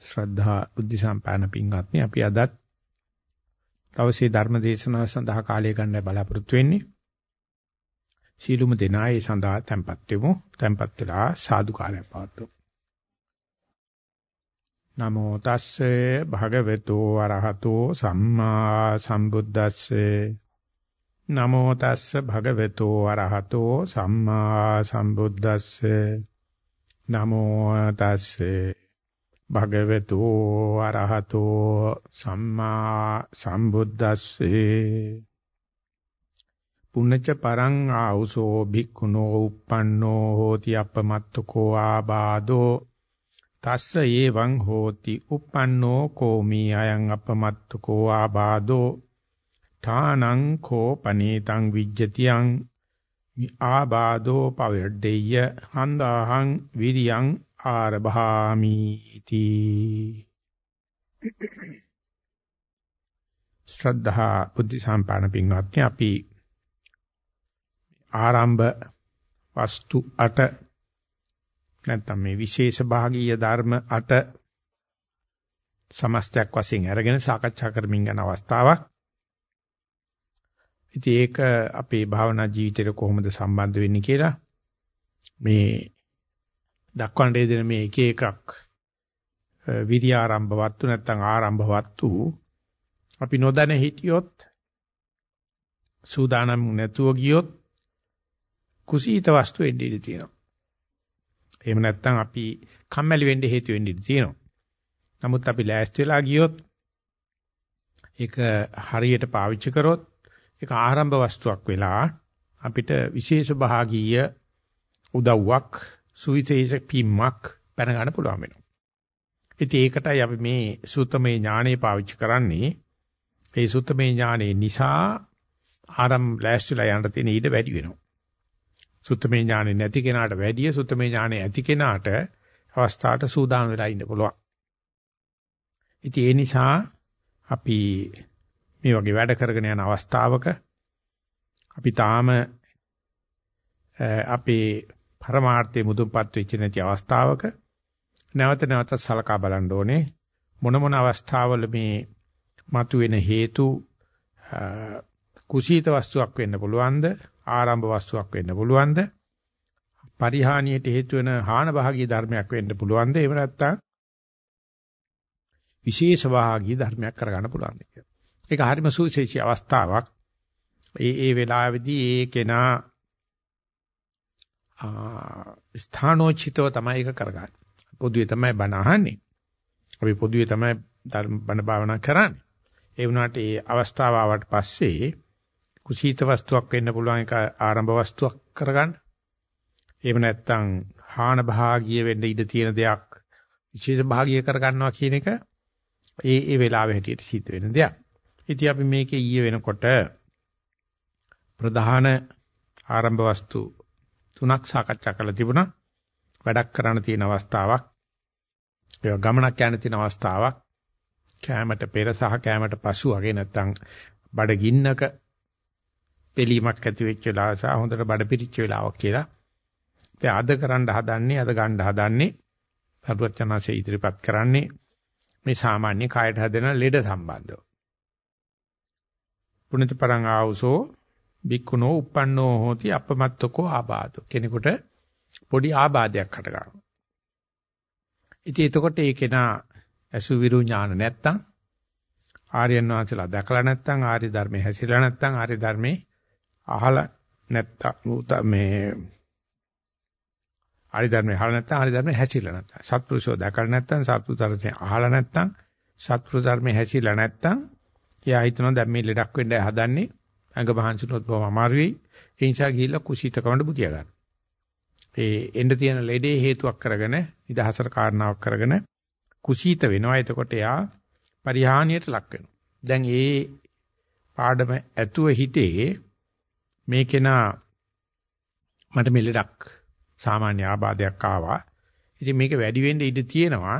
ශ්‍රද්ධා බුද්ධ සම්පන්න පින්වත්නි අපි අදත් තවසේ ධර්ම දේශනාව සඳහා කාලය ගන්න බලාපොරොත්තු වෙන්නේ. සීලුම දෙනා ඒ සඳහා tempත් වෙමු. tempත් වෙලා සාදු කාලයක් පවත්වමු. නමෝ තස්සේ භගවතු වරහතෝ සම්මා සම්බුද්දස්සේ නමෝ තස්ස භගවතු වරහතෝ සම්මා සම්බුද්දස්සේ නමෝ තස්සේ භගවතු අරහතෝ සම්මා සම්බුද්දස්සේ. පුන්නච්ච පරං ආඋසෝ භික්ඛුනෝ uppannෝ hoti අපමත්තකෝ ආබාදෝ තස්ස ඒවං hoti uppannෝ කෝමි අයං අපමත්තකෝ ආබාදෝ ඨානං කෝ පනීතං විජ්ජතියං ආබාදෝ පවෙඩ්ඩෙය්‍ය හන්දාහං විරියං ආරභාමි. තී ශ්‍රද්ධා බුද්ධ සම්පාදන පින්වත්නි අපි ආරම්භ වස්තු 8 නැත්නම් මේ විශේෂ භාගීය ධර්ම 8 සමස්තයක් වශයෙන් අරගෙන සාකච්ඡා කරමින් යන අවස්ථාවක්. ඉතින් ඒක අපේ භාවනා ජීවිතේට කොහොමද සම්බන්ධ වෙන්නේ කියලා මේ දක්වන්න දෙන මේ එක එකක් විරි ආරම්භ වත්තු නැත්නම් ආරම්භ වත්තු අපි නොදැන හිටියොත් සූදානම් නැතුව ගියොත් කුසීත වස්තු වෙන්න ඉඩ තියෙනවා. එහෙම නැත්නම් අපි කම්මැලි වෙන්න හේතු වෙන්න ඉඩ තියෙනවා. නමුත් අපි ලෑස්ති වෙලා ගියොත් ඒක හරියට පාවිච්චි කරොත් ඒක ආරම්භ වස්තුවක් වෙලා අපිට විශේෂ භාගීය උදව්වක් සුවිශේෂ පිම්මක් පැන ගන්න පුළුවන් වෙනවා. ඉතින් ඒකටයි අපි මේ සූතමේ ඥානෙ පාවිච්චි කරන්නේ. ඒ සූතමේ ඥානෙ නිසා ආරම් ලෑස්තිලා යන්න තියෙන ඊට වැඩි වෙනවා. සූතමේ ඥානෙ නැති කෙනාට වැඩිය සූතමේ ඥානෙ ඇති කෙනාට අවස්ථාවට සූදානම් වෙලා ඉන්න පුළුවන්. ඉතින් ඒ නිසා අපි මේ වගේ වැඩ කරගෙන යන අවස්ථාවක අපි තාම අපේ පරමාර්ථයේ මුදුන්පත් වෙච්ච නැති අවස්ථාවක නැවත නැවතත් සලකා බලන්න ඕනේ මොන මොන අවස්ථාවල මේ මතුවෙන හේතු කුසීත වස්තුවක් වෙන්න පුළුවන්ද ආරම්භ වස්තුවක් වෙන්න පුළුවන්ද පරිහානියට හේතු වෙන හාන භාගී ධර්මයක් වෙන්න පුළුවන්ද එහෙම නැත්නම් විශේෂ භාගී ධර්මයක් කරගන්න පුළුවන්ද කියලා. ඒක හරිම සුවිශේෂී අවස්ථාවක්. ඒ ඒ වෙලාවේදී ඒ කෙනා ස්ථානෝචිතව තමයි ඒක කරගන්නේ. පොදුවේ තමයි බණ අහන්නේ. අපි පොදුවේ තමයි බණ භාවනා කරන්නේ. ඒ වුණාට ඒ අවස්ථාව ආවට පස්සේ කුසීත වස්තුවක් වෙන්න පුළුවන් එක ආරම්භ වස්තුවක් කරගන්න. එහෙම නැත්නම් හාන භාගීය වෙන්න ඉඩ තියෙන දෙයක් විශේෂ භාගීය කරගන්නවා කියන එක ඒ ඒ වෙලාවෙ හැටියට සිද්ධ වෙන දෙයක්. ඉතින් අපි මේකේ ඊයේ වෙනකොට ප්‍රධාන ආරම්භ වස්තු තුනක් සාකච්ඡා කරලා තිබුණා. වැඩක් කරන්න තියෙන අවස්ථාවක්. ඒ ගමනක් යන්න තියෙන අවස්ථාවක්. කෑමට පෙර සහ කෑමට පසු වගේ නැත්තම් බඩගින්නක පිළීමක් ඇති වෙච්ච වෙලාව සහ හොඳට බඩ පිටිච්ච වෙලාවක් කියලා. දැන් අද කරන්න හදන්නේ අද ගන්න හදන්නේ සරුවචනාසේ ඉදිරිපත් කරන්නේ මේ සාමාන්‍ය කායට හැදෙන ලෙඩ සම්බන්ධව. පුණිත පරං ආවුසෝ බික්කුණෝ uppannෝ හෝති අපමත්තකෝ ආබාධෝ කෙනෙකුට පොඩි ආබාධයක් හට ගන්නවා. ඉතින් එතකොට ඒ කෙනා අසුවිරු ඥාන නැත්තම් ආර්යයන් වහන්සේලා දැකලා නැත්තම් ආර්ය ධර්මයේ හැසිරලා නැත්තම් ආර්ය ධර්මයේ අහලා නැත්තම් මේ ආර්ය ධර්මයේ අහලා නැත්තම් ආර්ය ධර්මයේ හැසිරලා නැත්තම් සත්පුරුෂෝ දැකලා නැත්තම් සත්පුරුෂ ධර්මයේ අහලා නැත්තම් සත්පුරුෂ ධර්මයේ හැසිරලා නැත්තම් එයා හිතනවා දැන් මේ ලෙඩක් වෙන්න හදන්නේ ඇඟ මහන්සිනොත් බොහොම අමාරුයි. ඒ නිසා ගිහිල්ලා කුසීතකමඩ බුදියා ගන්න. ඒ එන්න තියෙන ලෙඩේ හේතුවක් කරගෙන නිදහසට කාරණාවක් කරගෙන කුසීත වෙනවා. එතකොට එයා පරිහානියට ලක් වෙනවා. දැන් ඒ පාඩම ඇතුව හිතේ මේකේනා මට මේ ලෙඩක් සාමාන්‍ය ආබාධයක් ආවා. ඉතින් මේක වැඩි වෙන්න ඉඩ තියෙනවා.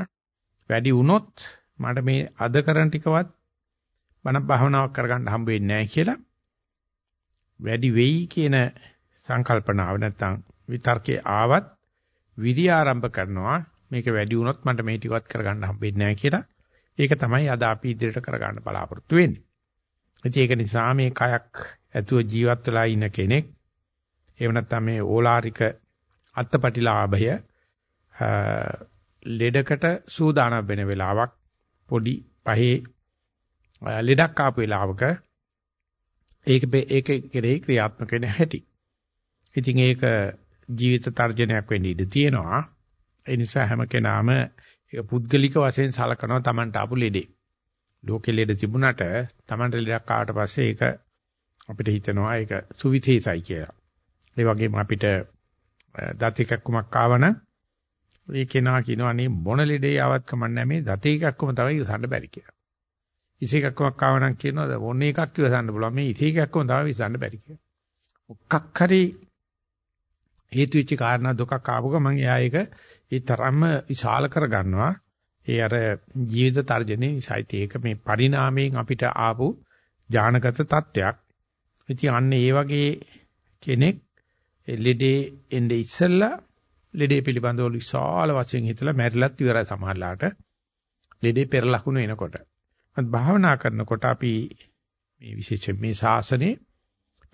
වැඩි වුණොත් මට මේ අද කරන ටිකවත් බණ භාවනාවක් කරගන්න හම්බ වෙන්නේ නැහැ කියලා වැඩි වෙයි කියන සංකල්පනාව නැත්තම් විතර්කේ ආවත් විරි ආරම්භ කරනවා මේක වැඩි වුණොත් මට මේ ටිකවත් කරගන්න හම්බෙන්නේ නැහැ කියලා. ඒක තමයි අද අපි ඉදිරියට කරගන්න බලාපොරොත්තු වෙන්නේ. ඒක නිසා මේ කයක් ඇතුව ජීවත් වෙලා ඉන්න කෙනෙක් එහෙම නැත්නම් මේ ඕලාරික අත්පටිලාභය ලෙඩකට සූදානම් වෙන වෙලාවක් පොඩි පහේ ලෙඩක් ආපු වෙලාවක ඒක ඒක කෙරෙහි ක්‍රියාත්මක වෙන හැටි. ඉතින් ඒක ජීවිත තර්ජනයක් වෙන්න ඉඩ තියෙනවා. ඒ නිසා හැම කෙනාම ඒක පුද්ගලික වශයෙන් සලකනවා Tamanට ආපු ලෙඩේ. ලෝකෙ ලෙඩ තිබුණාට Tamanට ලෙඩක් ආවට පස්සේ ඒක අපිට හිතෙනවා ඒක සුවිතේසයි කියලා. ඒ වගේම අපිට දත් එකක්කමක් ආවන ඒ කෙනා කියනවා අනේ මොන ලෙඩේ ආවත් කමන්නේ මේ දත එකක්කම තමයි ඉවසන්න බැරි කියලා. ඉස එකක්කමක් ආවනම් කියනවා මොන එකක් ඉවසන්න පුළුවන් මේ ඉස එකක්කම තමයි ඉවසන්න බැරි කියලා. මොකක් හරි හේතු වෙච්ච කාරණා දුකක් ආපු ගමන් එයා ඒක ඒ තරම්ම විශාල කර ගන්නවා. ඒ අර ජීවිත තර්ජනේ නිසායි ඒක මේ පරිණාමයෙන් අපිට ආපු ඥානගත තත්ත්වයක්. ඉතින් අන්න ඒ වගේ කෙනෙක් ලෙඩේ එnde ඉස්සෙල්ලා ලෙඩේ පිළිබඳව විශාල වශයෙන් හිතලා මැරිලත් ඉවරයි සමහරලාට. ලෙඩේ පෙර ලකුණු එනකොට. අත් භාවනා කරනකොට අපි මේ විශේෂයෙන් මේ ශාසනේ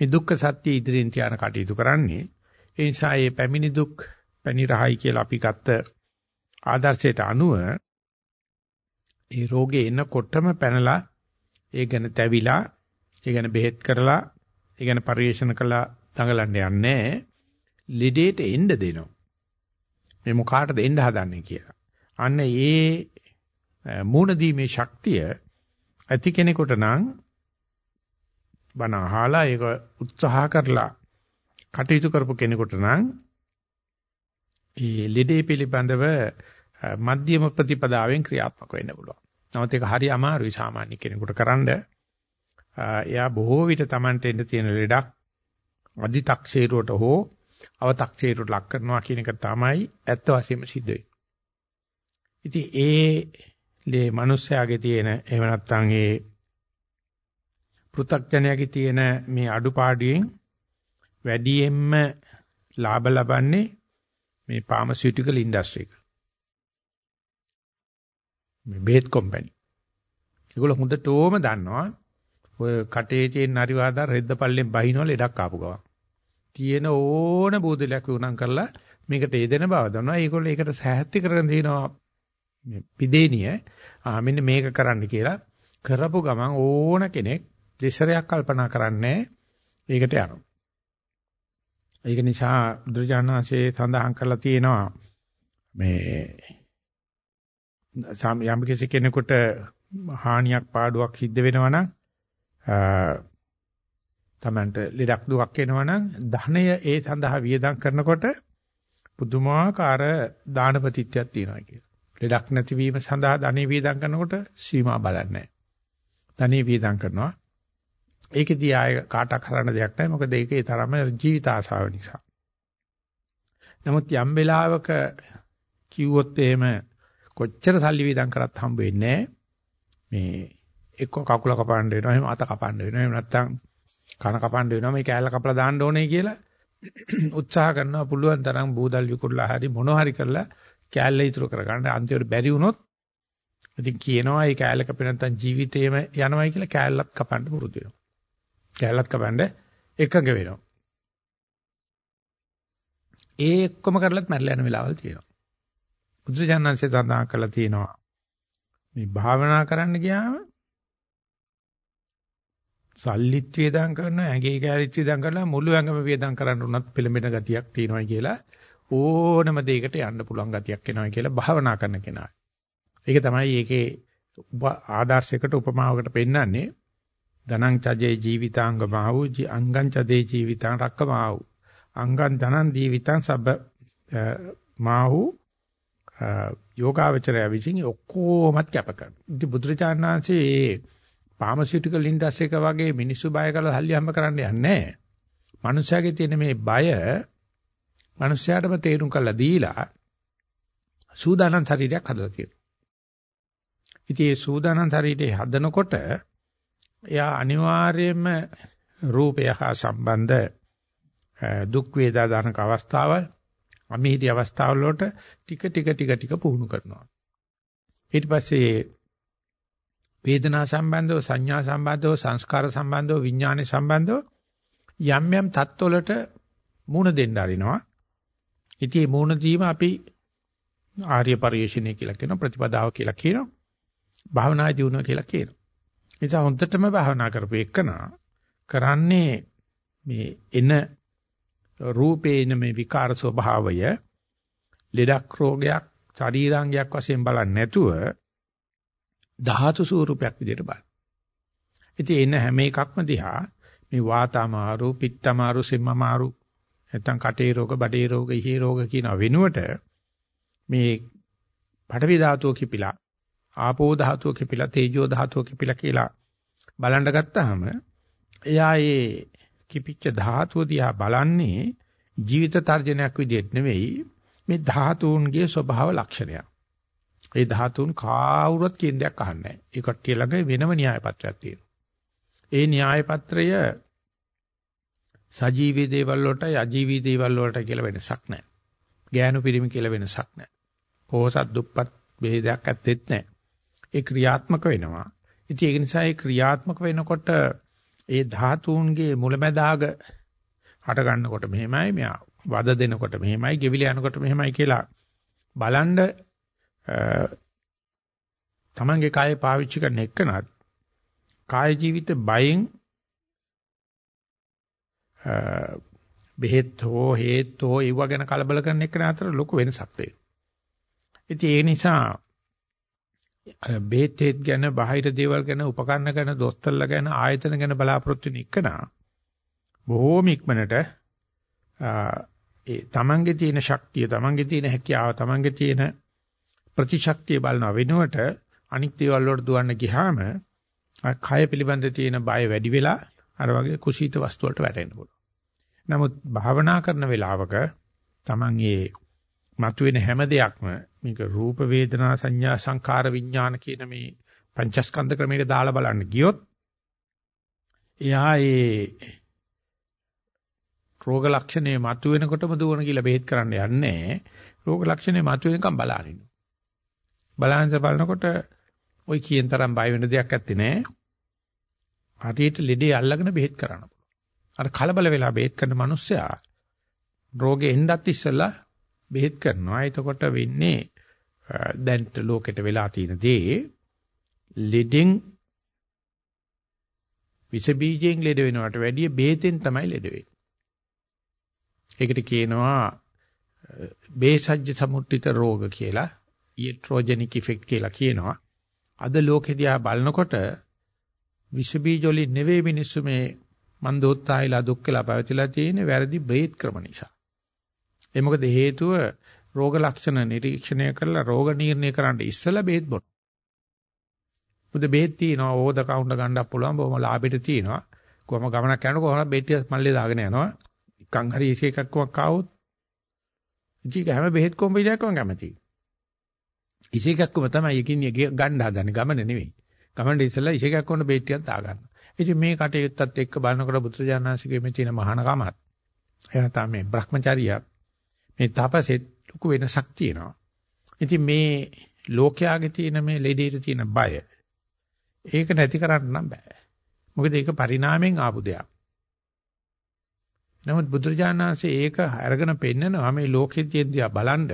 මේ දුක්ඛ සත්‍ය ඉදිරියෙන් තියාන කටයුතු කරන්නේ ඒ නිසා මේ පැමිණි දුක් පැණි රහයි කියලා අපි ගත්ත ආදර්ශයට අනුව ඒ රෝගේ එනකොටම පැනලා ඒ ගැන තැවිලා ඒ ගැන බෙහෙත් කරලා ඒ ගැන පරිශන කළා දඟලන්න යන්නේ ලෙඩේට එන්න දෙනවා. මේ මොකාටද එන්න හදන්නේ කියලා. අන්න ඒ මූණ දීමේ ශක්තිය ඇති කෙනෙකුට නම් බණ අහලා ඒක උත්සාහ කරලා කටයුතු කරපු කෙනෙකුට නම් ඒ ලෙඩේ පිළිබඳව මධ්‍යම ප්‍රතිපදාවෙන් ක්‍රියාත්මක වෙන්න පුළුවන්. නමුත් ඒක හරි අමාරුයි සාමාන්‍ය කෙනෙකුට කරන්න. එයා බොහෝ විට Tamanට එන්න තියෙන ලෙඩක් අදි탁ෂේරුවට හෝ අව탁ෂේරුවට ලක් කරනවා කියන එක තමයි ඇත්ත වශයෙන්ම සිද්ධ වෙන්නේ. ඉතින් ඒ ලේ මිනිස්යාගේ තියෙන එහෙම නැත්නම් ඒ පෘථග්ජනයාගේ තියෙන මේ අඩුපාඩුවෙන් වැඩියෙන්ම ලාභ ලබන්නේ මේ ෆාමසිටිකල් ඉන්ඩස්ට්‍රි එක. මේ බෙහෙත් කම්පැනි. ඒගොල්ලෝ හොඳටම දන්නවා ඔය කටේ තියෙන නරිවාදා රෙද්ද පල්ලෙන් බහිනවල ලෙඩක් ආපු ගමන්. තියෙන ඕන බූදලයක් වුණම් කරලා මේකට එදෙන බව දන්නවා. ඒගොල්ලෝ ඒකට සෑහත්ති කරගෙන තිනවා මේ පිදේනිය ආ මෙන්න මේක කරන්න කියලා කරපු ගමන් ඕන කෙනෙක් දෙසරයක් කල්පනා කරන්නේ ඒකට යනවා. ඒක නිසා බුදුජානනාංශයේ සඳහන් කරලා තියෙනවා මේ යම් කිසි කෙනෙකුට හානියක් පාඩුවක් සිද්ධ වෙනවා නම් තමන්ට ලෙඩක් දුක් එනවා නම් ධනය ඒ සඳහා වියදම් කරනකොට පුදුමාකාර දානපතිත්වයක් තියෙනවා කියලා. ලෙඩක් නැතිවීම සඳහා ධනෙ වියදම් කරනකොට සීමා බලන්නේ නැහැ. ධනෙ වියදම් කරනවා ඒකෙදී ආය කාටක් හරන්න දෙයක් නැහැ. මොකද ඒකේ තරම ජීවිත ආශාව නිසා. නමුත් යම් වෙලාවක කිව්වොත් එහෙම කොච්චර සල්ලි වේදම් කරත් හම්බ වෙන්නේ මේ එක්ක කකුල කපන්න වෙනවා එහෙම අත කපන්න වෙනවා එහෙම නැත්නම් කන කපන්න වෙනවා මේ කෑල්ල කපලා දාන්න ඕනේ කියලා උත්සාහ කරනවා පුළුවන් තරම් බූදල් විකුරලා හරි මොනවා හරි කරලා කෑල්ල ඉතුරු කරගන්න අන්තිමට බැරි වුණොත් ඉතින් කියනවා මේ කෑල්ල කපේ නැත්නම් ජීවිතේම යනවායි කියලා කෑල්ලත් කපන්න පුරුදු වෙනවා කැලලත් කපන්න එකඟ වෙනවා. ඒ එක්කම කරලත් මැරලා යන වෙලාවල් තියෙනවා. බුදුජානන්සේ සඳහන් කළා තියෙනවා. මේ භාවනා කරන්න ගියාම සල්ලිත් වේදම් කරන ඇඟේ කැලිත් වේදම් කරලා මුළු ඇඟම වේදම් කරන්න උනත් පෙළඹෙන ගතියක් තියෙනවා කියලා ඕනම දෙයකට යන්න පුළුවන් ගතියක් එනවා කියලා භාවනා කරන කෙනා. ඒක තමයි ඒකේ ආදර්ශයකට උපමාවකට පෙන්නන්නේ ධනං චජේ ජීවිතාංගමාහු අංගං චදේ ජීවිතං රක්කමාහු අංගං ධනං ජීවිතං සබ්බ මාහු යෝගාවචරය විසින් ඔක්කොමත් කැප කරනවා. ඉතින් බුදුරජාණන් වහන්සේ ෆාමසිටිකල් ඉන්ඩස්ට්‍රි එක වගේ මිනිස්සු බය කරලා සල්ලි හම්බ කරන්න යන්නේ නැහැ. මනුෂ්‍යයාගේ තියෙන මේ බය මනුෂ්‍යයාටම තේරුම් කරලා දීලා සූදානම් ශරීරයක් හදලා තියෙනවා. ඉතින් මේ සූදානම් ශරීරය හදනකොට එයා අනිවාර්යයෙන්ම රූපය හා සම්බන්ධ දුක් වේදා දානක අවස්ථාවල් අමීහිදී අවස්ථාවල වලට ටික ටික ටික ටික පුහුණු කරනවා. ඊට පස්සේ වේදනා සම්බන්ධව සංඥා සම්බන්ධව සංස්කාර සම්බන්ධව විඥාන සම්බන්ධව යම් යම් தත්වලට මුණ දෙන්න අරිනවා. ඉතින් මේ මුණ දීම අපි ආර්ය පරිශ්‍රණය කියලා කියන ප්‍රතිපදාව කියලා කියනවා. භාවනා ජීවන කියලා කියනවා. නිසා හොඳටම භාවනා කරපු එකනා කරන්නේ මේ එන රූපේන මේ විකාර ස්වභාවය ලෙඩක් රෝගයක් ශරීරාංගයක් වශයෙන් බලන්නේ නැතුව ධාතු ස්වරූපයක් විදිහට බලන්න. ඉතින් එන හැම එකක්ම දිහා මේ වාතමාරු, පිත්තමාරු, සෙම්මමාරු නැත්නම් කටේ රෝග, බඩේ රෝග, ඉහි රෝග කියන වෙනුවට මේ පඨවි ධාතුව කිපිලා, ආපෝ ධාතුව කිපිලා, තේජෝ ධාතුව කිපිලා කියලා බලන්න ගත්තාම එයා ඒ කිපිච්ච ධාතුව දිහා බලන්නේ ජීවිත තර්ජනයක් විදිහට නෙවෙයි මේ ධාතුන්ගේ ස්වභාව ලක්ෂණය. ඒ ධාතුන් කාවුරුත් කියන දෙයක් අහන්නේ නැහැ. ඒ කට්ටිය ළඟ වෙනම න්‍යාය පත්‍රයක් තියෙනවා. ඒ න්‍යාය පත්‍රය සජීවී දේවල් වලට අජීවී දේවල් වලට කියලා වෙනසක් නැහැ. ගෑනු පිරිමි කියලා වෙනසක් නැහැ. පොහසත් දුප්පත් ભેදයක් ඇත්තෙත් නැහැ. ඒ ක්‍රියාත්මක වෙනවා. ඉතින් ඒක නිසා ඒ ක්‍රියාත්මක වෙනකොට ඒ ධාතුන්ගේ මුලැමැදාග හට ගන්නකොට මෙහෙමයි මෙයා වද දෙනකොට මෙහෙමයි ගෙවිල යනකොට මෙහෙමයි කියලා බලන්න තමන්ගේ කාය පාවිච්චි කරන එකනත් කාය ජීවිත බයෙන් බෙහෙත් හෝ හේත් හෝ ඒව ගැන කලබල කරන එක අතර ලොකු වෙනසක් වෙනවා. ඉතින් ඒ නිසා බෙහෙත් හේත් ගැන බාහිර දේවල් ගැන උපකරණ ගැන දොස්තරලා ගැන ආයතන ගැන බලාපොරොත්තු වෙන එකනා බොහෝම ඉක්මනට ඒ තමන්ගේ තියෙන ශක්තිය තමන්ගේ තියෙන හැකියාව තමන්ගේ තියෙන ප්‍රතිශක්තිය බලන වෙනුවට අනික් දේවල් වලට දුවන්න ගියාම කය පිළිබඳ තියෙන බය වැඩි වෙලා අර වගේ කුසීත වස්තු වලට වැටෙන්න පුළුවන්. නමුත් භාවනා කරන වෙලාවක Taman ඒ මතුවෙන හැම දෙයක්ම මේක රූප වේදනා සංඥා සංකාර විඥාන කියන මේ පංචස්කන්ධ ක්‍රමයක දාලා බලන්න ගියොත් එයා ඒ රෝග ලක්ෂණේ මතුවෙනකොටම දුවන කියලා බෙහෙත් කරන්න යන්නේ රෝග ලක්ෂණේ මතුවෙනකම් බලනින්න. බලහන්ස බලනකොට ওই කියන තරම් බය වෙන දෙයක් ඇත්තේ නෑ. හරියට ලෙඩේ අල්ලගෙන බෙහෙත් කරන්න පුළුවන්. අර කලබල වෙලා බෙහෙත් කරන මිනිස්සයා රෝගේ එන්නත් ඉස්සෙල්ලා බෙහෙත් කරනවා. එතකොට වෙන්නේ දැන් ලෝකෙට වෙලා තියෙන දේ ලෙඩෙන් විස බීජයෙන් ලෙඩ වෙනවට වැඩිය බෙහෙතෙන් තමයි ලෙඩ වෙන්නේ. ඒකට කියනවා බේසජ්‍ය සමුට්ඨිත රෝග කියලා, ඊට්‍රොජෙනික් ඉෆෙක්ට් කියලා කියනවා. අද ලෝකෙදියා බලනකොට විස බීජ වලින් නෙවෙයි මිනිස්සු මේ මන්දෝත්සාහයලා දුක් කියලා පැවතිලා තියෙන්නේ වැරදි බේත් ක්‍රම නිසා. ඒ මොකද හේතුව රෝග ලක්ෂණ නිරීක්ෂණය කරලා රෝග නිర్ణය කරන්න ඉස්සලා බේත් බොන. මුද බේත් තියනවා ඕද කවුන්ට් ගන්නත් පුළුවන් බොහොම ලාභෙට තියනවා. කොහොම ගමනක් යනකොට කොහොම බේත් ටික මල්ලේ දාගෙන යනවා. නිකන් හරි ඉසි එකක් කොක් ආවොත් ඉතින් හැම බෙහෙත් කොම්බිඩයක්ම කැමතියි. ඉසේකක්කම තමයි යකින් ගන්න හදන්නේ ගමන නෙවෙයි. ගමන ඉස්සෙල්ලා ඉසේකක් වුණ බේට්ටියක් දාගන්න. ඉතින් මේ කටයුත්තත් එක්ක බලනකොට බුදුරජාණන්සේගේ මේ තියෙන මහානකමත් එහෙම තමයි මේ Brahmacharya මේ තපසෙත් ලොකු වෙනසක් තියෙනවා. ඉතින් මේ ලෝකයාගේ තියෙන මේ ලෙඩේට තියෙන බය ඒක නැති කරන්න නම් බෑ. මොකද ඒක පරිණාමයෙන් ආපු දෙයක්. නමුත් බුදුරජාණන්සේ ඒක අරගෙන පෙන්නනවා මේ ලෝකෙ තියෙන දිහා බලන්න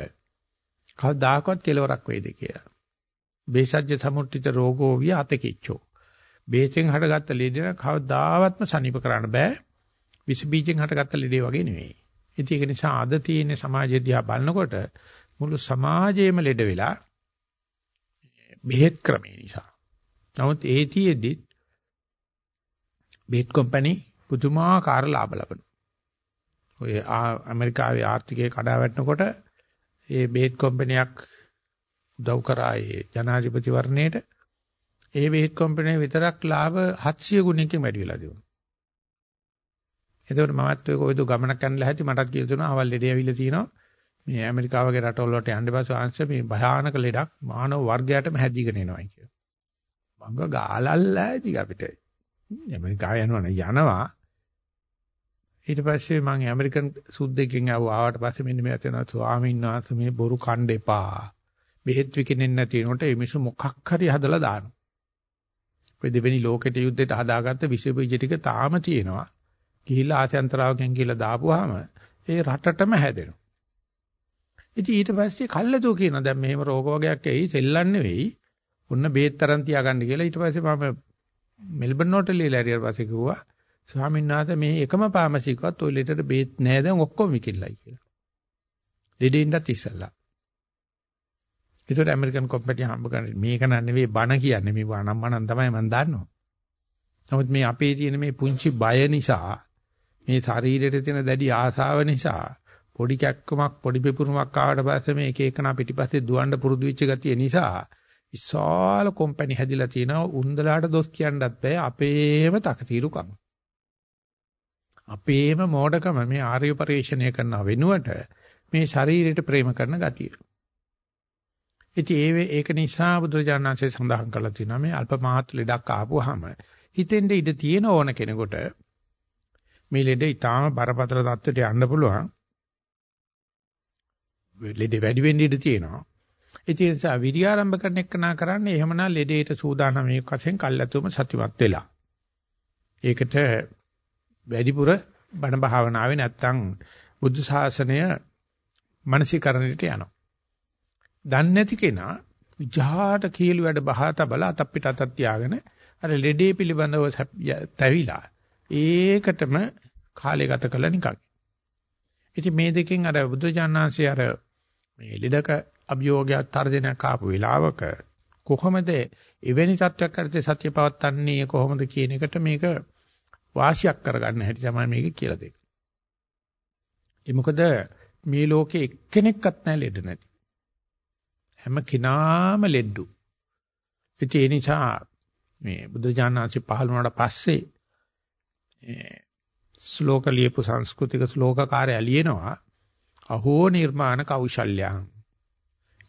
කවදාකවත් කෙලවරක් වේද කියලා. බේසජ්‍ය සමුට්ඨිත රෝගෝ විය අතකිච්චෝ. බේසෙන් හටගත්ත ලෙඩේන කවදාවත්ම සනීප කරන්න බෑ. විස බීජෙන් හටගත්ත ලෙඩේ වගේ නෙවෙයි. ඉතින් ඒක නිසා අද තියෙන සමාජය දිහා බලනකොට මුළු සමාජයේම ලෙඩ වෙලා බෙහෙත් ක්‍රමේ නිසා. නමුත් ඒතියෙදි බෙහෙත් කම්පැනි පුදුමාකාර ලාභ ලබනවා. ඔය ඇමරිකාවේ ආර්ථිකය කඩා වැටෙනකොට ඒ බෙහෙත් කම්පැනියක් උදව් කරා ඒ ජනාධිපති වර්ණයට ඒ බෙහෙත් කම්පැනි විතරක් ලාභ 700 ගුණයකින් වැඩි වෙලා තිබුණා. එතකොට මමත් ඔය කොයිද ගමනක් යන්න ලැහැටි මටත් කියලා දුන්නා අවල් ලෙඩේ ඇවිල්ලා තියෙනවා. මේ ඇමරිකාව වගේ රටවල් වලට යන්න බෑ ආංශ මේ භයානක ලෙඩක් මානව වර්ගයටම හැදීගෙන එනවා කියලා. මංග ගාලල්ලා ඇති අපිට. ඇමරිකාව යනවා යනවා. ඊට පස්සේ මම ඇමරිකන් සුද්දෙක්ගෙන් ආවට පස්සේ මෙන්න මේ අතන ස්වාමීන් වහන්සේ මේ බොරු කණ්ඩ එපා. බෙහෙත් විකිනෙන්නේ නැති වෙනකොට මේ මිනිස්සු මොකක් හරි හදලා දානවා. ඔය දෙවෙනි ලෝකෙට යුද්ධයට හදාගත්ත විස බීජ ටික තාම තියෙනවා. ගිහිල්ලා ආසයන්තරාවකින් ගිහිල්ලා දාපුවාම ඒ රටටම හැදෙනවා. ඉතින් ඊට පස්සේ කල්ලාතෝ කියනවා දැන් මෙහෙම රෝග වර්ගයක් එයි සෙල්ලම් නෙවෙයි. ඔන්න බේත් තරම් තියාගන්න කියලා ඊට පස්සේ මම මෙල්බන් වලට ලියලා හරියට පස්සේ කිව්වා ස්වාමීන් වහන්සේ මේ එකම පාමසිකවත් ඔය ලෙටට බේත් නෑ දැන් ඔක්කොම විකිල්ලයි කියලා. ලෙඩින්වත් ඉස්සලා. ඒකට ඇමරිකන් කම්පැනි හම්බ කරන්නේ මේක නන් නෙවෙයි බණ කියන්නේ මේ වණම්මනම් තමයි මම දන්නවා. නමුත් මේ අපේ තියෙන මේ පුංචි බය නිසා මේ ශරීරයට තියෙන දැඩි ආසාව නිසා පොඩි කැක්කමක් පොඩි පිපුරුමක් ආවට පස්සේ මේ එක එකනා පිටිපස්සේ දුවන්න පුරුදු වෙච්ච ගතිය නිසා ඉස්සාල කම්පැනි හැදිලා තිනවා උන්දලාට දොස් කියන්නත් බෑ අපේම තකතිරුකම. අපේම මෝඩකම මේ ආර්ය පරිශ්‍රණය කරන වෙනුවට මේ ශරීරයට ප්‍රේම කරන ගතිය. ඉතින් ඒ ඒක නිසා බුදුරජාණන්සේ සඳහන් කරලා තියෙනවා මේ අල්ප මහත් ලෙඩක් ආපුවාම හිතෙන්ද ඉඩ තියෙන ඕන කෙනෙකුට මේ ලෙඩ ඊටාම බරපතල තත්ත්වයට යන්න පුළුවන්. ලෙඩ වැඩි වෙන්න ඉඩ තියෙනවා. ඉතින් ඒ නිසා විරිය ආරම්භ කරන එක නා කරන්නේ එහෙමනම් ලෙඩේට සූදානම් මේක වශයෙන් කල්ැතුම සතිමත් වෙලා. ඒකට වැඩිපුර බණ භාවනාවේ නැත්තම් බුද්ධ ශාසනය මානසිකරණයට යනවා. දන්නේ නැති කෙනා විජහාට කීළු වැඩ බහා තබලා අතක් පිට අතක් තියාගෙන අර ලෙඩේ පිළිබඳව තැවිලා ඒකටම කාලය ගත කළා නිකන්. ඉතින් මේ දෙකෙන් අර බුදුජානනාංශය අර මේ ලෙඩක අභියෝගයක් තර්ජනයක් ආපු වෙලාවක කොහොමද එවැනි තත්වයක් කරද්දී සත්‍ය පවත්න්නේ කොහොමද කියන එකට මේක වාසියක් කරගන්න හැටි තමයි මේක කියලා දෙන්නේ. ඒ මොකද මේ ලෝකේ එක්කෙනෙක්වත් නැහැ ලෙඩ නැති. හැම කෙනාම ලෙඩු. ඒ නිසා මේ බුදුජානනාංශي පහළ වුණාට පස්සේ ශ්ලෝක ලියපු සංස්කෘතික ශ්ලෝකකාරය ලියනවා අහෝ නිර්මාණ කෞශල්‍යං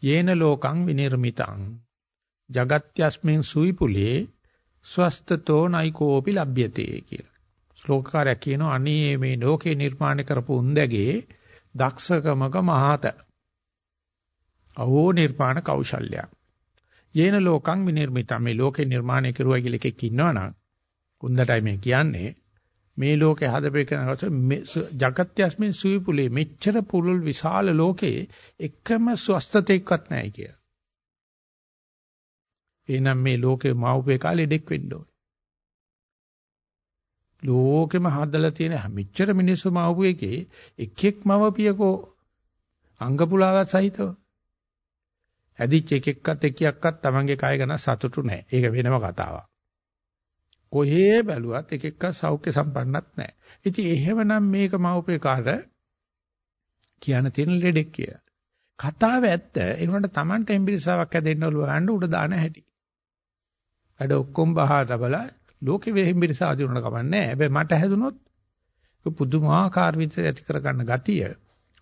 යේන ලෝකං විනිර්මිතං జగත්‍යස්මින් සුයිපුලේ ස්වස්තතෝ නයිකෝපි ලබ්යතේ කියලා. ශ්ලෝකකාරය කියනවා අනේ මේ ලෝකේ නිර්මාණය කරපු උන්දගේ දක්ෂකමක මහත. අහෝ නිර්මාණ කෞශල්‍යං යේන ලෝකං විනිර්මිතං මේ ලෝකේ නිර්මාණය කරුවා කියලා එකෙක් ඉන්නවනම් උන්දටයි මේ කියන්නේ මේ ලෝකේ හදපේ කරනකොට జగත්‍යස්මින් සුවිපුලේ මෙච්චර පුලුල් විශාල ලෝකේ එකම ස්වස්තතේක්වත් නැහැ කියලා. එහෙනම් මේ ලෝකේ මව්පේ කාලේ ඩෙක් වෙන්න ඕනේ. ලෝකෙම හදලා තියෙන මෙච්චර මිනිස්සු මව්පු එකේ එක් එක් මවපියකෝ අංග පුලාවක් සහිතව ඇදිච්ච එක එක්කත් එකියක්වත් Tamange කය ගැන සතුටු නැහැ. ඒක වෙනම කතාවක්. කොහේ බැලුවත් එක එක්ක සෞඛ්‍ය සම්පන්නත් නැහැ. ඉතින් එහෙමනම් මේක මවුපේ කාට කියන්න තියෙන ලෙඩෙක් කියලා. කතාව ඇත්ත. ඒ වුණාට Tamanට එම්බිරිසාවක් හැදෙන්නවලු වහන්න උඩ දාන හැටි. වැඩ ඔක්කොම බහා තබලා ලෝකෙ වෙහෙම්බිරිසා දිනුනට කමන්නේ. හැබැයි මට හැදුනොත් පුදුමාකාර විදිහට ඇති කරගන්න ගතිය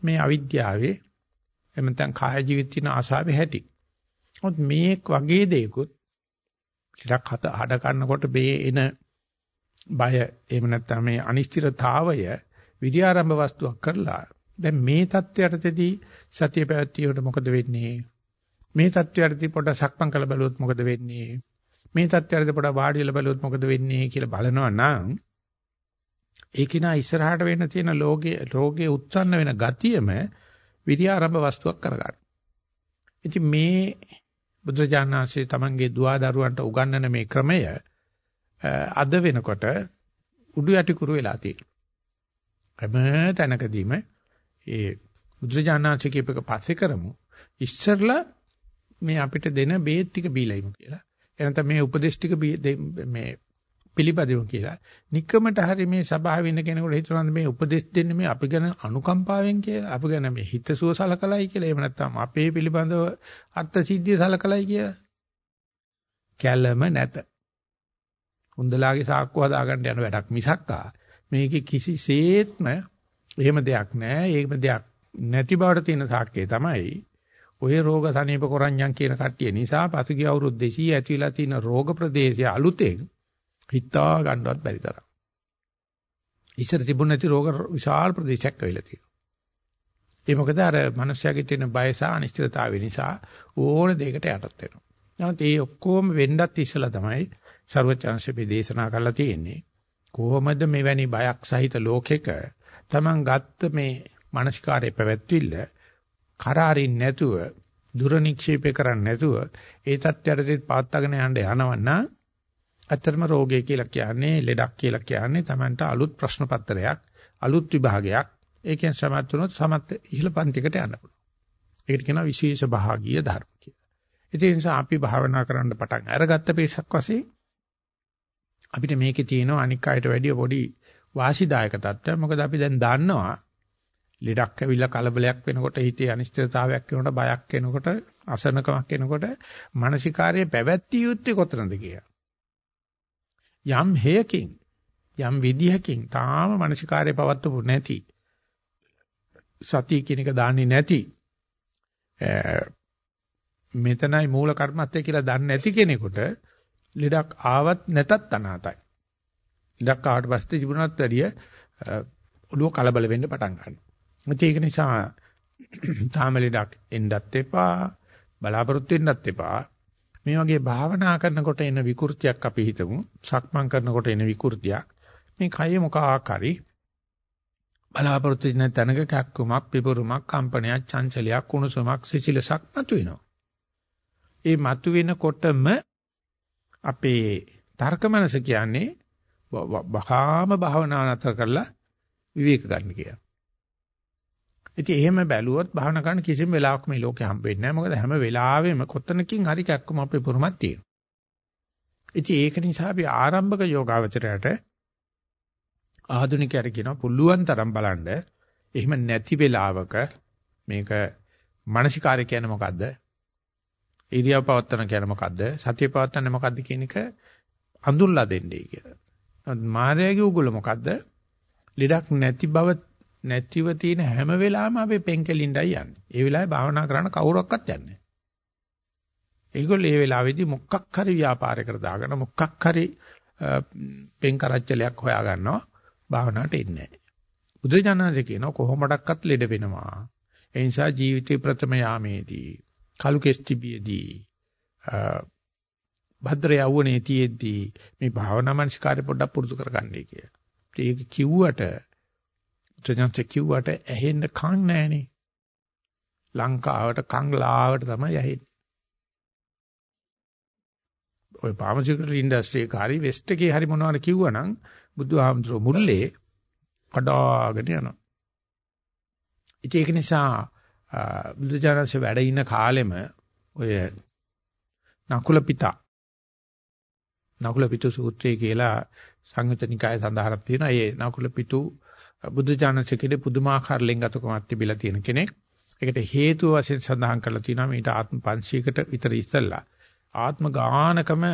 මේ අවිද්‍යාවේ එමෙතන් කාය ජීවිත තියෙන ආශාවේ හැටි. මොකද මේක් වගේ දෙයක්ත් ඉලක් හත හඩ ගන්නකොට මේ එන බය එහෙම නැත්නම් මේ අනිශ්චිතතාවය විද්‍යාරම්භ වස්තුවක් කරලා දැන් මේ தත්ත්වයටදී සතිය පැවැත්widetildeට මොකද වෙන්නේ මේ தත්ත්වයටදී පොඩ සක්මන් කළ බැලුවොත් මොකද වෙන්නේ මේ தත්ත්වයටදී පොඩ වාඩි වෙලා බැලුවොත් මොකද වෙන්නේ කියලා බලනවා නම් ඒකිනා ඉස්සරහට වෙන්න තියෙන ලෝකයේ රෝගයේ උත්සන්න වෙන ගතියම විද්‍යාරම්භ වස්තුවක් කරගන්න. ඉතින් මේ බුදුජානනාංශයේ තමන්ගේ දුවා දරුවන්ට උගන්වන මේ ක්‍රමය අද වෙනකොට උඩු යටි කුරු වෙලා තියෙනවා. හැම තැනකදීම ඒ බුදුජානනාංශයේ කියපක පස්සේ කරමු. ඉස්සරලා මේ අපිට දෙන බේත් ටික බීලයිමු කියලා. එනතම මේ උපදේශ ටික මේ පිළිපදිමු කියලා. নিকකමට හරි මේ සභාවේ ඉන්න කෙනෙකුට හිතනවා මේ උපදේශ දෙන්නේ මේ අපි ගැන අනුකම්පාවෙන් කියලා. අපි ගැන මේ හිතසුව සලකලයි කියලා. එහෙම නැත්නම් අපේ පිළිබඳව අර්ථ සිද්ධිය සලකලයි කියලා. කැළම නැත. හොඳලාගේ සාක්කුව හදාගන්න යන වැඩක් මිසක්කා මේකේ කිසිසේත්ම එහෙම දෙයක් නැහැ. ඒකම දෙයක් නැති බවට තියෙන සාක්කේ තමයි ඔය රෝග සනීප කරඤ්ඤම් කියන කට්ටිය නිසා පසුගිය අවුරුදු 200 ඇතිලා තියෙන රෝග ප්‍රදේශය අලුතෙන් හිතා ගන්නවත් බැරි තරම්. ඉස්සර තිබුණ නැති රෝග විශාල ප්‍රදේශයක් වෙලා තියෙනවා. ඒ මොකද අර මිනිස්යාගේ තියෙන බය සහ අනිශ්චිතතාවය නිසා ඕන දෙයකට යටත් වෙනවා. නමුත් ඒ ඔක්කොම වෙන්නත් ඉස්සලා තමයි ਸਰවචන්සේ මේ දේශනා කරලා තියෙන්නේ. කොහොමද මෙවැනි බයක් සහිත ලෝකෙක Taman ගත්ත මේ මානසිකාරයේ පැවැත්විල්ල කරාරින් නැතුව දුරනික්ෂේපේ කරන්නේ නැතුව ඒ தත්ත්වයටදී පාත්තගෙන යන්න යනවනම් ඇත්තටම රෝගය කියලා කියන්නේ ලෙඩක් කියලා කියන්නේ Tamanට අලුත් ප්‍රශ්න පත්‍රයක් අලුත් විභාගයක් ඒකෙන් සමත් වුණොත් සමත් ඉහළ පන්තිකට යන්න පුළුවන්. ඒකට කියනවා විශේෂ භාගීය ධර්ම කියලා. ඒ නිසා අපි භාවනා කරන්න පටන් අරගත්ත පේසක් වශයෙන් අපිට මේකේ තියෙනවා අනික් අයට වැඩිය පොඩි වාසිදායක තත්ත්වයක්. මොකද අපි දැන් දන්නවා ලෙඩක් ඇවිල්ලා කලබලයක් වෙනකොට හිතේ අනිශ්චිතතාවයක් වෙනකොට බයක් එනකොට අසනකමක් එනකොට මානසිකාර්යය පැවැත්විය යුත්තේ කොතනද කියලා. යම් හේයකින් යම් විදිහකින් තාම මානසිකාර්යය පවත්වපු නැති සතිය කියන එක දාන්නේ නැති මෙතනයි මූල කර්මත්තේ කියලා දන්නේ නැති කෙනෙකුට ලෙඩක් ආවත් නැතත් අනාතයි. ලෙඩක් ආවට පස්සේ ජීවුණත් වැඩිය ඔළුව කලබල වෙන්න පටන් ගන්නවා. ඒක නිසා තාම ලෙඩක් එන්නත් එපා, බලාපොරොත්තු වෙන්නත් එපා. මේ වගේ භාවනා කරනකොට එන විකෘතියක් අපි හිතමු. සක්මන් කරනකොට එන විකෘතියක්. මේ කය මොකක් හරි බලාපොරොත්තු වෙන තැනක කැක්කුමක්, පිපුරුමක්, කම්පනයක්, චංචලයක්, කුණුසුමක්, සිසිලසක් මතුවෙනවා. ඒ මතුවෙනකොටම අපේ තර්ක මනස කියන්නේ බහාම භාවනා නතර කරලා විවේක ගන්න කියලා. ඉතින් එහෙම බැලුවොත් භාවනා කරන්න කිසිම වෙලාවක මේ ලෝකේ හම්බෙන්නේ නැහැ. මොකද හැම වෙලාවෙම කොතනකින් හරි කැක්කම අපේ පුරුමක් තියෙනවා. ඉතින් ඒක නිසා අපි ආරම්භක යෝගාවචරයට ආධුනිකයට කියනවා පුළුවන් තරම් බලන්න එහෙම නැති වෙලාවක මේක මානසිකාරය කියන්නේ මොකද්ද? ඉරියව් පවත්තන කියන්නේ මොකද්ද? සතිය පවත්තන්නේ මොකද්ද කියන එක අඳුල්ලා දෙන්නේ කියලා. මායාවේ උගුල මොකද්ද? ලෙඩක් නැති බව නැතිව තියෙන හැම වෙලාවෙම අපි පෙන්කලින්ඩයි යන්නේ. ඒ වෙලාවේ භාවනා කරන්න කවුරක්වත් යන්නේ නැහැ. ඒගොල්ලෝ මේ වෙලාවේදී මොකක් හරි ව්‍යාපාරයකට දාගෙන මොකක් හරි පෙන් කරච්චලයක් හොයා ගන්නවා භාවනාවට එන්නේ නැහැ. බුදුජානනාංශ කියනවා කොහොමඩක්වත් ලෙඩ වෙනවා. ඒ නිසා ජීවිතේ ප්‍රථම යාමේදී කලු කෙස්ටිබියේදී භද්‍ර යවුනේ තියේදී මේ භාවනා මනස්කාරය පොඩ්ඩක් පුරුදු කරගන්නයි කිය. ඒක කිව්වට ත්‍රිඥාන්සේ කිව්වට ඇහෙන්න කන් නැහනේ. ලංකාවට කන් ලාවට තමයි ඇහෙන්නේ. ඔය ෆාමසිටිකල් ඉන්ඩස්ට්‍රි එක හරි වෙස්ට් එකේ හරි මොනවද කිව්වනම් බුදුහාමුදුරුවෝ මුල්ලේ කඩාගෙන යනවා. ඒක නිසා බුදුජානක වැඩ ඉන්න කාලෙම ඔය නකුල පිතා නකුල පිටු සූත්‍රය කියලා සංයුත නිකාය සඳහනක් තියෙනවා. ඒ නකුල පිටු බුදුජානකගේ පුදුමාකාර ලිංගතකමක් තිබිලා තියෙන කෙනෙක්. ඒකට හේතුව වශයෙන් සඳහන් කරලා තියෙනවා මේට ආත්ම 500කට විතර ඉස්සෙල්ලා ආත්ම ගානකම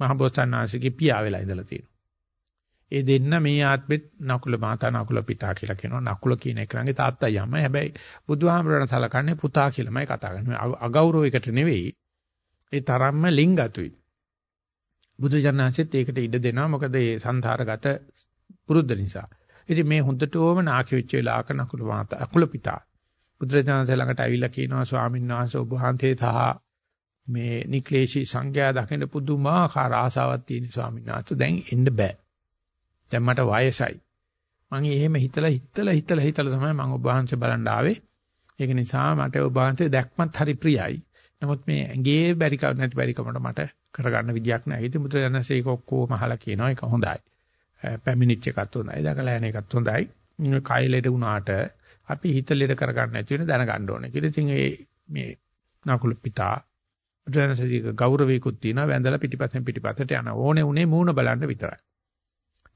මහබෝසත්ණාංශගේ පියා වෙලා ඉඳලා තියෙනවා. ඒ දෙන්න මේ ආත්මෙත් නකුල මාතා නකුල පිතා කියලා කියනවා. නකුල කියන එකනගේ තාත්තයි අම්මයි. හැබැයි බුදුහාමරණ සලකන්නේ පුතා කියලාමයි කතා කරන්නේ. අගෞරවයකට නෙවෙයි. ඒ තරම්ම ලිංගතුයි. බුදුජානනාංශෙත් ඒකට ඉඩ දෙනවා. මොකද ඒ සංසාරගත පුරුද්ද නිසා. ඉතින් මේ හොඳටම නාකි වෙච්ච වෙලාවක නකුල මාතා අකුල පිතා බුදුරජාණන් ළඟට ඇවිල්ලා කියනවා ස්වාමීන් වහන්සේ ඔබ වහන්සේ සහ මේ නික්ලේශී සංඝයා දකින්න පුදුමාකාර ආසාවක් තියෙන ස්වාමීන් වහන්සේ දැන් එන්න බෑ. දැන් මට වයසයි. මම එහෙම හිතලා හිතලා හිතලා හිතලා තමයි මම ඔබ වහන්සේ බලන්න ආවේ. ඒක නිසා මට ඔබ වහන්සේ දැක්මත් හරි ප්‍රියයි. නමුත් මේ ඇඟේ බැරි කව නැති බැරි කමට මට කරගන්න විදියක් නැහැ. ඉතින් මුද්‍රයන්සේ ඒක ඔක්කොම අහලා කියනවා ඒක හොඳයි. පැමිණිච් එකත් හොඳයි. දැකලා යන එකත් හොඳයි. කයලෙට වුණාට අපි හිතලෙට කරගන්න නැති වෙන දැනගන්න ඕනේ. කියලා ඉතින් මේ මේ නකුල පිතා මුද්‍රයන්සේ ගෞරවයකුත් තියෙනවා. වැඳලා පිටිපස්සෙන් පිටිපස්සට යන ඕනේ උනේ මූණ බලන්න විතරයි.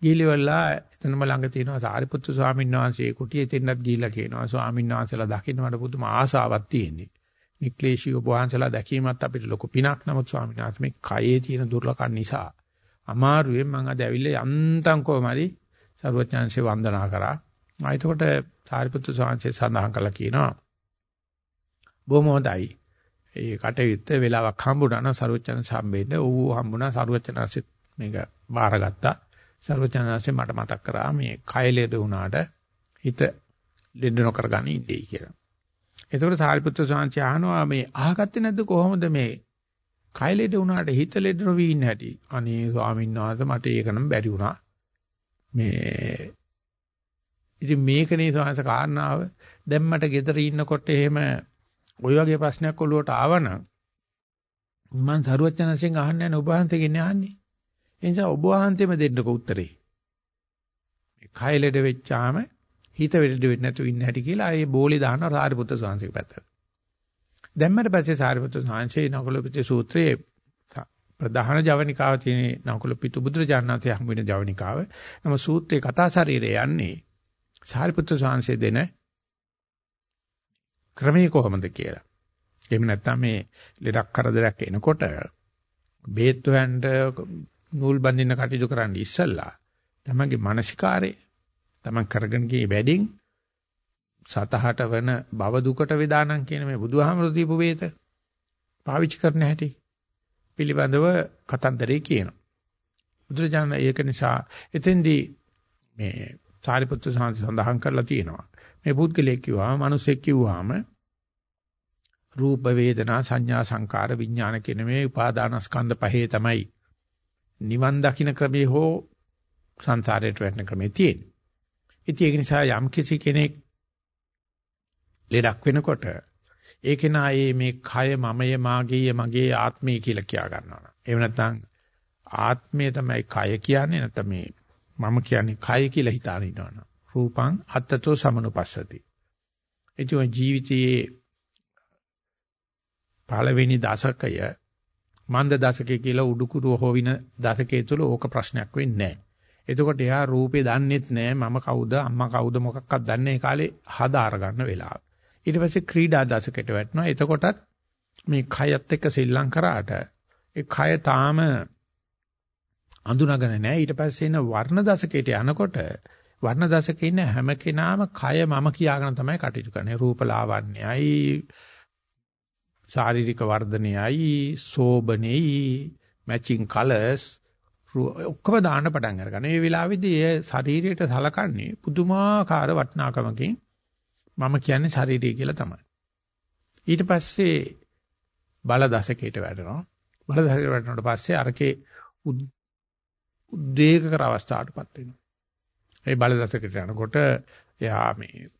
ගිහිලිවලා එතනම ළඟ තියෙනවා සාරිපුත්තු ස්වාමීන් වහන්සේ කුටියේ තෙන්නත් ගිහිල්ලා කියනවා ස්වාමීන් වහන්සේලා දකින්න මට පුදුම ආසාවක් තියෙන්නේ. නික්ලේශී ඔබ වහන්සේලා දැකීමත් අපිට ලොකු පිනක් නමුත් ස්වාමීන් වහන්සේ මේ කයේ තියෙන දුර්ලකම් නිසා අමාරුවෙන් මම අද ඇවිල්ලා යන්තම් කොහමරි සරුවචාන්සේ වන්දනා කරා. ආ එතකොට සාරිපුත්තු ස්වාමීන් සඳහන් කළා කියනවා බොහොම හොඳයි. ඒ කටයුත්ත වෙලාවක් හම්බුණා නම් සරුවචන සම්බෙන්න ඌ හම්බුණා සරුවචනන්සේ මේක බාරගත්තා. සර්වඥාන්සේ මට මතක් කරා මේ කය ලෙඩ වුණාට හිත ලෙඩ නොකර ගන්න ඉන්නේ කියලා. එතකොට සාරිපුත්‍ර ස්වාමීන් අහනවා මේ අහගත්තේ නැද්ද කොහොමද මේ කය ලෙඩ වුණාට හිත ලෙඩ නොවී ඉන්න හැටි. අනේ ස්වාමීන් වහන්සේ මට ඒක නම් බැරි වුණා. මේ ඉතින් මේකනේ ස්වාමීන් කාරණාව දැන් මට ගෙදර ඉන්නකොට එහෙම ওই වගේ ප්‍රශ්නයක් ඔළුවට ආවනම් මම සරුවචනසෙන් අහන්නේ නැහැ ඔබ වහන්සේගෙන් අහන්නේ. ඒ නිසා ඔබ වහන්සේම දෙන්නකෝ උත්තරේ. මේ කය ලෙඩ වෙච්චාම හිත වෙඩ වෙන්නේ නැතුව ඉන්න හැටි කියලා ඒ බෝලේ දාන සාරිපුත්‍ර ස්වාමීන් පැත්තට. දැම්මට පස්සේ සාරිපුත්‍ර ස්වාමීන් නකුලපිට සූත්‍රයේ ප්‍රධාන ජවනිකාව තියෙන නකුලපිට බුදුරජාණන්සේ හම් වෙන ජවනිකාව. නම සූත්‍රයේ කතා ශරීරය යන්නේ සාරිපුත්‍ර ස්වාමීන් දෙන ක්‍රමයේ කොහොමද කියලා. එහෙම නැත්නම් මේ ලෙඩක් කරදරයක් එනකොට බේත් හොයන්න නූල් බඳින්න කටයුතු කරන්න ඉස්සෙල්ලා තමන්ගේ මානසිකාරේ තමන් කරගෙන ගියේ වැඩින් සතහට වෙන භව දුකට වේදානම් කියන මේ බුදුහාමර දීපු වේත පාවිච්චි කරන්න හැටි පිළිබඳව කතන්දරේ කියනවා. බුදුරජාණන් ඒක නිසා එතෙන්දී මේ සාරිපුත්‍ර සාන්ති සඳහන් කරලා තියෙනවා. මේ පුද්ගලයෙක් කිව්වම මිනිසෙක් කිව්වම රූප වේදනා සංඥා සංකාර විඥාන කියන මේ උපාදානස්කන්ධ පහේ තමයි නිවන් දකින්න ක්‍රමේ හෝ සංසාරයට වැටෙන ක්‍රමේ තියෙන්නේ. ඉතින් ඒක නිසා යම් කිසි කෙනෙක් ලෙඩක් වෙනකොට ඒ කෙනා මේ කය මමය මාගේ මගේ ආත්මය කියලා කියා ගන්නවා. එහෙම නැත්නම් ආත්මය තමයි කය කියන්නේ නැත්නම් මේ මම කියන්නේ කය කියලා හිතාන ඉන්නවනම් රූපං අත්තතෝ සමනුපස්සති. ඒ ජීවිතයේ පළවෙනි දශකය මන්ද දශකය කියලා උඩුකුරු හොවින දශකයේ තුල ඕක ප්‍රශ්නයක් වෙන්නේ නැහැ. එතකොට එයා රූපේ දන්නෙත් නැහැ මම කවුද අම්මා කවුද මොකක්වත් දන්නේ ඒ කාලේ හදාර ගන්න වෙලාව. ඊට පස්සේ ක්‍රීඩා දශකයට වැටෙනවා. එතකොටත් මේ කයත් එක්ක සෙල්ලම් කරාට ඒ කය තාම අඳුනගෙන නැහැ. ඊට පස්සේ එන වර්ණ දශකයට යනකොට වර්ණ දශකේ ඉන්න හැම කෙනාම කය මම කියාගෙන තමයි කටයුතු කරන්නේ. රූප ලාවන්‍යයි ශාරීරික වර්ධනයයි සෝබනෙයි මැචින් කලර්ස් ඔක්කොම දාන්න පටන් අරගන්න. මේ වෙලාවේදී ඒ ශරීරයට සලකන්නේ පුදුමාකාර වටිනාකමකින් මම කියන්නේ ශරීරය කියලා තමයි. ඊට පස්සේ බල දශකයට වැටෙනවා. බල දශකයට වැටෙනකොට පස්සේ අරකේ උද්වේගකර අවස්ථාවටපත් වෙනවා. ඒ බල දශකයට යනකොට එයා මේ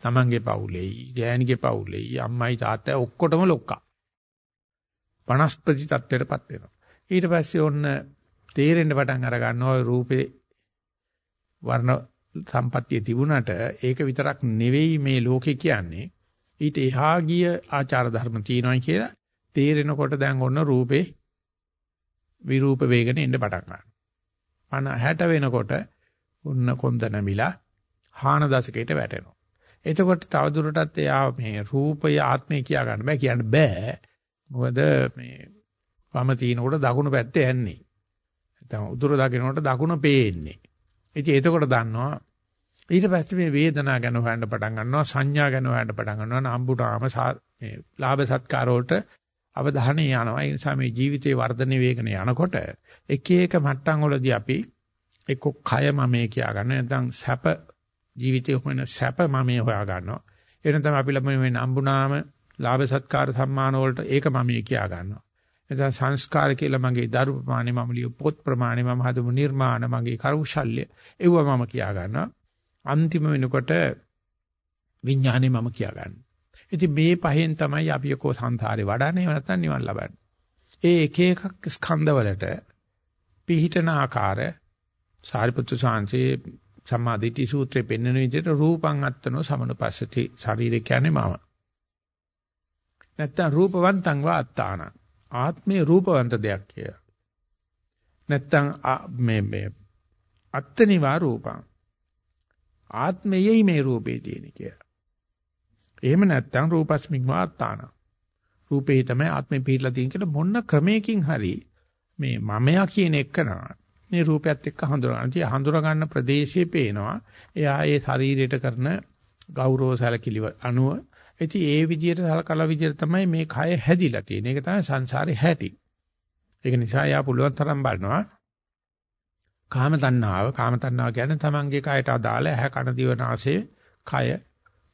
තමන්ගේ පවුලේයි, ගෑණිගේ පවුලේයි, අම්මයි තාත්තයි ඔක්කොටම ලොක්කා. 50 ප්‍රති තත්ත්වයටපත් වෙනවා. ඊට පස්සේ ඔන්න තේරෙන්න පටන් අර ගන්නවා රූපේ වර්ණ සම්පත්තිය තිබුණට ඒක විතරක් නෙවෙයි මේ ලෝකේ කියන්නේ ඊට එහා ගිය ආචාර ධර්ම තියෙනවා කියලා තේරෙනකොට දැන් ඔන්න රූපේ විරූප වේගන එන්න පටන් ගන්නවා. 50 60 වෙනකොට ඔන්න කොන්ද නැමිලා හාන දශකයට වැටෙනවා. එතකොට තවදුරටත් එයා මේ රූපය ආත්මය කියා ගන්න බෑ කියන්න බෑ. මොකද මේ වම තිනකොට දකුණු පැත්තේ යන්නේ. නැත්නම් උතුර දකින්නකොට දකුණ පේන්නේ. ඉතින් එතකොට දන්නවා ඊට පස්සේ මේ වේදනාව ගැන හොයන්න පටන් ගන්නවා සංඥා ගැන හොයන්න පටන් ගන්නවා නම්බුටාම මේ ලාභ සත්කාර වලට අවධානය යනවා. ඒ නිසා මේ ජීවිතේ වර්ධනය වේගන යනකොට එක එක මට්ටම් වලදී අපි එක්ක කය මමේ කියා ගන්න නැත්නම් සැප ජීවිතේ හොයන සැප මමේ හොයා ගන්නවා. ඒ නැත්නම් අපි ලබන මේ නම්බුනාම ලාභ සත්කාර සම්මාන වලට ඒක මමේ කියා ගන්නවා. එතන සංස්කාර කියලා මගේ දරු ප්‍රමාණය මම ලිය පොත් ප්‍රමාණය මම හදමු නිර්මාණ මගේ කෞශල්‍ය ඒව මම කියා ගන්නවා. අන්තිම වෙනකොට විඥානේ මම කියා ගන්නවා ඉතින් මේ පහෙන් තමයි අපි යකෝ සංසාරේ වඩන්නේ නැත්නම් නිවන් ලබන්නේ. ඒ එක එකක් ස්කන්ධවලට පිහිටන ආකාර සාරිපුත්‍ර සාංශේ සම්මාදිටි සූත්‍රයේ පෙන්වන විදිහට රූපං අත්තනෝ සමනුපස්සති. ශරීරය කියන්නේ මම. නැත්තම් රූපවන්තං වා අත්තානං. ආත්මේ රූපවන්ත දෙයක් කියලා. නැත්තම් මේ මේ අත්තනිවා රූපං. ආත්මයයි මේ රූපේ තියෙන කියලා. එහෙම නැත්තම් රූපස්මින් වාත්තාන. රූපේ තමයි ආත්මේ පිළිලා තියෙන කියලා මොන ක්‍රමයකින් හරි මේ මමයා කියන එකනවා මේ රූපයත් එක්ක හඳුනා ගන්න. ඉතින් හඳුනා ගන්න ප්‍රදේශයේ පේනවා. එයා ඒ ශරීරයට කරන ගෞරව සැලකිලි අනුව ඉතින් ඒ විදිහට සලකලා විදිහට තමයි මේ කය හැදිලා තියෙන්නේ. ඒක තමයි සංසාරේ හැටි. ඒක නිසා යා පුළුවන් තරම් බලනවා. කාම තණ්හාව කාම තණ්හාව කියන්නේ තමන්ගේ කයට අදාළ ඇහැ කන දිව නාසය කය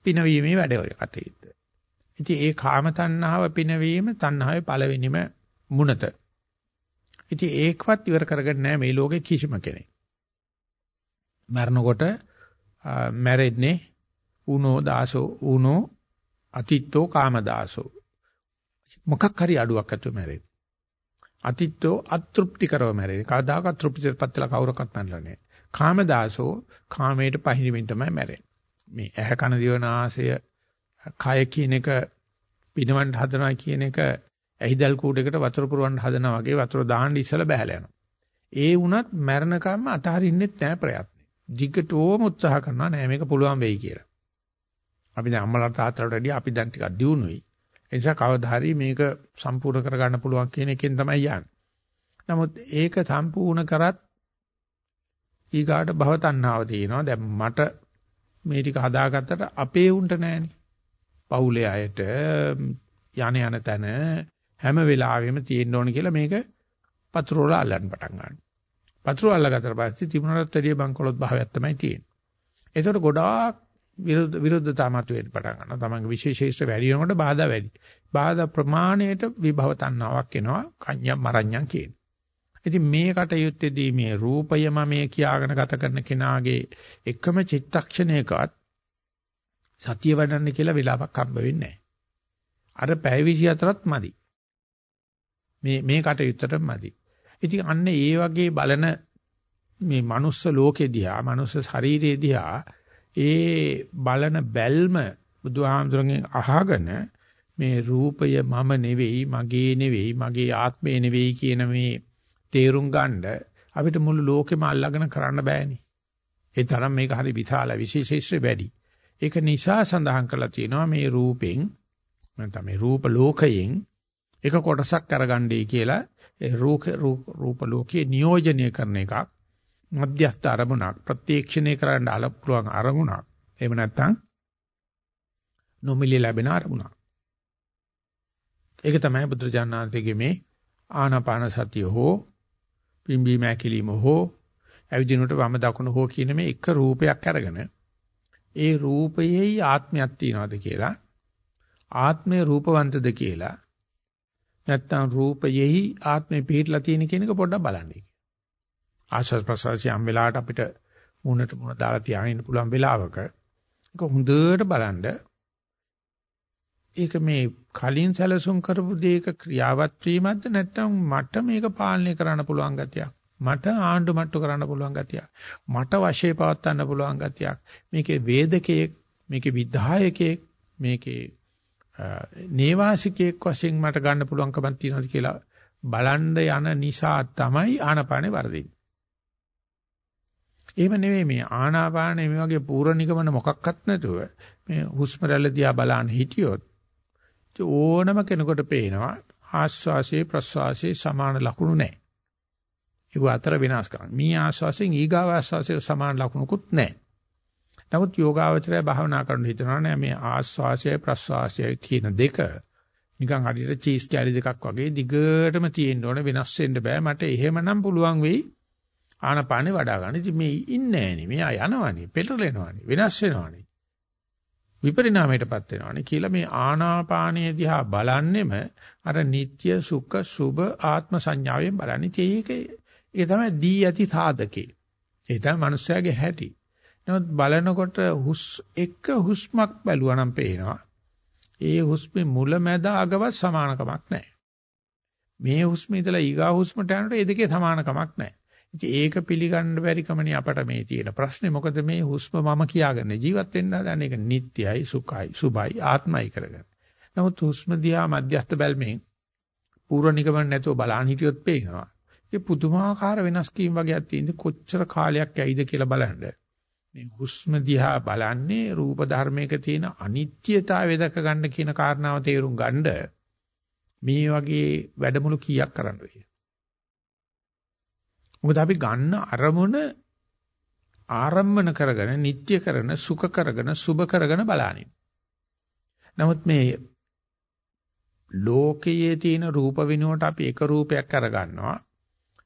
පිනවීමේ වැඩ ඔය කටයුත්ත. ඉතින් ඒ කාම තණ්හාව පිනවීම තණ්හාවේ පළවෙනිම මුනත. ඉතින් ඒකවත් ඉවර කරගන්න නැහැ මේ ලෝකේ කිසිම කෙනෙක්. මරණකොට මැරෙන්නේ උනෝ දාසෝ උනෝ අතිත්තෝ කාමදාසෝ මොකක් හරි අඩුවක් ඇතුව මැරෙන්නේ. අතිත්තෝ අතෘප්තිකරව මැරෙන්නේ. කවදාකවත් තෘප්තියටපත් වෙලා කවුරක්වත් මැරෙලා නැහැ. කාමදාසෝ කාමයට පහිනමින් තමයි මැරෙන්නේ. මේ ඇහැ කන දිව නාසය කය කියන එක පිනවන්න හදනවා කියන එක ඇහිදල් කූඩේකට වතුර පුරවන්න හදනවා වගේ වතුර දාන්න ඉස්සලා බහැලා යනවා. ඒ වුණත් මරණකම්ම අතහරින්නෙත් නැහැ ප්‍රයත්නේ. jiggatෝම උත්සාහ කරනවා නෑ මේක පුළුවන් වෙයි කියලා. අපි දැන් අම්මලා තාත්තලාට වැඩිය අපි දැන් ටිකක් දියුණුයි. ඒ නිසා කවදා හරි මේක සම්පූර්ණ කරගන්න පුළුවන් කියන එකෙන් තමයි යන්නේ. නමුත් ඒක සම්පූර්ණ කරත් ඊගාට භව තණ්හාව තියෙනවා. දැන් මට මේ ටික හදාගත්තට අපේ උන්ට නෑනේ. පවුලේ අයට යන යන තැන හැම වෙලාවෙම තියෙන්න ඕන කියලා මේක පතුරවල අල්ලන්න පටන් ගන්නවා. පතුරවල අල්ලගත්තට පස්සේ තිබුණාට වැඩිය බංකොලොත් භාවයක් තමයි තියෙන්නේ. ඒකට ගොඩාක් විරුද්ධ විරුද්ධතා මත වෙන්න පටන් ගන්නවා. තමන්ගේ විශේෂීෂ්ඨ වැඩි වෙනකොට බාධා වැඩි. බාධා ප්‍රමාණයට විභව තණ්හාවක් එනවා. කඤ්ඤම් මරඤ්ඤම් කියන. ඉතින් මේ කටයුත්තේදී මේ රූපය මමයේ කියාගෙන ගත කරන කෙනාගේ එකම චිත්තක්ෂණයකවත් සතිය වඩන්න කියලා වෙලාවක් හම්බ වෙන්නේ නැහැ. අර පැය 24ත් මදි. මේ මේ කටයුත්තට මදි. ඉතින් අන්න ඒ වගේ බලන මේ මනුස්ස ලෝකෙ දිහා, මනුස්ස ශරීරය දිහා ඒ බලන බැල්ම බුදුහාමුදුරන්ගෙන් අහගෙන මේ රූපය මම නෙවෙයි මගේ නෙවෙයි මගේ ආත්මය නෙවෙයි කියන මේ තේරුම් ගන්න අපිට මුළු ලෝකෙම අල්ලගෙන කරන්න බෑනේ. ඒ තරම් මේක හරි විශාල විශේෂීශ්‍ර වැඩි. ඒක නිසා සඳහන් කරලා තියෙනවා මේ රූපෙන් නැත්නම් මේ රූප ලෝකයෙන් එක කොටසක් අරගන්නයි කියලා ඒ රූප රූප ලෝකයේ නියෝජනය කරන එකක් මධ්‍යස්ථ අරමුණක් ප්‍රත්‍යක්ෂණය කරන්න අල පුළුවන් අරමුණක් එහෙම නැත්නම් නොමිලේ ලැබෙන අරමුණක් ඒක තමයි බුදුරජාණන්සේගේ මේ ආනාපාන සතිය හෝ පිම්බීම ඇකිලිම හෝ ඇවිදිනකොට වම දකුණ හෝ කියන මේ එක රූපයක් අරගෙන ඒ රූපයෙහි ආත්මයක් තියනවාද කියලා ආත්මය රූපවන්තද කියලා නැත්නම් රූපයෙහි ආත්මේ පිහිටලා තියෙන කියන එක පොඩ්ඩක් බලන්න. ආශස් ප්‍රසවාසී යම් වෙලාවට අපිට මුණට මුණ දාලා තියාගෙන ඉන්න පුළුවන් වෙලාවක ඒක හොඳට බලන්න. ඒක මේ කලින් සැලසුම් කරපු දේක ක්‍රියාවත් වීමක්ද නැත්නම් මට මේක පාලනය කරන්න පුළුවන් ගතියක්? මට ආණ්ඩු මට්ටු කරන්න පුළුවන් ගතියක්? මට වශයේ පවත්වන්න පුළුවන් ගතියක්? මේකේ වේදකයෙක් මේකේ විධායකයෙක් මේකේ නේවාසිකයෙක් වශයෙන් මට ගන්න පුළුවන්කමක් තියෙනවද කියලා බලන්න යන නිසා තමයි ආනපානේ වර්ධින්නේ එහෙම නෙවෙයි මේ ආනාපානෙ මේ වගේ පූර්ණ නිගමන මොකක්වත් නැතුව මේ හුස්ම රැල්ල දිහා බලන්න හිටියොත් ඕනම කෙනෙකුට පේනවා ආස්වාසේ ප්‍රස්වාසේ සමාන ලකුණු නැහැ. ඒක අතර වෙනස්කම්. මේ ආස්වාසෙන් ඊගාව ආස්වාසේ සමාන ලකුණුකුත් නැහැ. නමුත් යෝගාවචරය භාවනා කරන හිතනවා නෑ මේ ආස්වාසය ප්‍රස්වාසය කියන දෙක නිකන් හරියට චීස් කැලි දෙකක් වගේ දිගටම තියෙන්න ඕන වෙනස් වෙන්න බෑ මට එහෙමනම් පුළුවන් වෙයි ආනපානේ වඩා ගන්න. ඉතින් මේ ඉන්නේ නෑනේ. මෙයා යනවනේ, පෙරලෙනවනේ, වෙනස් වෙනවනේ. විපරිණාමයටපත් වෙනවනේ කියලා මේ ආනාපානයේ දිහා බලන්නෙම අර නিত্য සුඛ සුභ ආත්ම සංඥාවෙන් බලන්නේ. ඒක ඒ තමයි දී යති සාධකේ. ඒ තමයි මිනිස්යාගේ හැටි. නමුත් බලනකොට හුස් එක හුස්මක් බැලුවා නම් පේනවා. ඒ හුස්මේ මුල මැද අගවත් සමානකමක් නැහැ. මේ හුස්මේ ඉඳලා ඊගා හුස්මට යනකොට ඒ දෙකේ සමානකමක් නැහැ. ඉතින් ඒක පිළිගන්න බැරි කමනේ අපට මේ තියෙන ප්‍රශ්නේ මොකද මේ හුස්ම මම කියාගන්නේ ජීවත් වෙන්න හදන එක නිට්ටයයි සුඛයි සුභයි ආත්මයි කරගෙන. නමුත් හුස්ම දිහා මධ්‍යස්ත බැල්මෙන් පූර්ව නිගමන නැතුව බලන් හිටියොත් පේනවා. ඒ පුදුමාකාර වෙනස් කීම් වගේක් තියෙන කොච්චර කාලයක් ඇයිද කියලා බලන්න. මේ හුස්ම දිහා බලන්නේ රූප ධර්මයක තියෙන අනිත්‍යතාවය දැක ගන්න කියන කාරණාව තේරුම් ගන්න මේ වගේ වැඩමුළු කීයක් කරන්න වෙයි. මොකද අපි ගන්න අරමුණ ආරම්මන කරගෙන නිට්ටය කරන සුඛ කරගෙන සුභ කරගෙන බලනින්. නමුත් මේ ලෝකයේ තියෙන රූප විනුවට අපි එක රූපයක් අරගන්නවා.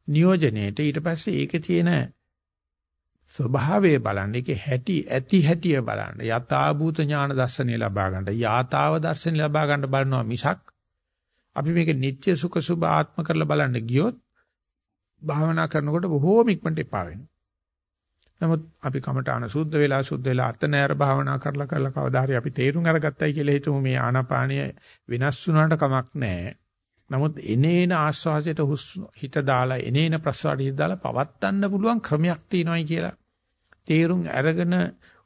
නියෝජනයේට ඊට පස්සේ ඒකේ තියෙන ස්වභාවය බලන්න ඒකේ හැටි ඇති හැටිය බලන්න යථාභූත ඥාන දර්ශනය ලබා ගන්න යථාව දර්ශනය ලබා ගන්න බලනවා මිසක් අපි මේක නිත්‍ය සුඛ සුභ ආත්ම කරලා බලන්න ගියොත් භාවනා කරනකොට බොහෝම ඉක්මනට එපා වෙනවා. නමුත් අපි කමඨාන සුද්ධ වෙලා සුද්ධ වෙලා අත නෑර භාවනා කරලා කරලා කවදා හරි අපි තේරුම් අරගත්තයි කියලා හිතමු මේ ආනාපානය වෙනස් වුණාට කමක් නැහැ. නමුත් එනේන ආස්වාසයට හිත දාලා එනේන ප්‍රසවාසයට දාලා පවත්තන්න පුළුවන් ක්‍රමයක් තියෙනවායි කියලා තේරුම් අරගෙන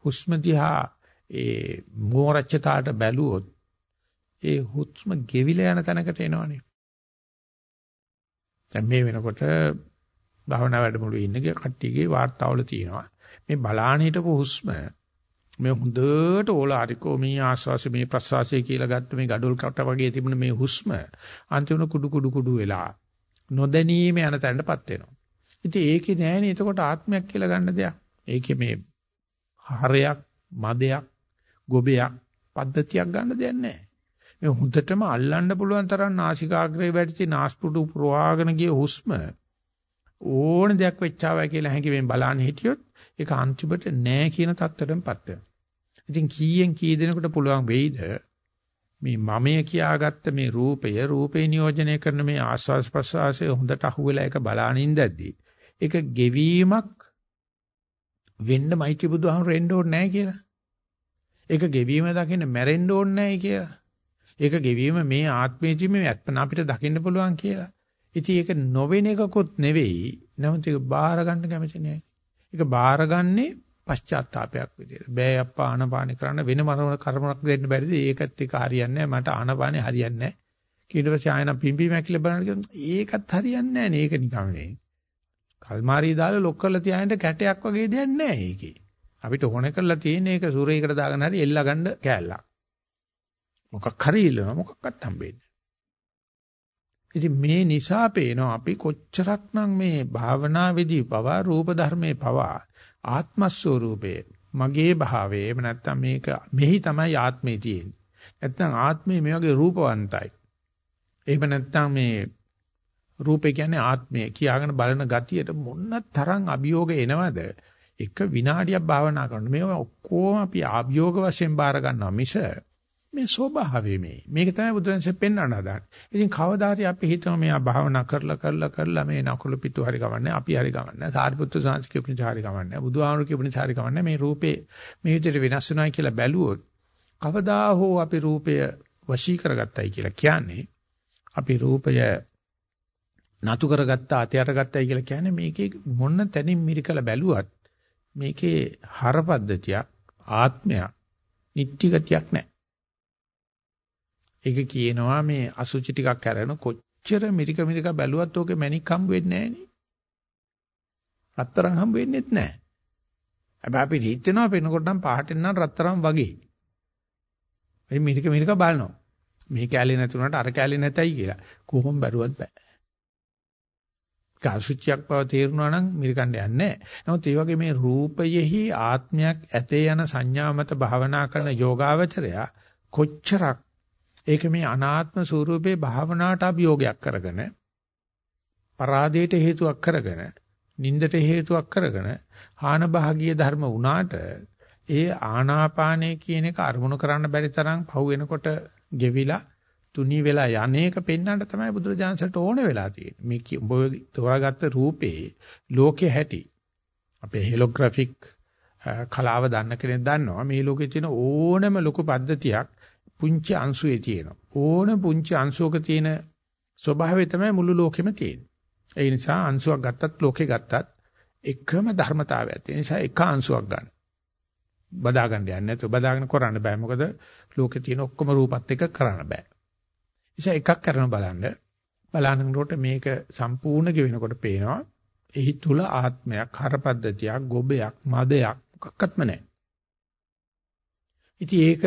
හුස්ම දිහා ඒ මෝරච්චතාවට බැලුවොත් ඒ හුස්ම ගෙවිලා යන තැනකට එනවනේ. දැන් මේ වෙනකොට භාවනා වැඩමුළුවේ ඉන්න කට්ටියගේ වාර්තාවල තියෙනවා. මේ බලාන හිටපු හුස්ම මේ හොඳට ඕලාරිකෝ මේ ආස්වාසි මේ ප්‍රස්වාසය කියලා ගත්ත මේ gadol කට වගේ තිබුණ මේ හුස්ම අන්තිම කුඩු කුඩු කුඩු වෙලා නොදැනීම යන තැනටපත් වෙනවා. ඉතින් ඒකේ නෑනේ එතකොට ආත්මයක් කියලා ගන්න දෙයක්. ඒකේ මේ හරයක්, මදයක්, ගොබයක්, පද්ධතියක් ගන්න දෙයක් නෑ. මේ හොඳටම අල්ලන්න පුළුවන් තරම් නාසිකාග්‍රේ වැටිච්ච නාස්පුඩු පුරවාගෙන ගිය හුස්ම ඕන දෙයක් වෙච්චාවයි කියලා හැඟීමෙන් බලන්න හිටියොත් ඒක අන්තිමට නෑ කියන தත්ත්වෙටමපත් වෙනවා. ඉතින් කීයෙන් කී දෙනෙකුට පුළුවන් වෙයිද මේ මමය කියාගත්ත මේ රූපය රූපේ නියෝජනය කරන මේ ආස්වාස් ප්‍රසවාසය හොඳට අහුවෙලා ඒක බලානින් දැද්දි ඒක ගෙවීමක් වෙන්න මෛත්‍රී බුදුහාමුදුරු එන්න ඕනේ නැහැ කියලා. ඒක ගෙවීම දකින්න මැරෙන්න ඕනේ නැහැ කියලා. ඒක ගෙවීම මේ ආත්මයේදී මේ අත්පන අපිට දකින්න පුළුවන් කියලා. ඉතින් ඒක නොවෙන එකකුත් නෙවෙයි. නමුත් ඒක බාහිර ගන්න කැමති නෑ. ඒක බාහිරගන්නේ පශ්චාත්තාවයක් විදියට. බෑ අප්පා ආනපාන කරන්න වෙන මරණ කර්මයක් දෙන්න බැරිද? ඒකත් එක හරියන්නේ මට ආනපානේ හරියන්නේ නැහැ. ඊට පස්සේ ආයන පිම්බි මැකිල බලන්න ඒකත් හරියන්නේ නැහැ නේ. ඒක නිකන් නේ. කල්මාරී දාලා ලොක් කරලා තියාගෙන කැටයක් වගේ දෙයක් නැහැ ඒකේ. අපිට ඕන කරලා තියෙන එක සූරේකට දාගෙන හරි එල්ලා ගන්න කෑල්ලක්. මොකක් හරි ඉල්ලනවා මොකක්වත් හම්බෙන්නේ ඉතින් මේ නිසා පේනවා අපි කොච්චරක්නම් මේ භාවනාවේදී පවා රූප ධර්මයේ පවා ආත්ම ස්වરૂපයේ මගේ භාවයේ එහෙම නැත්නම් මේක මෙහි තමයි ආත්මේ තියෙන්නේ. නැත්නම් ආත්මේ මේ වගේ රූපවන්තයි. එහෙම නැත්නම් මේ රූපේ කියන්නේ ආත්මය කියාගෙන බලන ගතියට මොන්න තරම් අභියෝග එනවද? එක විනාඩියක් භාවනා කරනකොට මේවා ඔක්කොම අපි අභියෝග වශයෙන් බාර ගන්නවා මිස මේ ස්වභාවය මේ. මේක තමයි බුදුරජාණන්සේ පෙන්වන්න හදාන්නේ. ඉතින් කවදා හරි අපි හිතමු මෙයා භාවනා කරලා කරලා කරලා මේ නකුල පිටු හරි ගමන්නේ අපි හරි ගමන්නේ. සාරිපුත්‍ර සාංශික උපනිෂ හරි ගමන්නේ. බුදුහාමුදුරුවෝ උපනිෂ හරි ගමන්නේ. මේ රූපේ මේ විදිහට වෙනස් වෙනවා කියලා බැලුවොත් කවදා හෝ අපි රූපය වශී කරගත්තයි කියලා කියන්නේ අපි රූපය නතු කරගත්ත අතයට ගත්තයි කියලා කියන්නේ මේකේ මොන තැනින් මිරිකලා බැලුවත් මේකේ හරපද්ධතියක් ආත්මයක් නිට්ටි ගතියක් නැහැ. ඒක කියනවා මේ අසුචි ටිකක් අරගෙන කොච්චර මිරික මිරික බැලුවත් ඕකේ මැණික් හම්බ වෙන්නේ නැහැ නේ. රත්තරන් හම්බ වෙන්නේත් නැහැ. හැබැයි අපි හිතනවා පෙනකොට නම් පහට නම් රත්තරන් වගේ. මේ මිරික මිරික බලනවා. මේ කැලේ නැතුණාට අර කැලේ නැතයි කියලා. කොහොම බැරුවත් බෑ. කාසුචියක් බව තේරුණා නම් මිරිකන්න යන්නේ නැහැ. නමුත් ඒ වගේ මේ රූපයෙහි ආත්මයක් ඇතේ යන සංඥා මත භාවනා කරන යෝගාවචරයා කොච්චරක් ඒක මේ අනාත්ම ස්වરૂපේ භාවනාවට අභියෝගයක් කරගෙන පරාදයට හේතුවක් කරගෙන නින්දට හේතුවක් කරගෙන හාන භාගීය ධර්ම වුණාට ඒ ආනාපානය කියන එක අරමුණු කරන්න බැරි තරම් පහු වෙනකොට ගෙවිලා තුනී වෙලා යන්නේක පෙන්වන්න තමයි බුදුරජාණන්සට ඕන වෙලා තියෙන්නේ. මේ උඹ තෝරාගත්ත රූපේ ලෝකේ හැටි. අපේ හෙලෝග්‍රැෆික් කලාව දන්න කෙනෙක් දන්නවා මේ ලෝකේ තියෙන ඕනම ලොකු පද්ධතියක් පුංචි අංශුවේ තියෙනවා. ඕන පුංචි අංශුවක තියෙන ස්වභාවය තමයි මුළු ලෝකෙම තියෙන්නේ. ඒ නිසා අංශුවක් ගත්තත් ලෝකේ ගත්තත් එකම ධර්මතාවයක්. ඒ නිසා එක අංශුවක් ගන්න. බදා ගන්න යන්නේ නැතුව බදාගෙන කරන්න බෑ. මොකද ලෝකේ තියෙන ඔක්කොම රූපත් එක්ක කරන්න බෑ. නිසා එකක් කරන බලන්න. බලනකොට මේක සම්පූර්ණ ගෙවෙනකොට පේනවා. එහි තුල ආත්මයක්, හරපද්ධතියක්, ගොබයක්, මදයක් මොකක්වත්ම නැහැ. ඉතින් ඒක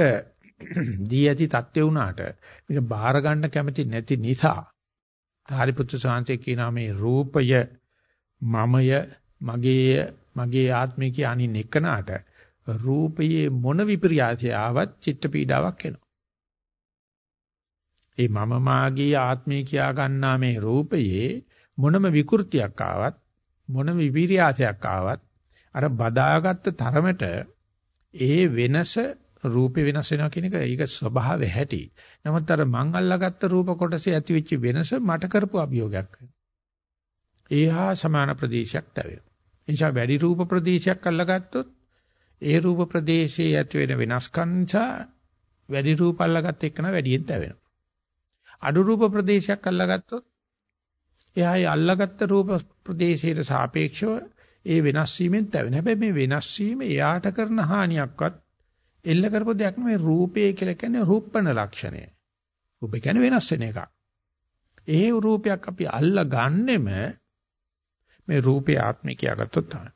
දී ඇති தත්ත්වේ වුණාට මේක බාර ගන්න කැමති නැති නිසා සාරිපුත්‍ර සාංශේ කියනවා මේ රූපය මමය මගේය මගේ ආත්මය කිය අනින් එකනට රූපයේ මොන විපර්යාසය ආවත් චිත්ත පීඩාවක් එනවා. ඒ මම මාගේ ආත්මය කියා ගන්නා මේ රූපයේ මොනම විකෘතියක් ආවත් මොනම විපර්යාසයක් ආවත් අර බදාගත්ත තරමට ඒ වෙනස රූපේ වෙනස් වෙනවා කියන එක ඒක ස්වභාවය හැටි. නමුත් අර මං අල්ලාගත්ත රූප කොටසේ ඇති වෙච්ච වෙනස මට කරපු අභියෝගයක් වෙනවා. ඒහා සමාන ප්‍රදේශයක් තැවෙනවා. එනිසා වැඩි රූප ප්‍රදේශයක් අල්ලාගත්තොත් ඒ රූප ප්‍රදේශයේ ඇති වෙන වෙනස්කම් නිසා වැඩි රූප අල්ලාගත්ත එකන වැඩියෙන් තැවෙනවා. අඩු රූප ප්‍රදේශයක් අල්ලාගත්තොත් එයායි අල්ලාගත්ත රූප ප්‍රදේශයට සාපේක්ෂව ඒ වෙනස් වීමෙන් තැවෙන. හැබැයි මේ වෙනස් වීම එයාට කරන හානියක්වත් එල්ල කරපු දෙයක් නෙමෙයි රූපය කියලා කියන්නේ රූපණ ලක්ෂණය. රූපය කියන්නේ වෙනස් වෙන එකක්. ඒ රූපයක් අපි අල්ලා ගන්නෙම මේ රූපේ ආත්මය කියලාගත්තොත් තමයි.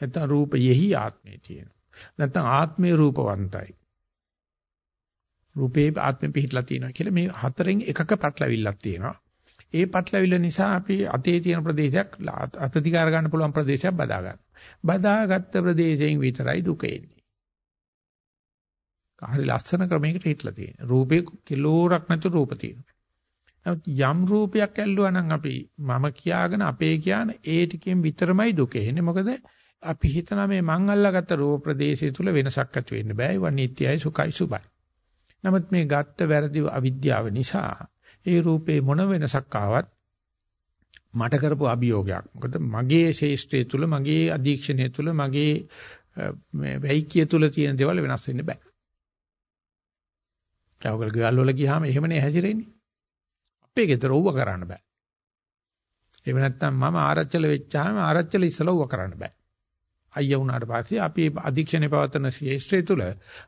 නැත්නම් රූපයෙහි ආත්මය තියෙනවා. නැත්නම් ආත්මේ රූපවන්තයි. රූපේ ආත්මෙ පිහිටලා තියෙනවා කියලා මේ හතරෙන් එකක පටලවිල්ලක් තියෙනවා. ඒ පටලවිල්ල නිසා අපි අතේ තියෙන ප්‍රදේශයක් අතතිකාර ගන්න පුළුවන් ප්‍රදේශයක් බදා ගන්න. බදාගත්ත ප්‍රදේශයෙන් විතරයි දුක එන්නේ. හරි ලස්සන ක්‍රමයකට හිටලා තියෙනවා. රූපේ කිලෝරක් නැතු රූප තියෙනවා. නමුත් යම් රූපයක් ඇල්ලුවා නම් අපි මම කියාගෙන අපේ කියන ඒ ටිකෙන් විතරමයි දුක එන්නේ. මොකද අපි හිතනවා මේ මං අල්ලාගත්ත රූප ප්‍රදේශය තුල වෙනසක් ඇති වෙන්න බෑ. ඒවා නිට්ටයයි සුඛයි සුබයි. නමුත් මේ ගත්ත වැරදි අවිද්‍යාව නිසා ඒ රූපේ මොන වෙනසක් ආවත් මට කරපු අභියෝගයක්. මොකද මගේ ශේෂ්ත්‍රය තුල මගේ අධීක්ෂණය තුල මගේ මේ වෛක්‍ය තුල තියෙන දේවල් වෙනස් වෙන්න බෑ. කවගල් ගෙවල් වල ගියාම එහෙමනේ හැසිරෙන්නේ. අපේ ගෙදර ඕව කරන්න බෑ. එහෙම නැත්නම් මම ආරච්චල වෙච්චාම ආරච්චල ඉස්සලා ඕව කරන්න බෑ. අයියා වුණාට පස්සේ අපි අධීක්ෂණේ පවත්වන ශ්‍රේෂ්ඨය තුල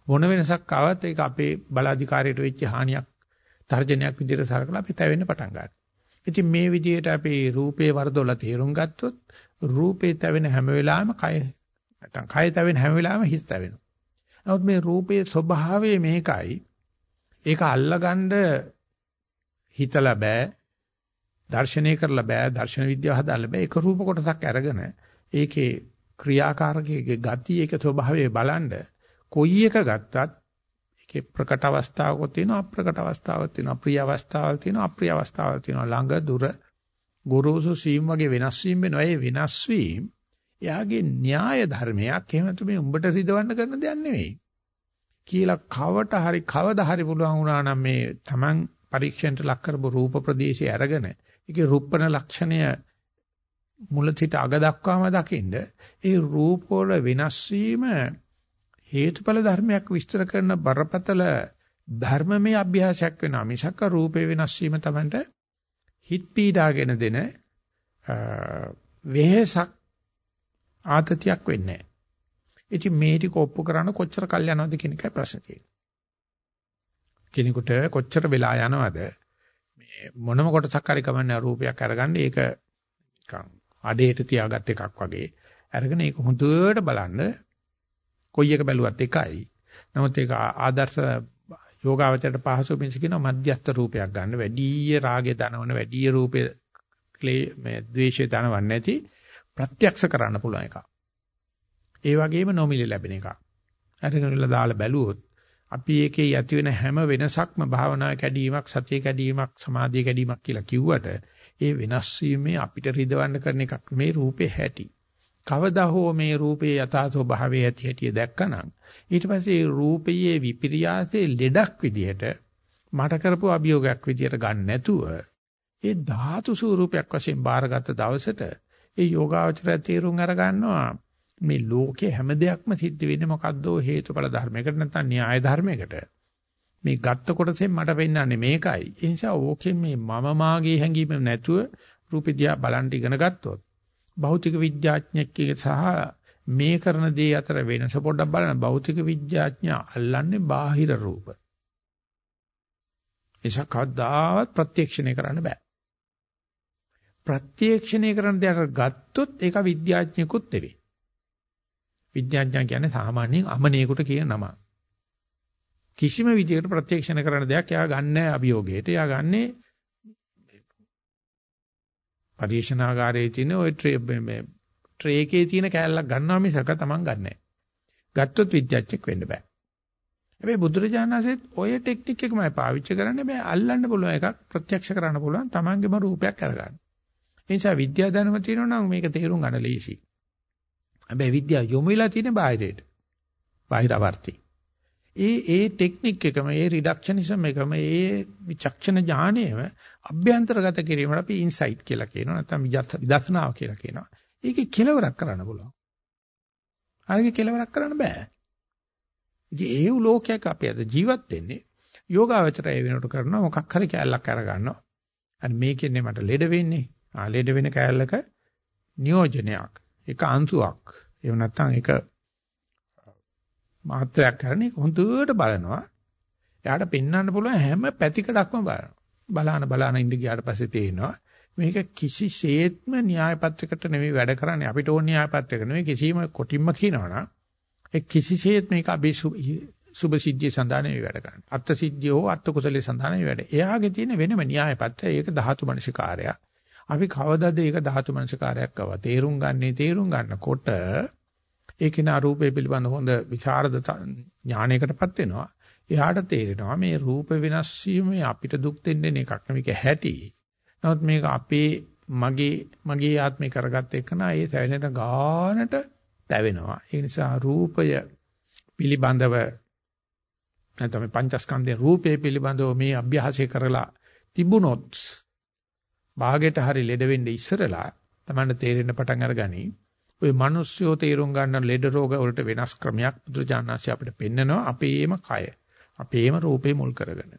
මොන වෙනසක් ආවත් ඒක අපේ බලාධිකාරියට වෙච්ච හානියක් තර්ජනයක් විදිහට සලකලා අපි තැවෙන්න පටන් ගන්නවා. ඉතින් මේ විදිහට අපි රූපේ වර්ධවල තේරුම් ගත්තොත් රූපේ තැවෙන හැම වෙලාවෙම කය නැත්නම් කය තැවෙන හැම වෙලාවෙම හිත තැවෙනවා. නමුත් මේ රූපේ ස්වභාවය මේකයි ඒක අල්ලගන්න හිතලා බෑ. දර්ශනය කරලා බෑ. දර්ශන විද්‍යාව හදාන්න බෑ. ඒක රූප කොටසක් අරගෙන ඒකේ ක්‍රියාකාරකයේ ගති ඒක ස්වභාවය බලන්න කොයි එක ගත්තත් ඒකේ ප්‍රකට අවස්ථාවක් තියෙනවා අප්‍රකට අවස්ථාවක් තියෙනවා ප්‍රිය අවස්ථාවක් තියෙනවා අප්‍රිය අවස්ථාවක් තියෙනවා ළඟ දුර ගොරෝසු සීම් වගේ වෙනස් වීම වෙනවා ඒ වෙනස් වීම එයාගේ න්‍යාය ධර්මයක් එහෙම නැතු මේ උඹට රිදවන්න කරන දෙයක් නෙවෙයි කියලා කවට හරි කවදා හරි පුළුවන් වුණා නම් මේ Taman පරීක්ෂණයට ලක් කරපු රූප ප්‍රදේශය අරගෙන ඒකේ රූපණ ලක්ෂණය මුල සිට අග දක්වාම දකින්ද ඒ රූප වල වෙනස් වීම හේතුඵල ධර්මයක් විස්තර කරන බරපතල ධර්මමය අභ්‍යාසයක් වෙනවා. මිසක රූපේ වෙනස් වීම තමයි හිත පීඩාගෙන දෙන වෙහසක් ආතතියක් වෙන්නේ නැහැ. ඉතින් මේ ටික ඔප්පු කරන්න කොච්චර කල් යනවද කියන එකයි ප්‍රශ්නේ තියෙන්නේ. කෙනෙකුට කොච්චර වෙලා යනවද මේ මොනම කොටසක් හරි කමන්නේ රූපයක් අරගන්න ඒක නිකන් අඩේට තියාගත් එකක් වගේ අරගෙන ඒක හොඳට බලන්න කොයි එක බැලුවත් එකයි. නමුත් ඒක ආදර්ශ යෝගාවචරයට පහසු පිණිස කියන මධ්‍යස්ථ රූපයක් ගන්න වැඩි රාගේ දනවන වැඩි රූපේ ක්ලේ මේ ද්වේෂය දනවන්නේ නැති ප්‍රත්‍යක්ෂ කරන්න පුළුවන් එකක්. ඒ වගේම නොමිලේ ලැබෙන එකක්. අරගෙනලා දාලා බැලුවොත් අපි ඒකේ ඇති වෙන හැම වෙනසක්ම භාවනා කැඩීමක්, සතිය කැඩීමක්, සමාධිය කැඩීමක් කියලා කිව්වට ඒ වෙනස් වීමේ අපිට රිදවන්න කරන එකක් මේ රූපේ හැටි. කවදා හෝ මේ රූපේ යථාතෝ භාවයේ ඇති හැටි දැක්කනම් ඊට පස්සේ රූපයේ විපිරියාසයේ ලෙඩක් විදිහට මට කරපු අභියෝගයක් විදිහට ගන්න නැතුව ඒ ධාතු ස්වරූපයක් වශයෙන් බාරගත් දවසට ඒ යෝගාවචරය තීරුම් අර ගන්නවා මේ ලෝකේ හැම දෙයක්ම සිද්ධ වෙන්නේ මොකද්ද හේතුඵල ධර්මයකට නැත්නම් න්‍යාය ධර්මයකට. මේ ගත්ත කොටසෙන් මට පෙන්වන්නේ මේකයි. ඒ නිසා ඕකෙන් මේ මම මාගේ හැඟීම නැතුව රූපෙ දිහා බලන් ඉගෙන ගත්තොත් භෞතික විද්‍යාඥයෙක්ගේ සහ මේ කරන දේ අතර වෙනස පොඩ්ඩක් බලන්න භෞතික විද්‍යාඥයා අල්ලන්නේ බාහිර රූප. ඒක කවදාවත් ප්‍රත්‍යක්ෂණය කරන්න බෑ. ප්‍රත්‍යක්ෂණය කරන දෙයක් ගත්තොත් ඒක විද්‍යාඥයෙකුත් නෙවෙයි. විද්‍යාඥයන් කියන්නේ සාමාන්‍යයෙන් අමනේකට කියන නම. කිසිම විදිහකට ප්‍රත්‍යක්ෂණ කරන දෙයක් එයා ගන්න අභියෝගයට. එයා ගන්නේ පරිශනාගාරයේ තියෙන ওই මේ ට්‍රේ එකේ තියෙන කෑල්ලක් ගන්නවා මිසක තමන් ගන්නෑ. ගත්තොත් විද්‍යාඥෙක් වෙන්න බෑ. හැබැයි බුදුරජාණන් වහන්සේත් ඔය ටෙක්නික් එකමයි පාවිච්චි කරන්නේ බෑ අල්ලන්න පුළුවන් එකක් ප්‍රත්‍යක්ෂ කරන්න පුළුවන් තමන්ගේම රූපයක් අරගන්න. ඒ නිසා විද්‍යා දැනුම තියෙනවා නම් මේක තේරුම් ගන්න ලේසියි. හැබැයි විද්‍යාව යොමු වෙලා තියෙන බාහිරයට. බාහිර අවර්ති. ඒ ඒ ටෙක්නික් එකම ඒ රිඩක්ෂනිසම් එකම ඒ විචක්ෂණ ඥානයම අභ්‍යන්තරගත කිරීමට අපි ඉන්සයිට් කියලා කියනවා නැත්නම් විදර්ශනාව කියලා කියනවා. ඒකේ කෙලවරක් කරන්න පුළුවන්. අරගේ කෙලවරක් කරන්න බෑ. ඉතින් ඒ ලෝකයක අපි අද ජීවත් වෙන්නේ යෝගාවචරය වෙනකොට කරනවා මොකක් හරි කැලලක් අර ගන්නවා. අන්න මේකෙන්නේ මට ලෙඩ වෙන්නේ. ආ ලෙඩ වෙන කැලලක නියෝජනයක්. ඒක අංශුවක්. එහෙම නැත්නම් ඒක මාත්‍රයක් කරන එක හොඳට බලනවා. එයාට පෙන්වන්න පුළුවන් හැම පැතිකඩක්ම බලනවා. බලාන බලාන ඉඳ ගියාට පස්සේ තේරෙනවා මේක කිසිසේත්ම න්‍යාය පත්‍රයකට නෙමෙයි වැඩ කරන්නේ. අපිට ඕන න්‍යාය පත්‍රයක නෙමෙයි කිසිම කොටින්ම කියනවනම් ඒ කිසිසේත් මේක අභිසු සුභ සිද්ධිය සඳහා නෙවෙයි වැඩ කරන්නේ. අත්ත් සිද්ධිය හෝ අත්ත් කුසලයේ සඳහා නෙවෙයි වැඩ. එයාගේ තියෙන වෙනම න්‍යාය පත්‍රය ඒක ධාතු මනසිකාරයක්. අපි කවදාද ඒක ධාතු මනසිකාරයක් කව තේරුම් ගන්නේ තේරුම් ගන්නකොට ඒකේ නාරූපේ පිළිබඳ හොඳ විචාරද ඥානයකටපත් වෙනවා. එයාට තේරෙනවා මේ රූප වෙනස් වීම අපිට දුක් දෙන්නේ එකක් නෙවෙයි හැටි. නමුත් මේක අපේ මගේ මගේ ආත්මේ කරගත්ත එක නා ඒ සැවෙනට ගානට තැවෙනවා. ඒ නිසා රූපය පිළිබඳව නැත්නම් පංචස්කන්ධේ රූපේ පිළිබඳව මේ අභ්‍යාසය කරලා තිබුණොත් භාගයට හරි ලෙඩ වෙන්න ඉස්සරලා තමන්න තේරෙන්න පටන් අරගනි. ওই මිනිස්සුયો තේරුම් ගන්න ලෙඩ රෝග වලට වෙනස් ක්‍රමයක් බුදුජානනාංශය අපිට පෙන්නනවා අපේම කය, අපේම රූපේ මුල් කරගෙන.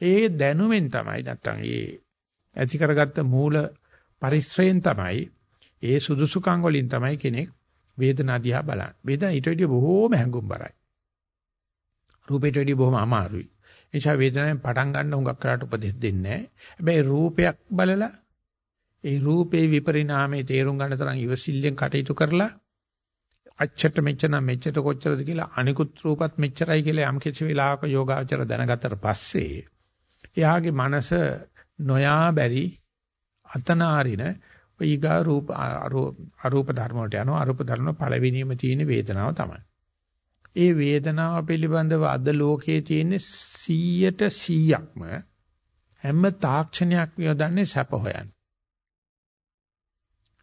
ඒ දැනුමෙන් තමයි නැත්තම් ඒ ඇති කරගත්ත මූල පරිශ්‍රයෙන් තමයි ඒ සුදුසුකම් වලින් තමයි කෙනෙක් වේදනා දිහා බලන්නේ. වේදනා ඊට වඩා බොහෝම හැඟුම්overline. රූපයට වඩා බොහොම අමාරුයි. ඒ නිසා වේදනාවෙන් පටන් ගන්න හුඟක් කරාට උපදෙස් දෙන්නේ නැහැ. හැබැයි රූපයක් බලලා ඒ රූපේ විපරිණාමයේ තේරුම් ගන්න තරම් ඉවසිල්ලෙන් කටයුතු කරලා අච්චට මෙච්චර මෙච්චර කොච්චරද කියලා අනිකුත් රූපත් මෙච්චරයි කියලා යම් කිසි වෙලාවක යෝගාචර දැනගත්තට පස්සේ එයාගේ මනස නොයා බැරි අතනාරින ඊගා රූප අරූප ධර්ම වලට යනවා අරූප ධර්ම පළවෙනියම තියෙන වේදනාව තමයි. ඒ වේදනාව පිළිබඳව අද ලෝකයේ තියෙන 100ට 100ක්ම හැම තාක්ෂණයක් යොදන්නේ සැප හොයන්න.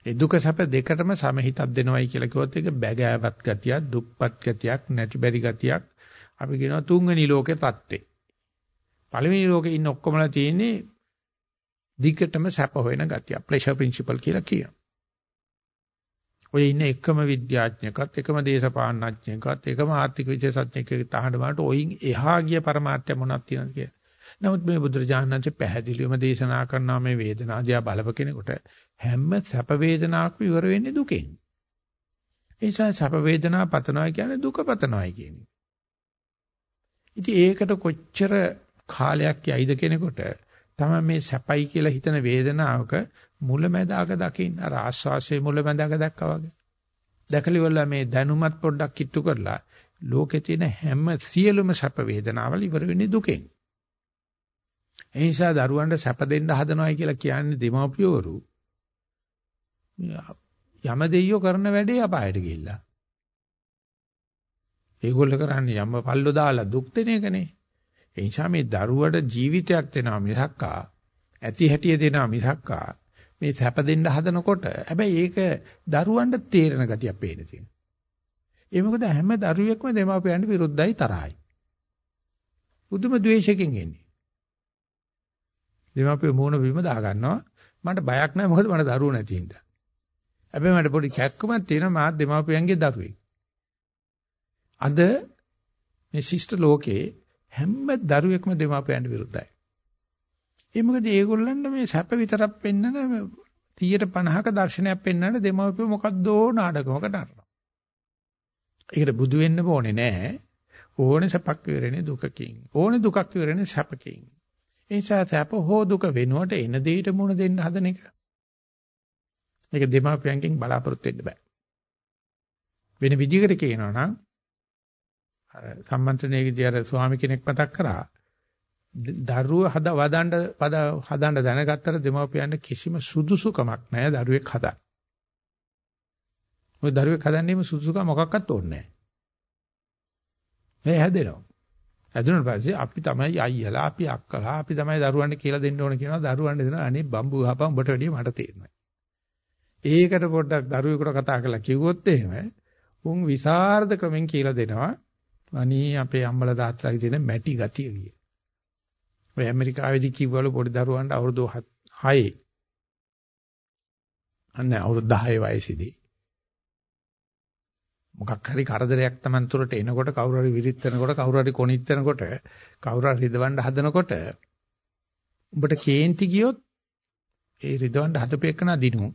ඒ දුක සැප දෙකටම සමහිතක් දෙනවයි කියලා කිව්වොත් ඒක බැගෑවත් ගතියක්, දුප්පත් ගතියක්, නැති බැරි ගතියක්. අපි කියනවා තුන්වෙනි ලෝකේ தත්ත්වේ. පළවෙනි ලෝකේ ඉන්න ඔක්කොමලා තියෙන්නේ දිගටම සැප හොයන ගතිය. ප්‍රෙෂර් ප්‍රින්සිපල් කියලා කියනවා. ඔය ඉන්න එකම විද්‍යාඥයෙක්වත් එකම දේශපාලනඥයෙක්වත් එකම ආර්ථික විශේෂඥයෙක් තහඬ වලට ඔයින් එහා ගිය પરමාර්ථය මොනවද තියෙනවද කියලා. නමුත් මේ බුදුරජාණන් වහන්සේ පැහැදිලිවම දේශනා කරනවා මේ වේදනාදියා බලව කෙනෙකුට හැම සැප වේදනාවක්ම ඉවර වෙන්නේ දුකෙන්. ඒ නිසා සැප වේදනාව පතනවා කියන්නේ දුක පතනවායි කියන්නේ. ඉතින් ඒකට කොච්චර කාලයක් යයිද කෙනෙකුට තමයි මේ සැපයි කියලා හිතන වේදනාවක මුලැමැදාක දකින්න අර ආස්වාසේ මුලැමැදාක දැක්කා වගේ. දැකලිවල මේ දැනුමත් පොඩ්ඩක් කිට්ටු කරලා ලෝකේ තියෙන හැම සියලුම සැප වේදනාවල් ඉවර වෙන්නේ දුකෙන්. ඒ නිසා දරුවන්ට සැප දෙන්න හදනවයි කියලා කියන්නේ දෙමාපියවරු යම දෙයියෝ කරන වැඩේ අපායට ගිහිල්ලා. ඒගොල්ලෝ කරන්නේ යම පල්ලෝ දාලා දුක් දෙන එකනේ. ඒ නිසා මේ දරුවට ජීවිතයක් දෙනවා මිසක්කා ඇති හැටිය දෙනවා මිසක්කා මේ සැප දෙන්න හදනකොට හැබැයි ඒක දරුවන්ට තේරෙන ගතියක් පේන තියෙනවා. ඒ මොකද හැම දරුවෙක්ම දෙමාපියන්ට විරුද්ධයි තරහයි. බුදුම ද්වේෂයෙන් එන්නේ. දෙමාපිය මූණ බිම දා ගන්නවා. මට බයක් නැහැ මොකද මට දරුවෝ නැති හින්දා. හැබැයි මට පොඩි කැක්කමක් තියෙනවා මාත් දෙමාපියන්ගේ දරුවෙක්. අද මේ ශිෂ්ට ලෝකේ හැම දරුවෙක්ම දෙමාපියන්ට විරුද්ධයි. ඒ මොකද ඒගොල්ලන්ට මේ සැප විතරක් පෙන්නන 150ක දර්ශනයක් පෙන්වන්න දෙමාපියෝ මොකද්දෝ නාඩගමකට නරනවා. ඒකට බුදු වෙන්න ඕනේ නෑ. ඕනේ සැපක් විවරණේ දුකකින්. ඕනේ දුකක් විවරණේ සැපකින්. ඒ නිසා සැප හෝ දුක වෙනුවට එන දෙයට මුණ දෙන්න හදන එක. මේක දෙමාපියන්ගෙන් බලාපොරොත්තු වෙන්න බෑ. වෙන විදිහකට කියනවා නම් සම්මන්ත්‍රණයේදී අර ස්වාමි කෙනෙක් මතක් කරා දරුව හද වදන්න පද හදන්න දැනගත්තට දෙමාපියන්ට කිසිම සුදුසුකමක් නැහැ දරුවෙක් හදන්න. ඔය දරුවෙක් හදන්නේම සුදුසුකම මොකක්වත් ඕනේ නැහැ. මේ හැදෙනවා. හැදුනට පස්සේ අපි තමයි අයියලා අපි අක්කලා අපි තමයි දරුවන්ට කියලා දෙන්න ඕන කියනවා දරුවන්ට දෙනවා අනේ බම්බු ගහපන් ඔබට වැඩිය මට තේරෙනවා. ඒකට පොඩ්ඩක් දරුවෙකුට කතා කරලා කිව්වොත් එහෙම උන් විසරද ක්‍රමෙන් කියලා දෙනවා. අනී අපේ අම්මලා තාත්තලාගේ තියෙන මැටි ගතිය කිය. ඔය ඇමරිකාවේදී කිව්වලු පොඩි දරුවන්ට අවුරුදු 6 අන්න අවුරුදු 10 වයසේදී මොකක් හරි කරදරයක් Taman තුරට එනකොට කවුරු හරි විරිත්තනකොට කවුරු හරි කොනිත්තනකොට කවුරු හරි රිදවන්න හදනකොට උඹට කේන්ති ගියොත් ඒ රිදවන්න හදපේකන දිනු.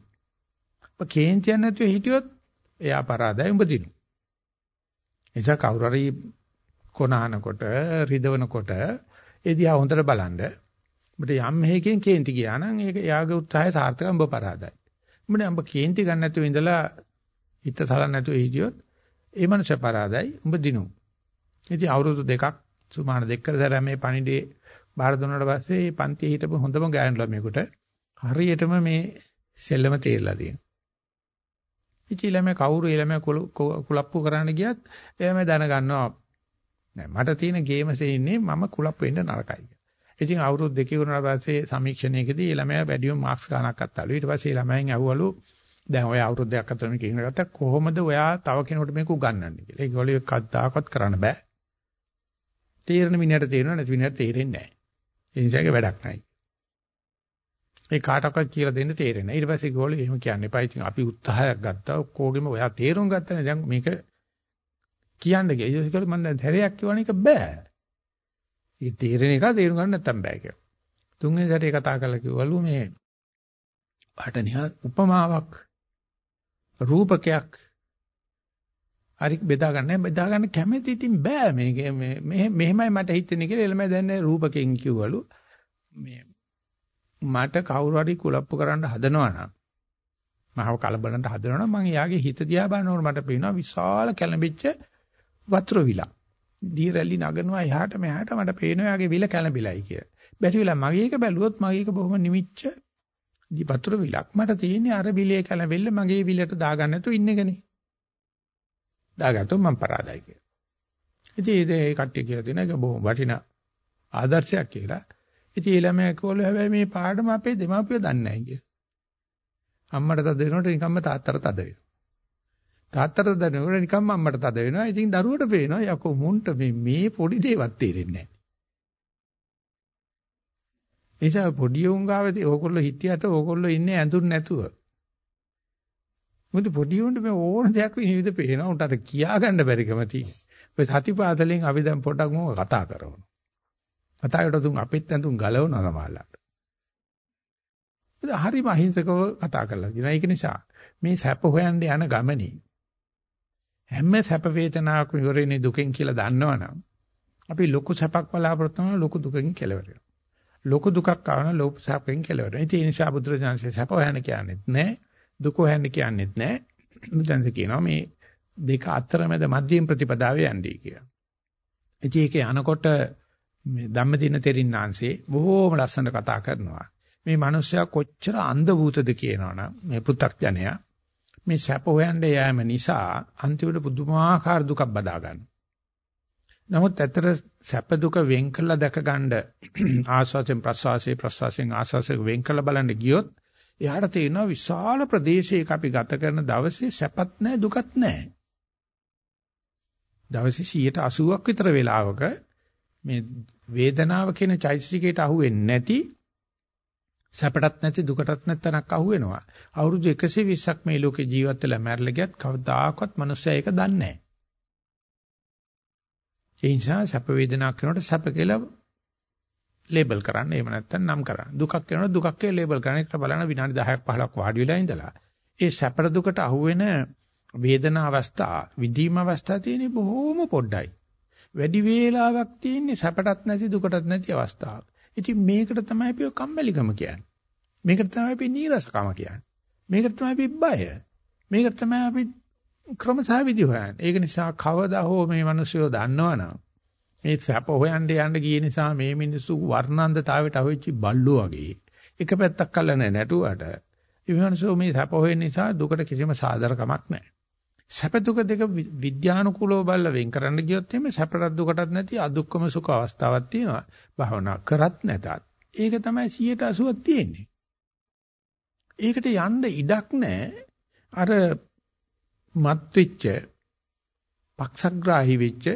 ඔබ කේන්තියක් නැතුව හිටියොත් එයා පරාදයි උඹ දිනු. එනිසා කවුරු හරි කොනහනකොට රිදවනකොට ඒ දිහා හොඳට බලන්න. උඹට යම් හේකින් කේන්ති ගියා නම් ඒක එයාගේ උත්සාහය සාර්ථකව උඹ පරාදයි. උඹනේ උඹ කේන්ති ගන්න නැතුව ඉඳලා හිත සලන්න නැතුව හිටියොත් ඒ මනුෂ්‍ය පරාදයි උඹ දිනු. ඉතින් අවුරුදු දෙකක් සුමාන දෙකකට දැර මේ පණිඩේ බාර දුන්නාට පස්සේ පන්තියේ හිටපු හොඳම ගෑනු ළමයෙකුට හරියටම මේ සෙල්ලම තේරලා තියෙනවා. ඉතින් ළමයා කවුරු ළමයා කුලප්පු කරන්න ගියත් එයාම දැනගන්නවා නෑ මට තියෙන ගේමසේ ඉන්නේ මම කුලප්පු වෙන්න නරකයි. ඉතින් අවුරුදු දෙකක වුණාට පස්සේ සමීක්ෂණයකදී ළමයා වැඩිම මාක්ස් ගණනක් අත්තාලු. ඊට පස්සේ ළමයන් ඇහුවලු දැන් ඔය අවුරුදු දෙකක් අතර මේක ඉගෙන ගත්තා කොහොමද ඔයා තව කෙනෙකුට මේක උගන්වන්නේ කියලා. ඒගොල්ලෝ කද්දාකත් කරන්න බෑ. තේරෙන මිනිහට තේරෙනවා නැති මිනිහට තේරෙන්නේ නැහැ. ඒ නිසා ඒක වැඩක් නැහැ. ඒ කාටවත් කියලා දෙන්න තේරෙන්නේ නැහැ. ඊට පස්සේ ඒගොල්ලෝ එහෙම කියන්න එපා. ඉතින් අපි උත්සාහයක් ගත්තා. ඔක්කොගෙම ඔයා තේරුම් ගත්තනේ. දැන් මේක කියන්න ගියා. ඒක මම දැන් හැරයක් කියවන එක බෑ. ඒක තේරෙන එක තේරුම් ගන්න නැත්තම් බෑ කියලා. තුන්වෙනි සැරේ කතා කරලා කිව්වලු මේ අට නිහා උපමාවක් රූපකයක් හරි බෙදා ගන්න බෙදා ගන්න කැමැති ඉතින් බෑ මේක මේ මෙහෙමයි මට හිතෙන්නේ කියලා එළමයි දැන් රූපකෙන් කිව්වලු මේ මට කවුරු හරි කුලප්පු කරන්න හදනවා නම් මහව කලබලන්ට හදනවා නම් මම යාගේ හිත දිහා බලනකොට මට පේනවා විශාල කැළඹිච්ච වතුර විලක්. දී රැලි නගනවා එහාට මෙහාට මට පේනවා යාගේ විල කැළඹිලයි කියලා. බැරි වෙලා මගේ එක බැලුවොත් මගේ එක බොහොම නිමිච්ච දී වතුර විලක්. මට තියෙන්නේ අර විලේ කැළඹෙල්ල මගේ විලට දාගන්න නැතුව ඉන්න එකනේ. දාගත්තොත් මම පරාදයි කියලා. ඉතින් ඒ කට්ටිය කියලා තියෙන එක බොහොම වටිනා ආදර්ශයක් කියලා. ඉතින් ඒ ළමයා කිව්වලු හැබැයි මේ පාඩම අපේ දෙමාපියෝ දන්නේ නැහැ කියලා. අම්මට තද වෙනකොට නිකම්ම තාත්තට තද වෙනවා. තාත්තට තද වෙනකොට නිකම්ම අම්මට තද වෙනවා. ඉතින් දරුවට පේනවා යකෝ මුන්ට මේ මේ පොඩි දේවත් තේරෙන්නේ නැහැ. එيشා පොඩි උන් ගාවදී ඕගොල්ලෝ හිටියට ඕගොල්ලෝ ඉන්නේ ඇඳුම් නැතුව. මොකද පොඩි උන්ට මේ ඕන දෙයක් විනිවිද පේනවා. උන්ට අර කියා ගන්න බැරිකම තියෙනවා. ඔය සතිපාදලෙන් අපි දැන් පොඩක් මොකක් කතා කරනවා. කතා කරලා තුන් අපිත් ඇඳුම් ගලවනවා සමහරවිට. හරිම අහිංසකව කතා කරලා තියෙනවා. ඒක නිසා මේ සැප හොයන්න යන ගමනේ හැම සැප වේදනාවක්ම ඉවරෙන්නේ දුකෙන් කියලා දන්නවනම් අපි ලොකු සැපක් බලාපොරොත්තු වෙනවා ලොකු දුකකින් කෙලවර වෙනවා. ලොකු දුකක් ආවම ලොකු සැපකින් කෙලවර වෙනවා. ඒ නිසා බුදුරජාණන්සේ සැප හොයන්න කියන්නේත් නැහැ. දුක හොයන්න කියන්නේත් නැහැ. බුදුන්සේ කියනවා මේ දෙක අතරමැද මධ්‍යම ප්‍රතිපදාවේ යන්නේ කියලා. ඉතින් ඒක යනකොට මේ ධම්මදින තෙරින්නාංශේ බොහෝම ලස්සනට කතා කරනවා. මේ මිනිස්සයා කොච්චර අන්ධ භූතද කියනවනම් මේ පු탁ජනයා මේ සැප හොයන්න යෑම නිසා අන්තිමට පුදුමාකාර දුකක් බදා ගන්නවා. නමුත් ඇත්තට සැප දුක වෙන් කළා දැක ගන්න ආස්වාසයෙන් ප්‍රසවාසයෙන් ප්‍රසවාසයෙන් ආස්වාසයෙන් වෙන් කළා බලන්න ගියොත් එයාට තේරෙනවා විශාල ප්‍රදේශයක අපි ගත කරන දවසේ සැපත් නැහැ දුකත් නැහැ. දවසේ 180ක් විතර වෙලාවක මේ වේදනාව කියන චෛතසිකයට අහු වෙන්නේ නැති සැපටත් නැති දුකටත් නැත්තනක් අහු වෙනවා. අවුරුදු 120ක් මේ ලෝකේ ජීවත් වෙලා මැරලා ගියත් කවදාකවත් මිනිස්සයා ඒක දන්නේ නැහැ. ඒ නිසා සැප වේදනාවක් කරනකොට සැප කියලා ලේබල් කරන්න. එහෙම නැත්නම් නම් කරන්න. දුකක් කරනකොට දුකක් කියලා ලේබල් කරන්න. ඒකට බලන විනාඩි 10ක් 15ක් වාඩි වෙලා ඉඳලා ඒ සැපට දුකට අහු වෙන වේදනා අවස්ථා, විදීම අවස්ථා තියෙන්නේ බොහොම පොඩ්ඩයි. වැඩි වේලාවක් තියෙන්නේ සැපටත් නැති දුකටත් නැති අවස්ථාවක්. ඉතින් මේකට තමයි අපි කම්මැලිකම කියන්නේ. මේකට තමයි අපි නීරසකම කියන්නේ. මේකට තමයි අපි බය. මේකට තමයි අපි ක්‍රමසහවිදි හොයන්නේ. ඒක නිසා කවදා හෝ මේ මිනිස්සුયો දන්නවනම් මේ සැප හොයන්න යන්න ගිය නිසා මේ මිනිස්සු වර්ණන්දතාවයට අහුවෙච්ච බල්ලෝ වගේ එක පැත්තක් අල්ල නැහැ නැටුවට. මේ මිනිස්සු මේ සැප හොයන නිසා දුකට කිසිම සාධරකමක් නැහැ. සැප දුක දෙක විද්‍යානුකූලව බලලා වෙන් කරන්න ගියොත් එimhe සැපට දුකටත් නැති අදුක්කම සුඛ අවස්ථාවක් තියෙනවා. භවනා කරත් නැතත්. ඒක තමයි 180ක් තියෙන්නේ. ඒකට යන්න ඉඩක් නැහැ. අර මත් වෙච්ච පක්ෂග්‍රාහී වෙච්ච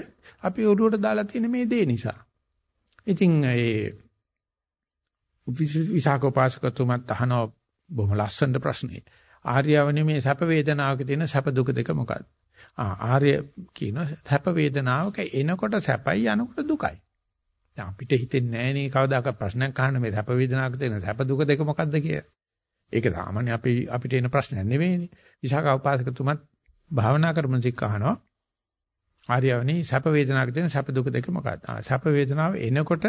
අපි ඔළුවට දාලා තියෙන මේ දේ නිසා. ඉතින් ඒ විසාකෝපාසකතුමත් අහනවා බොහොම ලස්සන ප්‍රශ්නේ. ආර්යවනේ මේ සැප වේදනාවක තියෙන සැප දුක දෙක මොකක්ද? ආ ආර්ය කියන සැප වේදනාවක එනකොට සැපයි යනකොට දුකයි. දැන් අපිට හිතෙන්නේ නැහැ නේ කවදාකවත් ප්‍රශ්නයක් අහන්න මේ සැප වේදනාවක තියෙන සැප දුක දෙක මොකක්ද කියලා. ඒක සාමාන්‍ය අපි අපිට එන ප්‍රශ්නයක් නෙවෙයිනේ. විසාක උපාසකතුමත් භාවනා කරමු සික් අහනවා. ආර්යවනි සැප වේදනාවක තියෙන සැප දුක දෙක මොකක්ද? ආ සැප වේදනාව එනකොට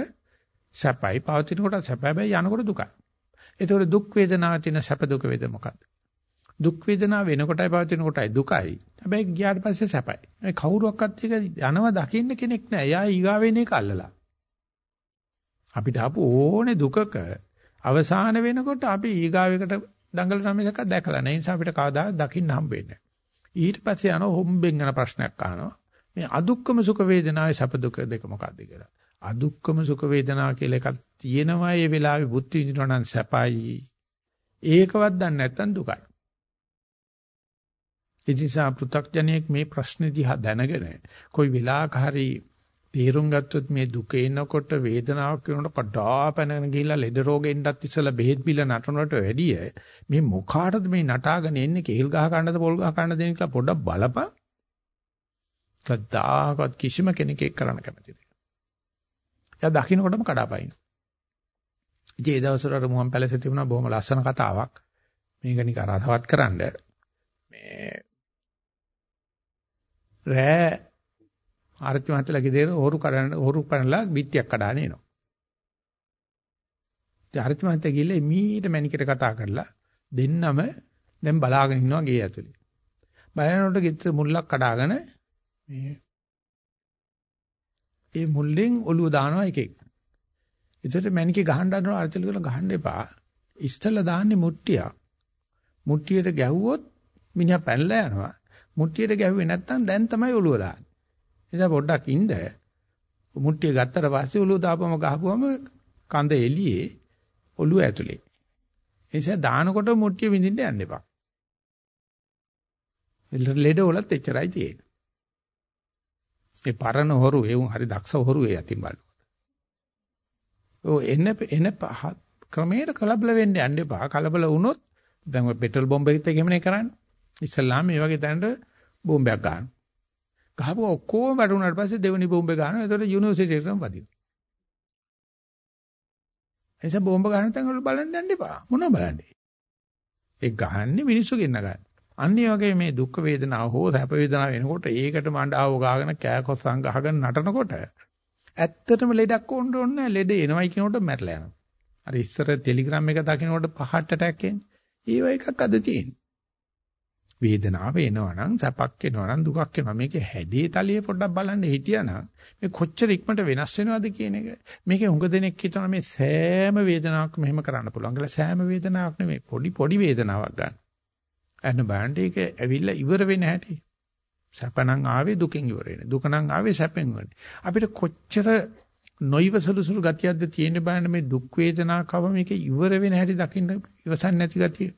සැපයි පවතිනකොට සැපයි යනකොට දුකයි. ඒතකොට දුක් වේදනාව තියෙන සැප දුක වේද මොකක්ද? දුක් වේදනාව වෙනකොටයි පවතින කොටයි දුකයි. හැබැයි ගියාට පස්සේ සැපයි. මේ කවුරුවක්වත් එක යනවා දකින්න කෙනෙක් නැහැ. එයා ඊගා වෙන එක අල්ලලා. අපිට ආපු ඕනේ දුකක අවසාන වෙනකොට අපි ඊගාවෙකට දඟලන මිසක දැකලා නැහැ. ඒ නිසා අපිට කවදා දකින්න හම්බ වෙන්නේ ඊට පස්සේ යන හොම්බෙන් යන ප්‍රශ්නයක් අහනවා. මේ අදුක්කම සුඛ වේදනාවේ සැප දුක දෙක මොකක්ද කියලා. අදුක්කම සුඛ වේදනාව කියලා එකක් තියෙනවා ඒ වෙලාවේ බුද්ධ විඳිනවා නම් සැපයි. ඒකවත් දන්නේ නැත්නම් දුකයි. ඒ නිසා පෘථග්ජනයෙක් මේ ප්‍රශ්නේ දිහා දැනගෙන කොයි වෙලාවක හරි තේරුම් ගත්තොත් මේ දුක එනකොට වේදනාවක් වෙනකොට කඩාපැනගෙන ගිහිල්ලා ලෙඩ රෝගෙන්ටත් ඉස්සලා බෙහෙත් බිල නටනට වැඩිය මේ මොකාටද මේ නටාගෙන එන්නේ කේල් ගහ ගන්නද පොල් ගහ ගන්නද කියලා පොඩ්ඩක් බලපන්. කද්දාකත් කිසිම කෙනෙක් ඒක කරන්න කැමති නෑ. එයා දකින්නකොටම කඩාපයින්. ඉතින් ඒ දවස්වල අර මුවන් පැලසේ තිබුණා බොහොම ලස්සන කතාවක්. මේක නික රසවත් කරන්න මේ රෑ ආරච්චි මහත්තයලා ගෙදර හොරු කරන හොරු පනලා බිත්තියක් කඩාන එනවා. ඉතින් ආරච්චි මහත්තයා ගිහලා මීට මැනිකට කතා කරලා දෙන්නම දැන් බලාගෙන ඉන්නවා ගේ ඇතුලේ. බලනකොට ගෙදර මුල්ලක් කඩාගෙන මේ ඒ මුල්ලෙන් ඔළුව දානවා එකෙක්. ඒකට මැනිකේ ගහන්න හදනවා ආරච්චිල කියලා ගහන්න එපා. ඉස්සෙල්ලා දාන්නේ මුට්ටියක්. මුට්ටියට ගැහුවොත් මිනිහා පැනලා යනවා. මුට්ටියට ගැහුවේ නැත්නම් දැන් තමයි ඔළුව දාන්නේ. නිසා පොඩ්ඩක් ඉන්න. මුට්ටිය ගත්තට පස්සේ ඔළුව දාපම ගහපුවම කඳ එළියේ ඔළුව ඇතුලේ. ඒ නිසා දානකොට මුට්ටිය විඳින්න යන්න එපා. ලෙඩ වලත් එච්චරයි තියෙන්නේ. ඒ පරණ හොරු ඒ උන් හරි දක්ෂ හොරු ඒ අතින් බලනකොට. ඔව් එන එන ක්‍රමයට කලබල වෙන්න යන්න එපා. කලබල වුණොත් දැන් ඔය පෙට්‍රල් බෝම්බ එකත් එහෙමනේ කරන්නේ. ඉස්සල්ලාම මේ වගේ තැනට බෝම්බයක් ගන්න. ගහපුව ඔක්කොම වැටුණාට පස්සේ දෙවෙනි බෝම්බේ ගන්නවා. ඒතකොට යුනිවර්සිටි එකටම වදිනවා. එනිසා බෝම්බ ගන්න තැන් වල බලන්න යන්න එපා. මොනව බලන්නේ? ඒ ගහන්නේ මිනිස්සු ගෙන්න ගන්න. අන්නේ වගේ මේ දුක් වේදනාව හෝ සැප වේදනාව වෙනකොට ඒකට මණ්ඩාව ගාගෙන කෑකොස්සන් ගහගෙන නටනකොට ඇත්තටම ලෙඩක් ඕන්න ඕනේ ලෙඩ එනවයි කියනකොට මැරලා යනවා. අර ඉස්සර ටෙලිග්‍රෑම් එක දකින්නකොට පහට ඇටැක් එන්නේ. ඒව එකක් අද තියෙන්නේ. වේදනාව එනවා නම් සැපක් එනවා නම් දුකක් එනවා මේකේ හැඩේ තලියේ පොඩ්ඩක් බලන්න හිටියානම් මේ කොච්චර ඉක්මනට වෙනස් වෙනවද කියන එක මේකේ හුඟ දෙනෙක් හිතනවා මේ සෑම වේදනාවක්ම මෙහෙම කරන්න පුළුවන් කියලා සෑම වේදනාවක් නෙමෙයි පොඩි පොඩි වේදනාවක් ගන්න. අන්න බලන්න ඒක ඇවිල්ලා ඉවර වෙන හැටි. සැපනම් ආවේ දුකෙන් ඉවර වෙන්නේ. දුක නම් ආවේ සැපෙන් වෙන්නේ. අපිට කොච්චර නොයිවසලුසුළු ගතියක්ද තියෙන බලන්න මේ දුක් වේදනාකව මේක ඉවර වෙන හැටි දකින්න ඉවසන්නේ නැති ගතිය.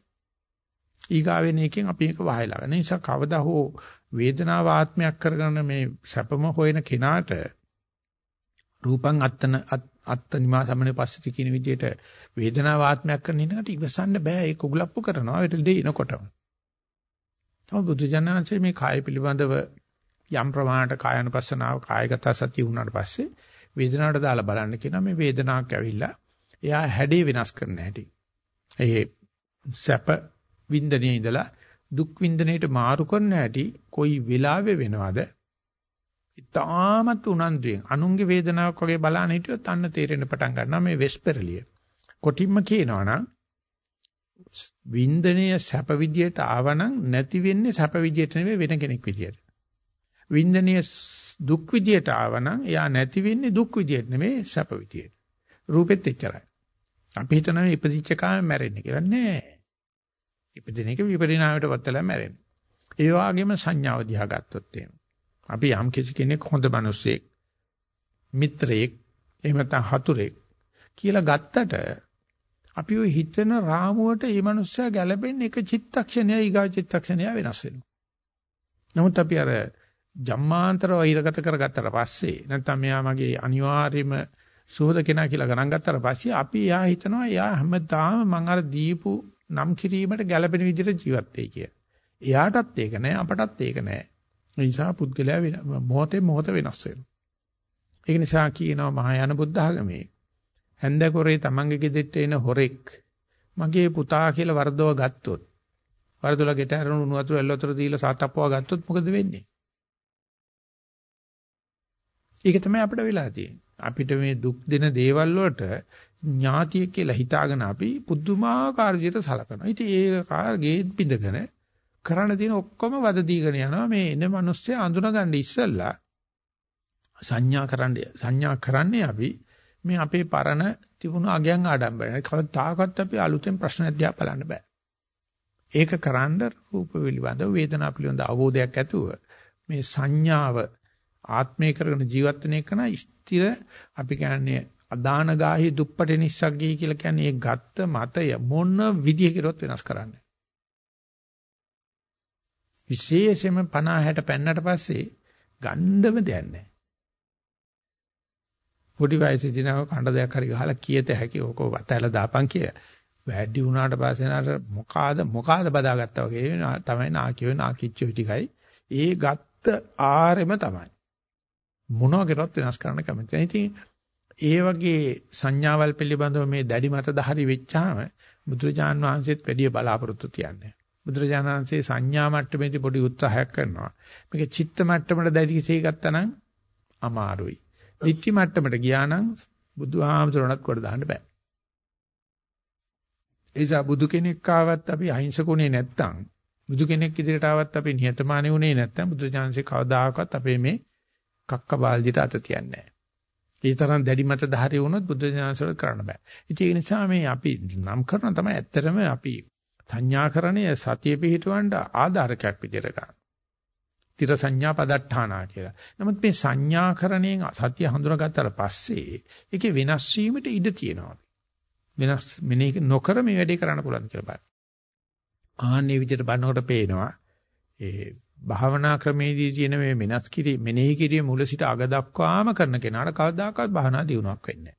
ඊගාවෙන එකෙන් අපි එක වහයලා ගන්න. නිසා කවදා හෝ වේදනාව ආත්මයක් කරගෙන මේ සැපම හොයන කෙනාට රූපං අත්තන අත්ත නිමා සමනේ පස්සිත කියන විදිහට වේදනාව ආත්මයක් කරන ඉන්නකට ඉවසන්න බෑ ඒක උගලප්පු කරනවා ඒට දෙනකොටම. තමයි බුදු ජානනාංශයේ මේ කාය පිළිබඳව යම් ප්‍රමාණයට කායනුපස්සනාව කායගත සතිය වුණාට පස්සේ වේදනාවට දාලා බලන්න කියනවා මේ වේදනාවක් ඇවිල්ලා එයා හැඩේ වෙනස් කරන්න හැටි. ඒ සැප වින්දනයේ ඉඳලා දුක් වින්දනයට මාරු කරන හැටි කොයි වෙලාවෙ වෙනවද? ඉතාමත් උනන්දුවෙන් අනුන්ගේ වේදනාවක් වගේ බලන්න හිටියොත් අන්න තේරෙන්න පටන් ගන්නවා මේ වෙස්පරලිය. කොටින්ම කියනවා නම් වින්දනයේ සැප විදියට ආවනම් නැති වෙන්නේ සැප විදියට නෙවෙයි වෙන කෙනෙක් විදියට. වින්දනයේ දුක් විදියට ආවනම් එයා නැති වෙන්නේ දුක් විදියට නෙවෙයි සැප විදියට. රූපෙත් එච්චරයි. අපි හිතනවා ඉපදිච්ච කාමෙන් මැරෙන්නේ කියලා නෑ. ඉපදින එක විපරිණාමයට වත්තලා මැරෙනවා. ඒ වගේම සංඥාව දිහා ගත්තොත් එහෙම. අපි යම් කිසි කෙනෙක් හොඳ මිනිසෙක් මිත්‍රයෙක් එහෙම නැත්නම් හතුරෙක් කියලා ගත්තට අපි ওই හිතන රාමුවට මේ මනුස්සයා ගැලපෙන්නේ එක චිත්තක්ෂණය ඊගා චිත්තක්ෂණය වෙනස් වෙනවා. නමුත් අපි අර ජම්මාන්තර වෛරගත කරගත්තට පස්සේ නැත්නම් මෙයා මගේ අනිවාර්යම සුහද කෙනා කියලා ගණන් ගත්තට පස්සේ අපි එයා හිතනවා එයා හැමදාම මං අර දීපු නම් කිරීමට ගැළපෙන විදිහට ජීවත් වෙයි කිය. එයාටත් ඒක නෑ අපටත් ඒක නෑ. ඒ නිසා පුද්ගලයා මොහොතේ මොහොත වෙනස් වෙනවා. ඒක නිසා කියනවා මහායාන බුද්ධ ආගමේ හැන්දකොරේ තමන්ගේ ගෙදෙට්ට එන හොරෙක් මගේ පුතා කියලා වර්ධව ගත්තොත් වර්ධවල ගෙට අරන උණු වතුර එල්ල වතුර දීලා සාතප්පුවා ගත්තොත් මොකද වෙන්නේ? ඒක තමයි අපිට වෙලා තියෙන්නේ. අපිට මේ දුක් දෙන දේවල් වලට ඥාතිය කියලා හිතාගෙන අපි පුදුමාකාර විදිහට සලකනවා. ඉතින් ඒක කාර්ගේ බින්දගෙන කරන්න තියෙන ඔක්කොම වද දීගෙන යනවා මේ එන මිනිස්සු අඳුනගන්න ඉස්සෙල්ලා සංඥා කරන්නේ සංඥා කරන්නේ අපි මේ අපේ පරණ තිබුණු අගයන් ආඩම්බරයි. කවදාකවත් අපි අලුතෙන් ප්‍රශ්න අධ්‍යා බලන්න බෑ. ඒක කරන්න රූප පිළිබඳ වේදනා පිළිබඳ අවබෝධයක් ඇතුව මේ සංඥාව ආත්මය කරගෙන ජීවත් වෙන එක නා ස්ථිර අපි කියන්නේ අදාන ගාහි දුප්පට නිස්සග්ගී කියලා කියන්නේ ඒ ගත්ත මතය මොන විදිය කෙරුවත් වෙනස් කරන්නේ. විශේෂයෙන්ම 50 60 පෙන්නට පස්සේ ගණ්ඩම දෙයක් නැහැ. පොඩි වයසේ දිනව කණ්ඩ දෙයක් හරි ගහලා කීයත හැකි ඕක වතැල දාපන් කිය. වැඩි වුණාට පස්සේ නර මොකාද මොකාද බදාගත්තා වගේ තමයි නාකියෝ නාකිච්චෝ ටිකයි. ඒ ගත්ත ආරෙම තමයි. මොනවා කරත් වෙනස් කරන්න කැමති නැහැ. ඉතින් ඒ වගේ සංඥාවල් පිළිබඳව මේ දැඩි මතධාරි වෙච්චාම බුදුරජාන් වහන්සේත් වැඩි බලාපොරොත්තු තියන්නේ. බුදුරජාණන් වහන්සේ සංඥා මට්ටමේදී පොඩි උත්සාහයක් කරනවා. මේක චිත්ත මට්ටමට දැඩි කිසේ ගත්තා නම් අමාරුයි. දිට්ඨි මට්ටමට ගියා නම් බුදුහාමුදුරණත් කොට දාන්න බෑ. එයිසා බුදු කෙනෙක් ආවත් අපි අහිංසකුනේ නැත්තම් බුදු කෙනෙක් ඉදිරියට ආවත් අපි නිහතමානී වුණේ නැත්තම් බුදුචාන්සේ කවදාකවත් අපේ මේ කක්ක බාල්දිට අත තියන්නේ නැහැ. ඒ තරම් දැඩි මත ධාරී වුණොත් බුද්ධ ඥානසල කරන්න බෑ. ඉතින් ඒ නිසා මේ අපි නම් කරන තමයි ඇත්තටම අපි සංඥාකරණය සතිය පිහිටවන්න ආධාරකයක් විදිහට ගන්න. තිර සංඥා පදට්ඨානා කියලා. නමුත් මේ සංඥාකරණයෙන් සතිය හඳුනාගත්තාට පස්සේ ඒකේ වෙනස් වීමට ඉඩ තියෙනවා. වෙනස් මෙනේ නොකර මේ වැඩේ කරන්න පුළුවන් කියලා බලන්න. ආන්නේ විදිහට බලනකොට පේනවා ඒ භාවනා ක්‍රමේදී තියෙන මේ වෙනස් කිරීම මෙනෙහි කිරීම මුල සිට අග දක්වාම කරන කෙනාට කවදාකවත් භාවනා දියුණුවක් වෙන්නේ නැහැ.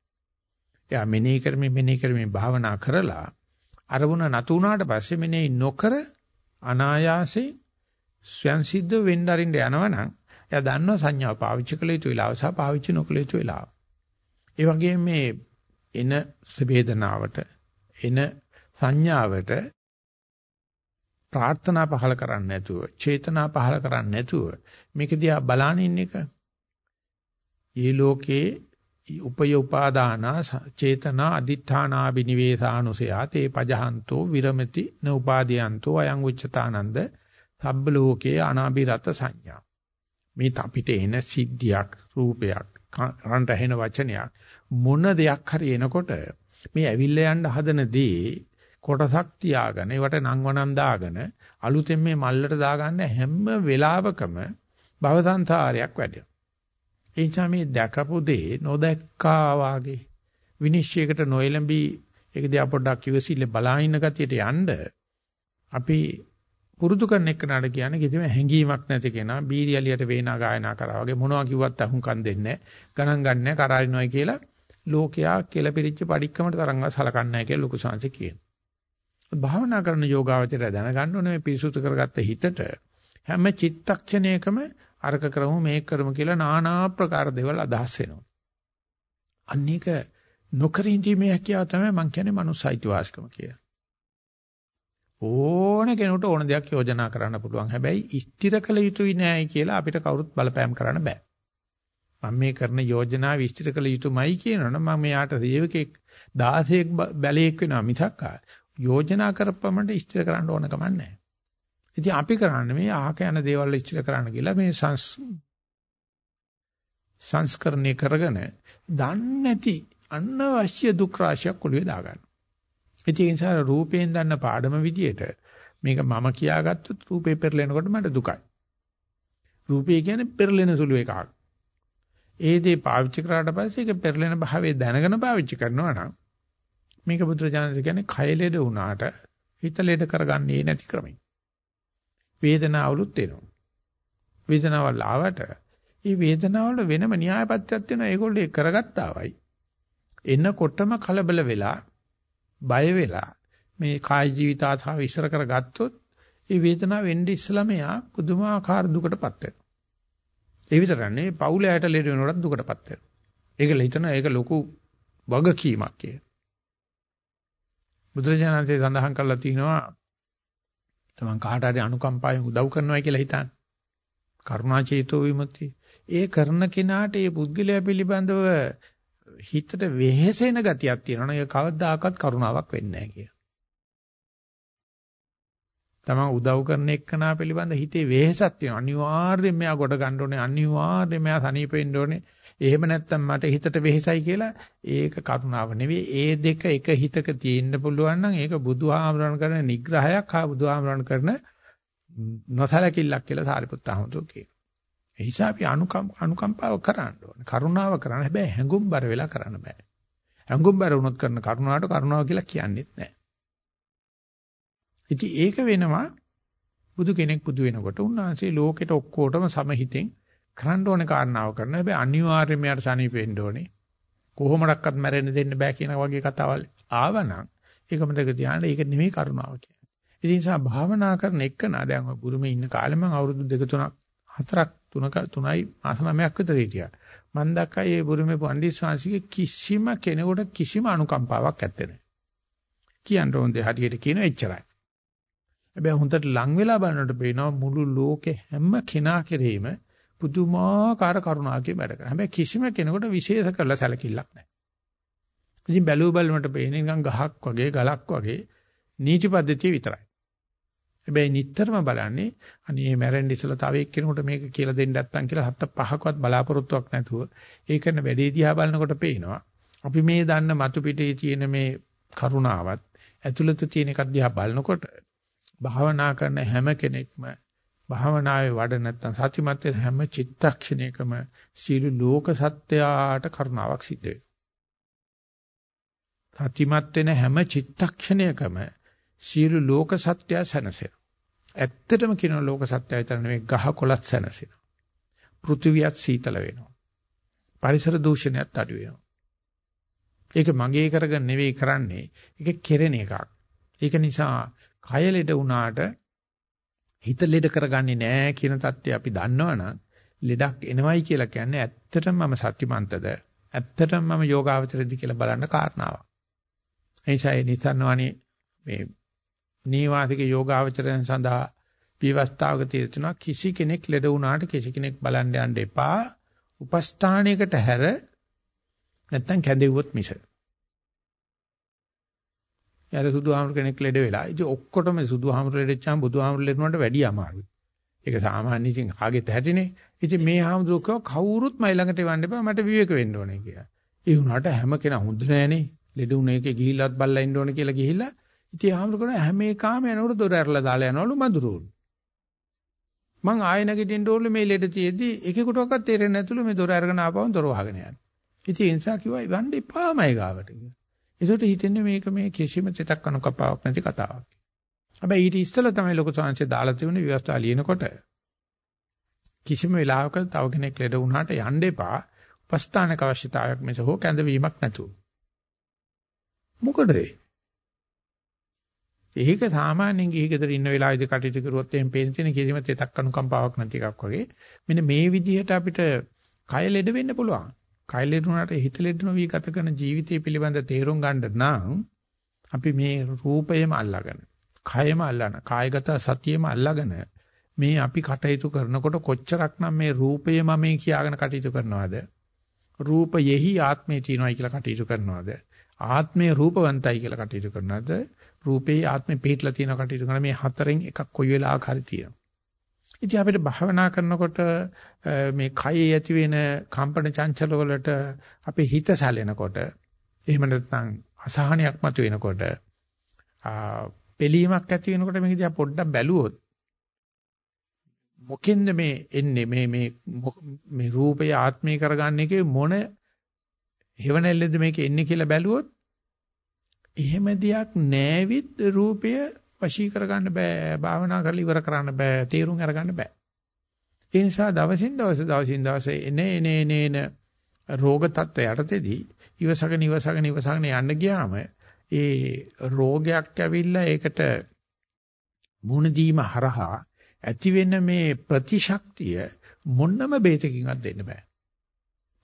එයා මෙනෙහි කරමින් මෙනෙහි කරමින් භාවනා කරලා අරමුණ නතු වුණාට පස්සේ මෙනෙහි නොකර අනායාසයෙන් ස්වයන් සිද්ධ වෙන්න අරින්න යනවනම් එයා දන්නවා සංඥාව පාවිච්චි කළ යුතු වෙලාව සහ පාවිච්චි නොකළ යුතු වෙලාව. ඒ වගේම මේ එන වේදනාවට එන සංඥාවට ප්‍රාර්ථනා පහල කරන්නේ නැතුව, චේතනා පහල කරන්නේ නැතුව මේක දිහා බලාන ඉන්න එක. ඊ ලෝකේ උපය උපාදාන චේතනා අදිඨානා බිනිවේසානුසයා තේ පජහන්තෝ විරමති න උපාදීයන්තෝ අයං උච්චතානන්ද සබ්බ ලෝකේ අනාබිරත සංඥා. මේ අපිට එන සිද්ධියක්, රූපයක්, රන්ට ඇහෙන වචනයක් මොන දෙයක් හරි එනකොට මේ ඇවිල්ලා යන්න හදන දේ කොටසක් තියාගෙන ඒවට නංවනම් දාගෙන අලුතෙන් මේ මල්ලට දාගන්න හැම වෙලාවකම භවසංසාරයක් වැඩෙනවා. ඒ නිසා මේ දැකපු දේ නොදැක්කා වාගේ විනිශ්චයකට නොඑළඹී ඒක දිහා පොඩ්ඩක් ඉවසිල්ල බලාගෙන ගතියට යන්න අපි පුරුදු කරන එක්කනට කියන්නේ කිසිම හැඟීමක් නැති කෙනා බීරියලියට වේනා ගායනා කරා වගේ මොනවා කිව්වත් අහුම්කම් දෙන්නේ ගණන් ගන්නෑ කරාරිනොයි කියලා ලෝකයා කෙලපිරිච්ච padikkaමට තරංගව සලකන්නේ නැහැ කියලා ලොකු සංසි කියනවා. භාවනා කරන යෝගාවචරය දැනගන්න ඕනේ මේ පිරිසුදු කරගත්ත හිතට හැම චිත්තක්ෂණයකම අරක කරමු මේක කරමු කියලා নানা ප්‍රකාර දේවල් අදහස් වෙනවා. අන්න ඒක නොකරින්ීමේ හැකියාව තමයි මම කියන්නේ මනුස්සයිතිවාසිකම කියලා. ඕන කෙනෙකුට ඕන දෙයක් යෝජනා කරන්න පුළුවන්. හැබැයි ස්ථිර කළ යුතුයි නෑයි කියලා අපිට කවුරුත් බලපෑම් කරන්න බෑ. මම මේ කරන යෝජනාව විස්තර කළ යුතුමයි කියනවනම් මම මෙයාට සේවකෙක් 16ක් බැලේක් වෙනවා මිසක් යෝජනා කරපමණට ඉස්තර කරන්න ඕන කමක් නැහැ. ඉතින් අපි කරන්නේ මේ ආහක යන දේවල් ඉස්තර කරන්න කියලා මේ සංස් සංස්කරණය කරගෙන දන්නේ නැති අනවශ්‍ය දුක් රාශියක් ඔළුවේ දාගන්න. ඉතින් ඒ නිසා රූපයෙන් දන්න පාඩම විදියට මේක මම කියාගත්තොත් රූපේ පෙරලෙනකොට මට දුකයි. රූපේ කියන්නේ පෙරලෙන සුළු එකක්. ඒ දේ පාවිච්චි කරාට පස්සේ ඒක පෙරලෙන භාවයේ දැනගෙන පාවිච්චි කරනවා නම් මේක බුදුරජාණන් කියන්නේ කය ලෙඩ වුණාට හිත ලෙඩ කරගන්නේ නැති ක්‍රමයි. වේදනාවලුත් එනවා. වේදනාවල් ආවට මේ වේදනාවල වෙනම න්‍යායපත්‍යක් තියෙනවා. ඒගොල්ලෝ ඒක කරගත්තාවයි. එනකොටම කලබල වෙලා බය වෙලා මේ කාය ජීවිත ආසාව ඉස්සර කරගත්තොත් ඒ වේදනාව වෙන්නේ ඉස්සලම යා පුදුමාකාර දුකටපත් වෙනවා. ඒ විතරන්නේ පවුලයට ලෙඩ වෙනකොට දුකටපත් වෙනවා. ඒක හිතන ඒක ලොකු වගකීමක් කිය. බුදුරජාණන්සේ සඳහන් කරලා තිනවා තමන් කාට හරි අනුකම්පාවෙන් උදව් කරනවා කියලා හිතන්න. කරුණා චේතෝ විමුක්තිය. ඒ කරන කෙනාට ඒ පුද්ගලයා පිළිබඳව හිතට වෙහෙසෙන ගතියක් තියෙනවා. ඒක කවදාකවත් කරුණාවක් වෙන්නේ නැහැ කිය. තමන් උදව් කරන එක්කනා පිළිබඳ හිතේ වෙහෙසක් තියෙනවා. අනිවාර්යයෙන් මෙයා ගොඩ ගන්න ඕනේ. අනිවාර්යයෙන් මෙයා සනීප වෙන්න ඕනේ. එහෙම නැත්නම් මට හිතට වෙහෙසයි කියලා ඒක කරුණාව නෙවෙයි. ඒ දෙක එක හිතක තියෙන්න පුළුවන් නම් ඒක බුදුහාමරණ කරන නිග්‍රහයක් හා බුදුහාමරණ කරන නොසලකිල්ලක් කියලා සාරිපුත්ත ආමතුරු කියනවා. ඒ නිසා අපි අනුකම්පාව කරන්න ඕනේ. කරුණාව කරන්න හැබැයි හැඟුම්බර වෙලා කරන්න බෑ. හැඟුම්බර වුණොත් කරන කරුණාවට කරුණාව කියලා කියන්නේත් නැහැ. ඉතින් ඒක වෙනවා බුදු කෙනෙක් බුදු වෙනකොට උන්වහන්සේ ලෝකෙට ඔක්කොටම සමහිතෙන් කරන්න ඕනේ කාරණාව කරන හැබැයි අනිවාර්යයෙන්ම යාට සනීපෙන්න ඕනේ. කොහොමඩක්වත් මැරෙන්න දෙන්න බෑ කියන වගේ කතාවල් ආවනම් ඒක මතක තියාගන්න ඒක නෙමෙයි කරුණාව කියන්නේ. ඒ නිසා භාවනා කරන එක නා දැන් ඔය බුරුමේ ඉන්න කාලේ මම අවුරුදු දෙක තුනක් හතරක් තුනක තුනයි මාස නවයක් විතර හිටියා. මම දැක්කා මේ බුරුමේ පණ්ඩිත ශාන්සිගේ කිසිම කෙනෙකුට කිසිම අනුකම්පාවක් ඇත්තේ නැහැ. කියන්න ඕන දේ හරියට කියන එච්චරයි. හැබැයි හොඳට ලං වෙලා බලනකොට පේනවා මුළු ලෝකේ හැම කෙනා කෙරෙහිම පුදුමාකාර කරුණාවකින් වැඩ කරනවා. හැබැයි කිසිම කෙනෙකුට විශේෂ කරලා සැලකිල්ලක් නැහැ. ඉතින් බැලුව බලමට පේන්නේ නිකන් ගහක් වගේ ගලක් වගේ නීති පද්ධතිය විතරයි. හැබැයි නිටතරම බලන්නේ අනේ මැරෙන්න ඉස්සලා තව එක්කෙනෙකුට මේක කියලා දෙන්න නැත්තම් කියලා හත්ත පහකවත් බලාපොරොත්තුවක් නැතුව ඒ කරන වැඩේ දිහා බලනකොට පේනවා. අපි මේ දන්න මතු පිටේ තියෙන මේ කරුණාවත් ඇතුළත තියෙන එකක් දිහා බලනකොට භාවනා කරන හැම කෙනෙක්ම භාවනාවේ වඩ නැත්තම් සතිමත් වෙන හැම චිත්තක්ෂණයකම සීළු ලෝක සත්‍යයට කරුණාවක් සිද්ධ වෙනවා. සතිමත් වෙන හැම චිත්තක්ෂණයකම සීළු ලෝක සත්‍යය සැනසෙනවා. ඇත්තටම කියන ලෝක සත්‍යය විතර නෙවෙයි ගහ කොළත් සැනසෙනවා. පෘථිවියත් සීතල වෙනවා. පරිසර දූෂණයත් අඩු වෙනවා. ඒක මගේ කරගෙන නෙවෙයි කරන්නේ. ඒක කෙරෙන එකක්. ඒක නිසා කය ලෙඩ වුණාට හිත ලෙඩ කරගන්නේ නැහැ කියන தත්ත්වය අපි දන්නවනම් ලෙඩක් එනවයි කියලා කියන්නේ ඇත්තටම මම සත්‍යමන්තද ඇත්තටම මම යෝගාවචරද කියලා බලන්න කාරණාවක්. එනිසා ඒ නිතරනවනේ මේ නීවාසික යෝගාවචරයන් සඳහා විවස්ථාවක තියෙනවා කිසි කෙනෙක් ලෙඩ වුණාට කිසි කෙනෙක් බලන්න යන්න එපා. උපස්ථානයකට හැර නැත්තම් කැදෙව්වොත් මිස. යාර සුදුහාමුදුර කෙනෙක් ලෙඩ වෙලා. ඉතින් ඔක්කොටම සුදුහාමුදුර ලෙඩච්චාම බුදුහාමුදුර ලෙඩනට වැඩිය අමාරුයි. ඒක සාමාන්‍ය ඉතින් කාගෙත් හැටිනේ. ඉතින් මේ හාමුදුරුවෝ කව කවුරුත් මයි ළඟට එවන්න එපා මට විවේක වෙන්න ඕනේ කියලා. ඒ වුණාට හැම කෙනා හොඳ නෑනේ. ලෙඩ උන එකේ ගිහිල්ලත් බල්ලා ඉන්න ඕනේ කියලා ගිහිල්ලා ඉතින් හාමුදුරුවෝ කරන හැම එකාම යනකොට දොර ඇරලා දාලා යනවලු මදුරුවෝ. මං ආයෙ නැගිටින්න ඕනේ මේ ලෙඩ තියෙද්දි එකෙකුටවත් තේරෙන්නේ නැතුළු මේ දොර අරගෙන ආපුවම දොර වහගෙන යනවා. ඉතින් ඒ නිසා කිව්වා ඉවන්න එපාමයි ගාවට කියලා. ඒකට හිතෙන්නේ මේක මේ කිසිම සිතක් අනුකම්පාවක් නැති කතාවක්. හැබැයි ඊට ඉස්සෙල්ලා තමයි ලොකු සංහසේ දාලා තිබුණේ විවස්ථා ලියනකොට කිසිම වෙලාවක තව කෙනෙක් ලෙඩ වුණාට යන්න එපා. උපස්ථානක අවශ්‍යතාවයක් මිස හෝ කැඳවීමක් නැතුව. මොකද ඒක සාමාන්‍යයෙන් ගිහි ගෙදර ඉන්න වෙලාවේදී කටයුතු කරුවොත් එහෙම පේන තියෙන කිසිම තෙතක් අනුකම්පාවක් නැති එකක් වගේ. මෙන්න මේ විදිහට අපිට කය ලෙඩ වෙන්න පුළුවන්. කය ලෙඩුණාට හිත ලෙඩ නොවි ගත කරන ජීවිතය පිළිබඳ තේරුම් ගන්න නම් අපි මේ රූපයම අල්ලාගෙන කයම අල්ලාන කායගත සතියෙම අල්ලාගෙන මේ අපි කටයුතු කරනකොට කොච්චරක්නම් මේ රූපය මම කියාගෙන කටයුතු කරනවද? රූපයෙහි ආත්මේ තියෙනවයි කියලා කටයුතු කරනවද? ආත්මේ රූපවන්තයි කියලා කටයුතු කරනවද? රූපේ ආත්මේ පිටලා තියෙන කටයුතු කරන මේ හතරෙන් එකක් කොයි වෙලාවක හරි තියෙනවා. ඉතින් අපිට භාවනා කරනකොට මේ කයේ ඇති වෙන කම්පන චංචල වලට අපේ හිත සැලෙනකොට එහෙම නැත්නම් අසහනයක් මතුවෙනකොට පෙලීමක් ඇති වෙනකොට මේක දිහා පොඩ්ඩක් බැලුවොත් මොකෙන්ද මේ එන්නේ? මේ මේ මේ රූපය ආත්මී කරගන්න එකේ මොන හේවණල්ලෙන්ද මේක එන්නේ කියලා බැලුවොත් එහෙම දෙයක් නැවිත් රූපය වශී කරගන්න බෑ. භාවනා කරලා ඉවර කරන්න බෑ. තේරුම් අරගන්න බෑ. ඒ නිසා දවසින් දවස දවසින් දවස එනේ එනේ එනේ රෝග තත්ත්වය යටතේදී ඉවසගෙන ඉවසගෙන ඉවසගෙන යන්න ගියාම ඒ රෝගයක් ඇවිල්ලා ඒකට මුණ දීම හරහා ඇති වෙන මේ ප්‍රතිශක්තිය මොන්නම බේතකින්වත් දෙන්න බෑ.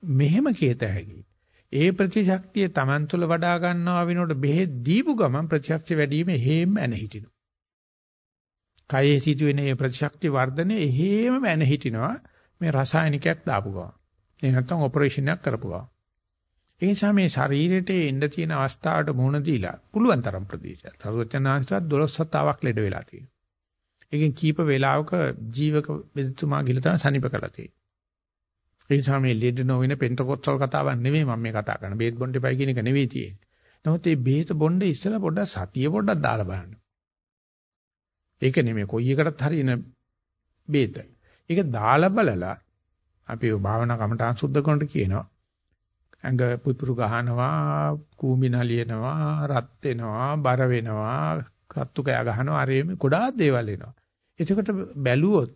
මෙහෙම කියත හැකි. ඒ ප්‍රතිශක්තිය Taman තුල වඩා ගන්නවා වෙනකොට බෙහෙත් දීපු ගමන් ප්‍රතිශක්තිය වැඩි වීම හේම ඇන හිටිනවා. කයේ සිදුවෙන මේ ප්‍රතිශක්ති වර්ධනය එහෙමම ඇන හිටිනවා මේ රසායනිකයක් දාපු ගමන්. ඒ නැත්තම් ඔපරේෂන් එකක් කරපු ගමන්. ඒ නිසා මේ ශරීරයට එන්න තියෙන අවස්ථාවට මුහුණ දීලා පුළුවන් තරම් ප්‍රදේශයක්. සරුවචනාංශවත් 12 සතාවක් ලෙඩ වෙලා තියෙනවා. ඒකෙන් කීප වේලාවක ජීවක බෙදතුමා ගිහලා තමයි සනීප කරලා තියෙන්නේ. ඒ නිසා මේ ලෙඩ නොවන පෙන්ටකොස්ටල් කතාවක් නෙමෙයි මම මේ කතා කරන්නේ. බේත් බොන්න එපයි කියන එක නෙවෙයි තියෙන්නේ. නමුත් මේ බේත බොන්න ඉස්සලා පොඩ්ඩක් සතිය පොඩ්ඩක් දාලා බලන්න. ඒක නෙමෙයි කොයි එකටත් හරියන බේත. ඒක දාලා බලලා අපි භාවනා කමටහන් සුද්ධ කරනට කියනවා. ඇඟ පුපුරු ගහනවා, කූඹි නලියනවා, රත් වෙනවා, බර වෙනවා, කත්තු කෑ ගහනවා, අර ගොඩාක් දේවල් එනවා. එතකොට බැලුවොත්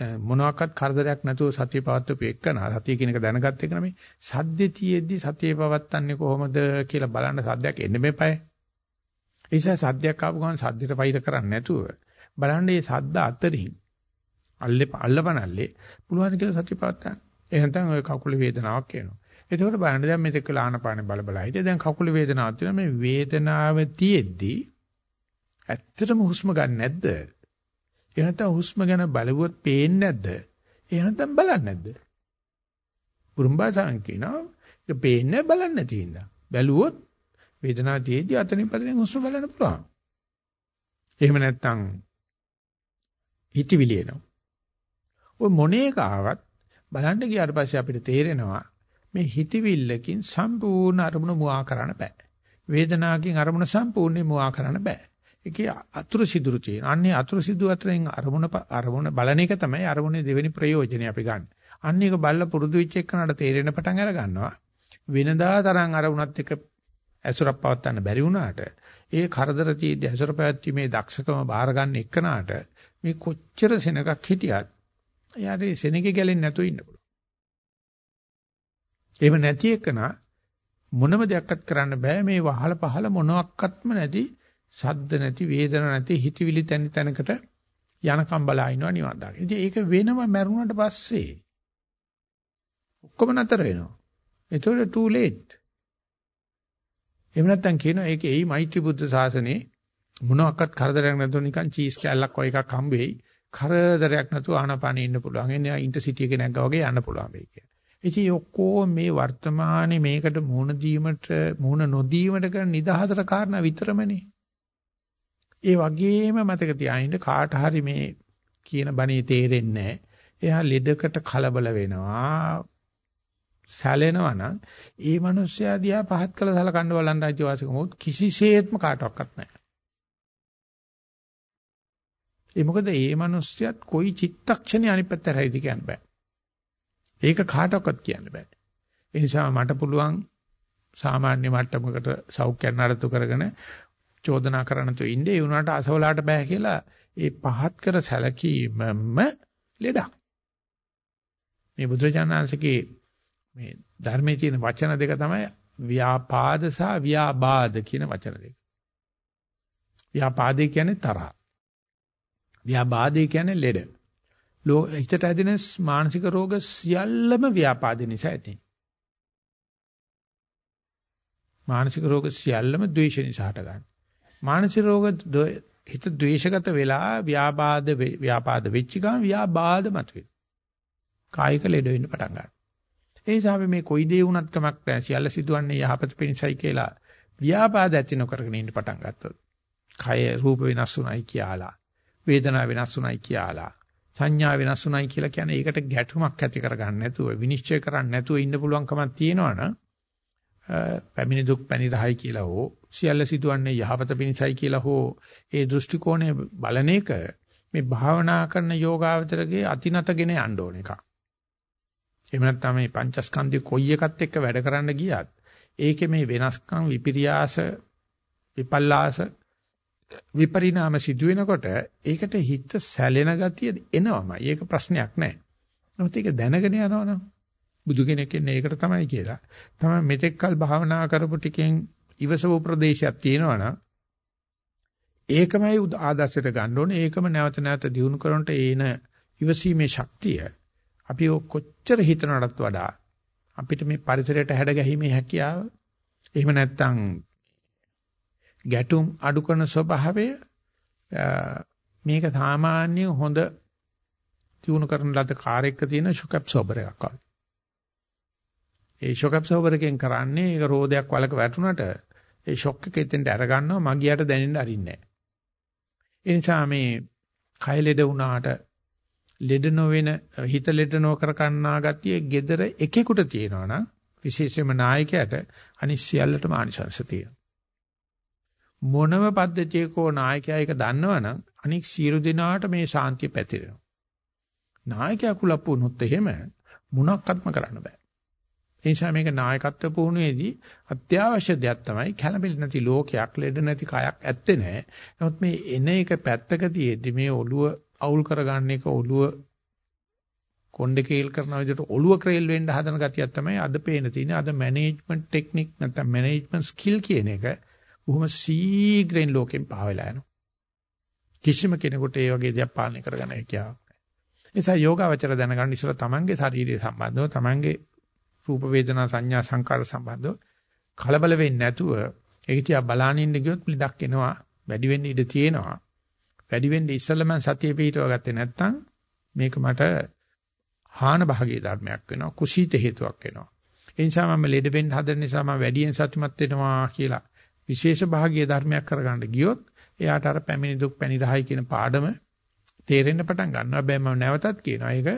මොනවාක්වත් කරදරයක් නැතුව සතිය පවත්වපු එකන සතිය කියන එක දැනගත් එක නෙමෙයි සද්දේ තියෙද්දි සතිය පවත්න්නේ කොහොමද කියලා බලන්න සද්දයක් එන්න මෙපයි. ඒ නිසා සද්දයක් ආපු ගමන් සද්දෙට වෛර කරන්නේ නැතුව බලන්න මේ සද්ද අතරින් අල්ලේ අල්ලපනල්ලේ පුළුවන් කියලා සතිය පවත්වා. එහෙනම් ඔය කකුලේ වේදනාවක් එනවා. එතකොට බලන්න දැන් මෙතෙක් වෙලා ආනපාන බල බල හිටිය දැන් කකුලේ වේදනාවක් තියෙනවා මේ වේදනාව තියෙද්දි ඇත්තටම හුස්ම ගන්න නැද්ද? එහෙ නැත්නම් හුස්ම ගැන බලවුවොත් පේන්නේ නැද්ද? එහෙ නැත්නම් බලන්නේ නැද්ද? පුරුම්බාසන් කියනවා ඒක පේන්නේ බලන්නේ නැති හින්දා. බැලුවොත් වේදනාව තියෙද්දි අතනින් පතනින් හුස්ම බලන්න පුළුවන්. එහෙම නැත්නම් හිතවිලි එනවා. ඔය මොනේක ආවත් බලන්න ගියාට පස්සේ අපිට තේරෙනවා මේ හිතවිල්ලකින් සම්පූර්ණ අරමුණ මුවා කරන්න බෑ. වේදනාවකින් අරමුණ සම්පූර්ණයෙන් මුවා කරන්න බෑ. ඒකේ අතුරු සිදුරු තියෙන. අන්නේ අතුරු සිදු අතරින් අරමුණ අරමුණ බලන එක තමයි අරමුණේ දෙවෙනි ප්‍රයෝජනය අපි ගන්න. අන්න ඒක බල්ල පුරුදු වෙච්ච එකනට තේරෙන පටන් අර ගන්නවා. වෙනදා තරම් අරමුණත් එක්ක ඇසුරක් පවත්වන්න බැරි වුණාට ඒ කරදර තියෙද්දී ඇසුර පැවැත්ීමේ දක්ෂකම බාර ගන්න එකනට මේ කොච්චර සෙනගක් හිටියත් එයාට සෙනගේ ගැලෙන්නේ නැතුව ඉන්න පුළුවන්. එහෙම නැති එකන මොනම දෙයක්වත් කරන්න බෑ මේ වහල පහල මොනවත්ක්ත්ම නැති සද්ද නැති වේදන නැති හිතවිලි තැන තැනකට යනකම් බලා ඉනවා නිවන් දාගෙන. ඉතින් ඒක වෙනම මරුණාට පස්සේ ඔක්කොම නතර වෙනවා. ඒතකොට too late. එහෙම නැත්නම් කියනවා ඒක එයි මෛත්‍රී බුද්ධ ශාසනේ මොනවාක්වත් කරදරයක් නැතුව නිකන් චීස් කෑල්ලක් වගේ එකක් හම්බ වෙයි. කරදරයක් නැතුව ආනපානෙ ඉන්න පුළුවන්. එන්නේ ඉන්ටර්සිටි එකේ නැග්ගා වගේ යන්න පුළුවන් වෙයි කියලා. ඉතින් ඔක්කොම මේ වර්තමානයේ මේකට මුහුණ දීමට මුහුණ නොදීමට කරන නිදහසට කාරණා විතරමනේ. ඒ වගේම මතක තියාගන්න කාට හරි මේ කියන බණේ තේරෙන්නේ එයා ලෙඩකට කලබල වෙනවා. සැලෙනවා නම් ඒ මිනිස්සයා දිහා පහත් කළ සලකන්න බලන්න අයිතිවාසිකම කිසිසේත්ම කාටවත් නැහැ. ඒ මොකද ඒ මිනිස්සයත් કોઈ චිත්තක්ෂණේ අනිත් පැත්තට හැරිද කියන්න බෑ. ඒක කාටවත් කියන්න බෑ. ඒ නිසා මට පුළුවන් සාමාන්‍ය මට්ටමකට සෞඛ්‍යයන් නඩත්තු කරගෙන චෝදනා කරන්න තු ඉන්නේ ඒ උනාට අසවලාට බෑ කියලා ඒ පහත් කර සැලකීමම ලෙඩක්. මේ බුදුරජාණන්සේගේ මේ ධර්මයේ තියෙන වචන දෙක තමයි ව්‍යාපාද සහ ව්‍යාබාධ කියන වචන දෙක. ව්‍යාපාදේ කියන්නේ තරහ. ව්‍යාබාධේ කියන්නේ ලෙඩ. හිතට ඇදෙන මානසික රෝග සියල්ලම ව්‍යාපාද නිසා ඇති. මානසික රෝග සියල්ලම ද්වේෂ නිසා හටගන්න. මානසික රෝග හිත ද්වේෂගත වෙලා ව්‍යාපාද ව්‍යාපාද වෙච්ච ගමන් ව්‍යාබාධ මතුවේ. කායික ලෙඩ වෙන්න පටන් ගන්නවා. ඒ නිසා අපි මේ කොයි දේ වුණත් කමක් නැහැ. සියල්ල සිදුවන්නේ යහපත පිණිසයි කියලා ව්‍යාපාද ඇති නොකරගෙන ඉන්න පටන් ගත්තොත්. කය රූප වෙනස් උනායි කියලා. වේදනාව වෙනස් උනායි කියලා. සංඥා වෙනස් උනායි කියලා කියන්නේ ඒකට ගැටුමක් ඇති කරගන්න නැතුව විනිශ්චය කරන්න නැතුව ඉන්න පුළුවන්කමක් තියෙනවනම් පැමිණි දුක් පැණි රහයි කියලා හෝ සියල්ල සිදුවන්නේ යහපත පිණිසයි කියලා හෝ ඒ දෘෂ්ටි කෝණය බලන එක මේ භාවනා කරන යෝගාවචරගේ අතිනතගෙන යන්න ඕන එකක්. එහෙම නැත්නම් මේ පංචස්කන්ධය කොයි එකත් එක්ක වැඩ කරන්න ගියත් ඒකේ මේ වෙනස්කම් විපිරියාස විපල්ලාස විපරිණාම සිදු වෙනකොට ඒකට හිත සැලෙන ගතිය එනවමයි. ඒක ප්‍රශ්නයක් නෑ. නමුත් ඒක දැනගෙන යනවනම් බුදු කෙනෙක් ඉන්නේ ඒකට තමයි කියලා. තමයි මෙතෙක්කල් භාවනා කරපු ටිකෙන් ඉවසව ප්‍රදේශයක් තියෙනවනම් ඒකමයි ආදර්ශයට ගන්න ඕනේ. ඒකම නැවත නැවත දියුණු කරනට ඒන ඉවසීමේ ශක්තිය අපි කොච්චර හිතනටත් වඩා අපිට මේ පරිසරයට හැඩ ගැහිමේ හැකියාව එහෙම නැත්නම් ගැටුම් අඩු කරන ස්වභාවය මේක සාමාන්‍ය හොඳ තියුණු කරන ලද කාර් එකක තියෙන ෂොක් ඇබ්සෝබර් එකක් වගේ. ඒ ෂොක් ඇබ්සෝබර් එකෙන් කරන්නේ ඒක රෝදයක් වලක වැටුණට ඒ ෂොක් එක එතෙන්ට අර ගන්නවා මගියට දැනෙන්න අරින්නේ නැහැ. ඒ නිසා මේ කය ලෙඩ වුණාට ලෙඩ නොවන හිත ලෙඩ නොකර කන්නා ගතිය gedara එකෙකුට තියෙනවා නම් විශේෂයෙන්ම නායකයාට අනිත් සියල්ලටම ආනිසංශ තියෙනවා. මොනම පද්ධතියකෝ නායකයා එක දන්නවනම් අනික් සියලු දෙනාට මේ ශාන්තිය පැතිරෙනවා. නායකයා කුලප්පු වුණොත් එහෙම මොනක්වත්ම කරන්න බෑ. ඒ නිසා මේක නායකත්ව පුහුණුවේදී අත්‍යවශ්‍ය දෙයක් තමයි කැළඹිලි නැති ලෝකයක් ලෙඩ නැති කයක් ඇත්තේ නැහැ. නමුත් මේ එන එක පැත්තක තියේදී මේ ඔළුව අවුල් කරගන්න එක ඔළුව කොණ්ඩේ කේල් කරන විදිහට ඔළුව ක්‍රේල් වෙන්න හදන ගතියක් තමයි අද පේන තියෙන්නේ. අද මැනේජ්මන්ට් ටෙක්නික් නැත්නම් මැනේජ්මන්ට් ස්කිල් කියන එක බොහොම සීග්‍රෙන් ලෝකෙන් පාවෙලා යනවා. කිසිම කෙනෙකුට ඒ වගේ දෙයක් පාලනය කරගන්න හැකියාවක් නැහැ. ඒ නිසා යෝගාවචර දැනගන්න ඉස්සලා තමන්ගේ ශරීරය සම්බන්ධව තමන්ගේ රූප වේදනා සංඥා සංකාර සම්බන්ධව කලබල වෙන්නේ නැතුව ඒක තියා බලාගෙන ඉන්න ගියොත් පිළිදක් එනවා වැඩි වෙන්න ඉඩ තියෙනවා වැඩි වෙන්න ඉස්සෙල්ලම සතිය පිටව ගත්තේ නැත්නම් මේක මට හාන භාගයේ ධර්මයක් වෙනවා කුසීත හේතුවක් වෙනවා ඒ නිසා මම ලෙඩ වෙන්න හදන නිසා මම වැඩියෙන් සතුටුමත් වෙනවා කියලා විශේෂ භාගයේ ධර්මයක් කරගන්න ගියොත් එයාට අර පැමිණි දුක් පැණි රහයි කියන පාඩම තේරෙන්න පටන් ගන්නවා. හැබැයි මම නැවතත් කියනවා ඒක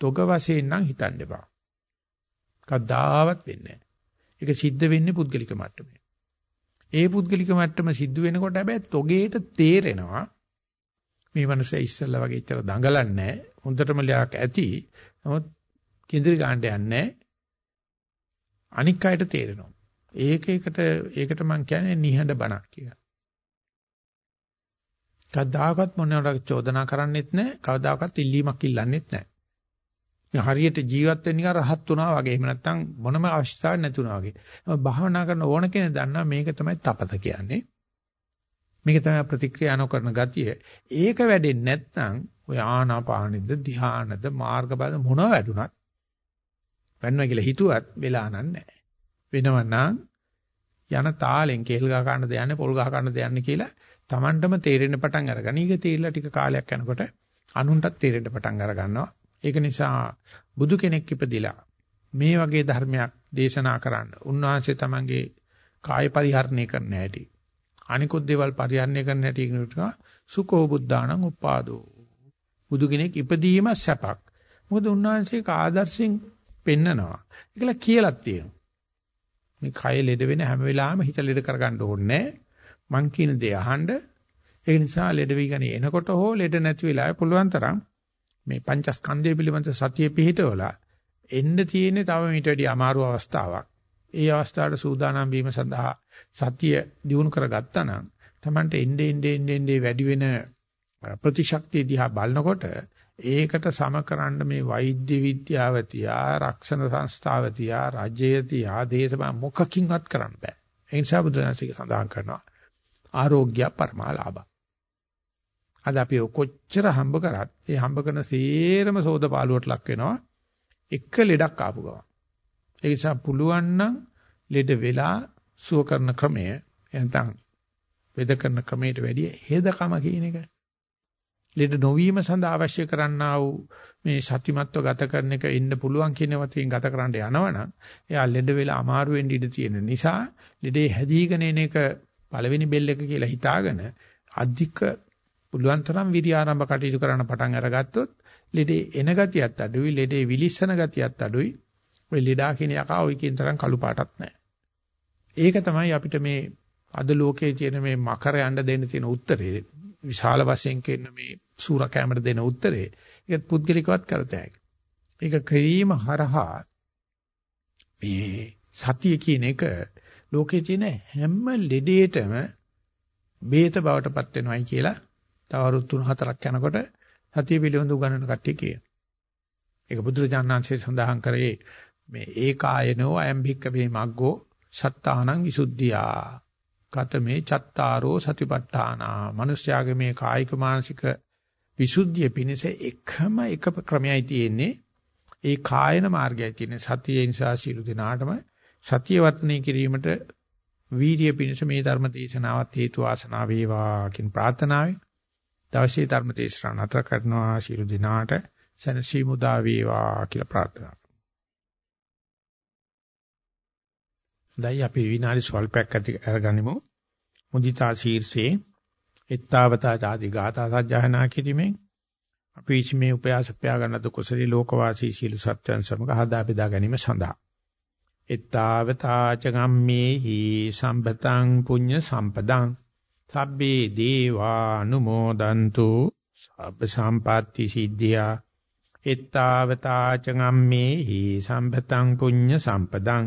තොග වශයෙන් නම් හිතන්න එපා. කවදාවත් වෙන්නේ නැහැ. ඒක සිද්ධ වෙන්නේ පුද්ගලික මට්ටමේ. ඒ පුද්ගලික මට්ටම සිද්ධ වෙනකොට හැබැයි තොගේට තේරෙනවා මේ මනුස්සයා ඉස්සල්ලා වගේ ඉතර දඟලන්නේ නැහැ. හොඳටම ලයක් ඇති. නමුත් කිඳිරි ගන්න යන්නේ අනික් අයට තේරෙනවා. ඒක එකට ඒකට මම කියන්නේ නිහඬ බණක් කියලා. කවදාකවත් මොනවාට චෝදනා කරන්නෙත් නැහැ. කවදාකවත් ඉල්ලීමක් ඉල්ලන්නෙත් නැහැ. මේ හරියට ජීවත් වෙන්න නිකන් රහත් වුණා වගේ. එහෙම නැත්නම් මොනම අවශ්‍යතාවයක් නැතුණා වගේ. භාවනා කරන ඕන කෙනෙක් දන්නා මේක තමයි තපත කියන්නේ. මේක තමයි ප්‍රතික්‍රියා නොකරන ගතිය. ඒක වැඩෙන්නේ නැත්නම් ඔය ආනාපානෙද ධ්‍යානද මාර්ගබල මොනව වැඩුණත් වෙන්නවා කියලා හිතුවත් වෙලා නැහැ. වෙනවනම් යන තාලෙන් කේල් ගහ ගන්න දෙයන්නේ පොල් ගහ ගන්න දෙයන්නේ කියලා Tamanටම තේරෙන්න පටන් අරගන්න. ඊක තේරිලා ටික කාලයක් යනකොට අනුන්ටත් තේරෙන්න පටන් අර ගන්නවා. ඒක නිසා බුදු කෙනෙක් ඉපදිලා මේ වගේ ධර්මයක් දේශනා කරන්න උන්වහන්සේ තමන්ගේ කාය පරිහරණය කරන්න හැටි අනිකුත් දේවල් පරිහරණය කරන්න හැටි කියනවා සුකෝ බුද්ධාණං උපාදෝ බුදු කෙනෙක් ඉපදීම සැපක්. මොකද උන්වහන්සේ ආදර්ශයෙන් පෙන්නනවා. ඒකල කියලා තියෙනවා. මේ කය ලෙඩ වෙන හැම වෙලාවෙම හිත ලෙඩ කරගන්න ඕනේ මං කියන දේ අහන්න. ඒ නිසා ලෙඩ වීගෙන එනකොට හෝ ලෙඩ නැති වෙලාවේ පුළුවන් තරම් මේ පංචස්කන්ධය පිළිබඳ සතිය පිහිටවලා එන්න තියෙන්නේ තව මීට වැඩි අමාරු අවස්ථාවක්. ඒ අවස්ථාවට සූදානම් වීම සඳහා සතිය දිනු කරගත්තා නම් Tamante එnde ende ende ende වැඩි වෙන ප්‍රතිශක්තිය දිහා බලනකොට ඒකට සමකරන්න මේ වෛද්‍ය විද්‍යාව තියා රක්ෂණ සංස්ථාව තියා රජය තියා දේශපාලන මොකකින්වත් කරන්න බෑ. ඒ නිසා බුදුරජාණන්සේ සඳහන් කරනවා ආරෝග්‍ය පරමාලාභ. අද අපි කොච්චර හම්බ කරත් ඒ හම්බ කරන සේරම සෝදපාලුවට ලක් වෙනවා එක ලෙඩක් ආපු ගමන්. ඒ නිසා පුළුවන් නම් ලෙඩ වෙලා සුව කරන ක්‍රමය එනතන් වේද කරන ක්‍රමයට වැඩිය හේදකම කියන එක. ලෙඩ නොවීම සඳහා අවශ්‍ය කරන්නා වූ මේ සතිමත්ව ගත කරන එක ඉන්න පුළුවන් කියන වතින් ගත කරන්න යනවනම් එයා ලෙඩ වෙලා අමාරු වෙන්න ඉඩ තියෙන නිසා ලෙඩේ හැදීගෙන එන එක පළවෙනි බෙල් එක කියලා හිතාගෙන අධික පුළුවන් තරම් විරි ආරම්භ කටයුතු කරන්න පටන් අරගත්තොත් ලෙඩේ එන ගතියත් අඩුයි ලෙඩේ විලිස්සන ගතියත් අඩුයි. ඔය ලෙඩා කියන යකා ඔය කියන තරම් කළු පාටක් නැහැ. ඒක තමයි අපිට මේ අද ලෝකයේ තියෙන මේ මකර යන්න දෙන්න තියෙන උත්තරේ. විශාල වශයෙන් කියන මේ සූරකෑමට දෙන උත්තරේ. ඒක පුද්ගලිකවත් කරතයි ඒක කිරීම හරහා මේ සතිය කියන එක ලෝකයේ තියෙන හැම ලෙඩේටම බේත බවටපත් වෙනවයි කියලා තව අවුරුදු 3-4ක් යනකොට සතිය පිළිබඳ උගන්වන කට්ටිය කියන. ඒක බුදුරජාණන්සේ සඳහන් කරේ මේ ඒකායනෝ අයම් භික්කවේ මග්ගෝ සත්තානං විසුද්ධියා. කතමේ චත්තාරෝ සතිපට්ඨානා. මිනිස්යාගේ මේ කායික මානසික විසුද්ධිය පිණිස එකම එක ක්‍රමයයි තියෙන්නේ. ඒ කායන මාර්ගයයි තියෙන්නේ. සතිය නිසා සියලු දිනාටම සතිය වර්ධනය කිරීමට වීර්ය පිණිස මේ ධර්ම දේශනාවත් හේතු වාසනා වේවා කියන ප්‍රාර්ථනාවයි. දවසේ ධර්ම දේශනාව නතර කරනවා ශිරු දිනාට සනසි මුදා වේවා කියලා ප්‍රාර්ථනා කරනවා. දැන් අපි විනාඩි ස්වල්පයක් ඇති අරගනිමු. මුදිතා ශීර්ෂේ එත්තාවතා ආදී ගාථා සජ්ජායනා කිරීමෙන් අපි මේ උපයාස පයා ගන්නද කුසලී ලෝකවාසී සීල සත්‍යයන් සමග හදා බෙදා ගැනීම සඳහා එත්තාවතා ච ගම්මේහි සම්පතං පුඤ්ඤ සම්පදං සබ්බේ දේවා අනුමෝදන්තු සබ්බ සම්පatti සිද්ධියා එත්තාවතා ච ගම්මේහි සම්පතං පුඤ්ඤ සම්පදං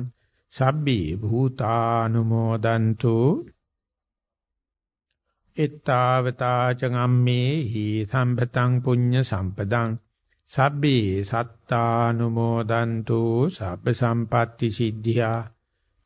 සබ්බේ භූතානුමෝදන්තු එත්තාවතා ච ගම්මේහි සම්පතං පුඤ්ඤ සම්පදං සබ්බේ සත්තානුමෝදන්තු සබ්බ සම්පatti සිද්ධියා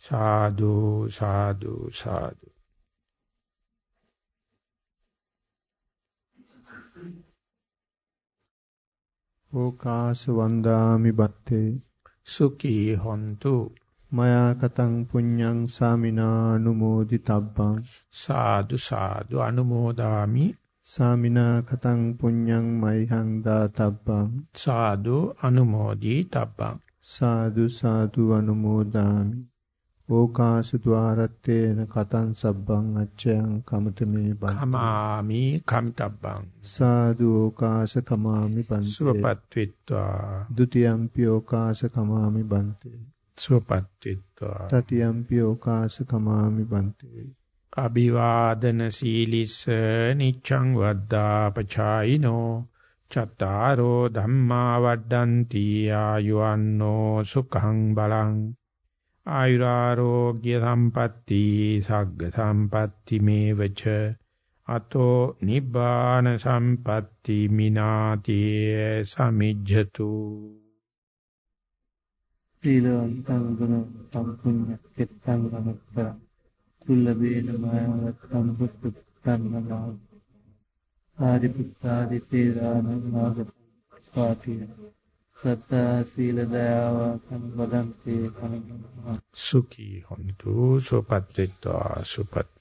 සාදු සාදු සාදු. ඕකාස වන්දාමි බත්තේ. සුඛී හොන්තු. මයා කතං පුඤ්ඤං සාමිනානුමෝදිතබ්බං. සාදු සාදු අනුමෝදාමි. සාමිනා කතං පුඤ්ඤං මයිහං දාතබ්බං. සාදු අනුමෝදී තබ්බං සාදු සාදු අනුමෝදාමි ඕකාසු ద్వාරත්තේන කතං සබ්බං අච්ඡයන් කමතමේ බං කමාමි කම්තබ්බං. සාදු ඕකාස කමාමි බන්තේ. සුවපත් විත්වා ဒ ුතියම්පි ඕකාස කමාමි බන්තේ. සුවපත් විත්වා තතියම්පි ඕකාස කමාමි බන්තේ. අභිවාදන සීලිස නිච්ඡං වද්දා පචායිනෝ චත්තාරෝ ධම්මා වඩ්ඩಂತಿ ආයුවන්නෝ සුඛං බලං. ආයුරාෝග්‍ය සම්පatti සග්ග සම්පatti මේවච අතෝ නිබ්බාන සම්පatti මිනාතේ සමිජ්ජතු. සීලවන්තං ගුණ සම්පුඤ්ඤ චිත්තං නමස්කාරං දුල්ලභේන මායවත්තම් පුත්තන්නමා ආරිපුත්තාදි තේරාණ නාග පාටිය සත්තා සීල දයාව සම්බදන්තේ කනම සුඛී හොන්තු සුපත්ත්වා සුපත්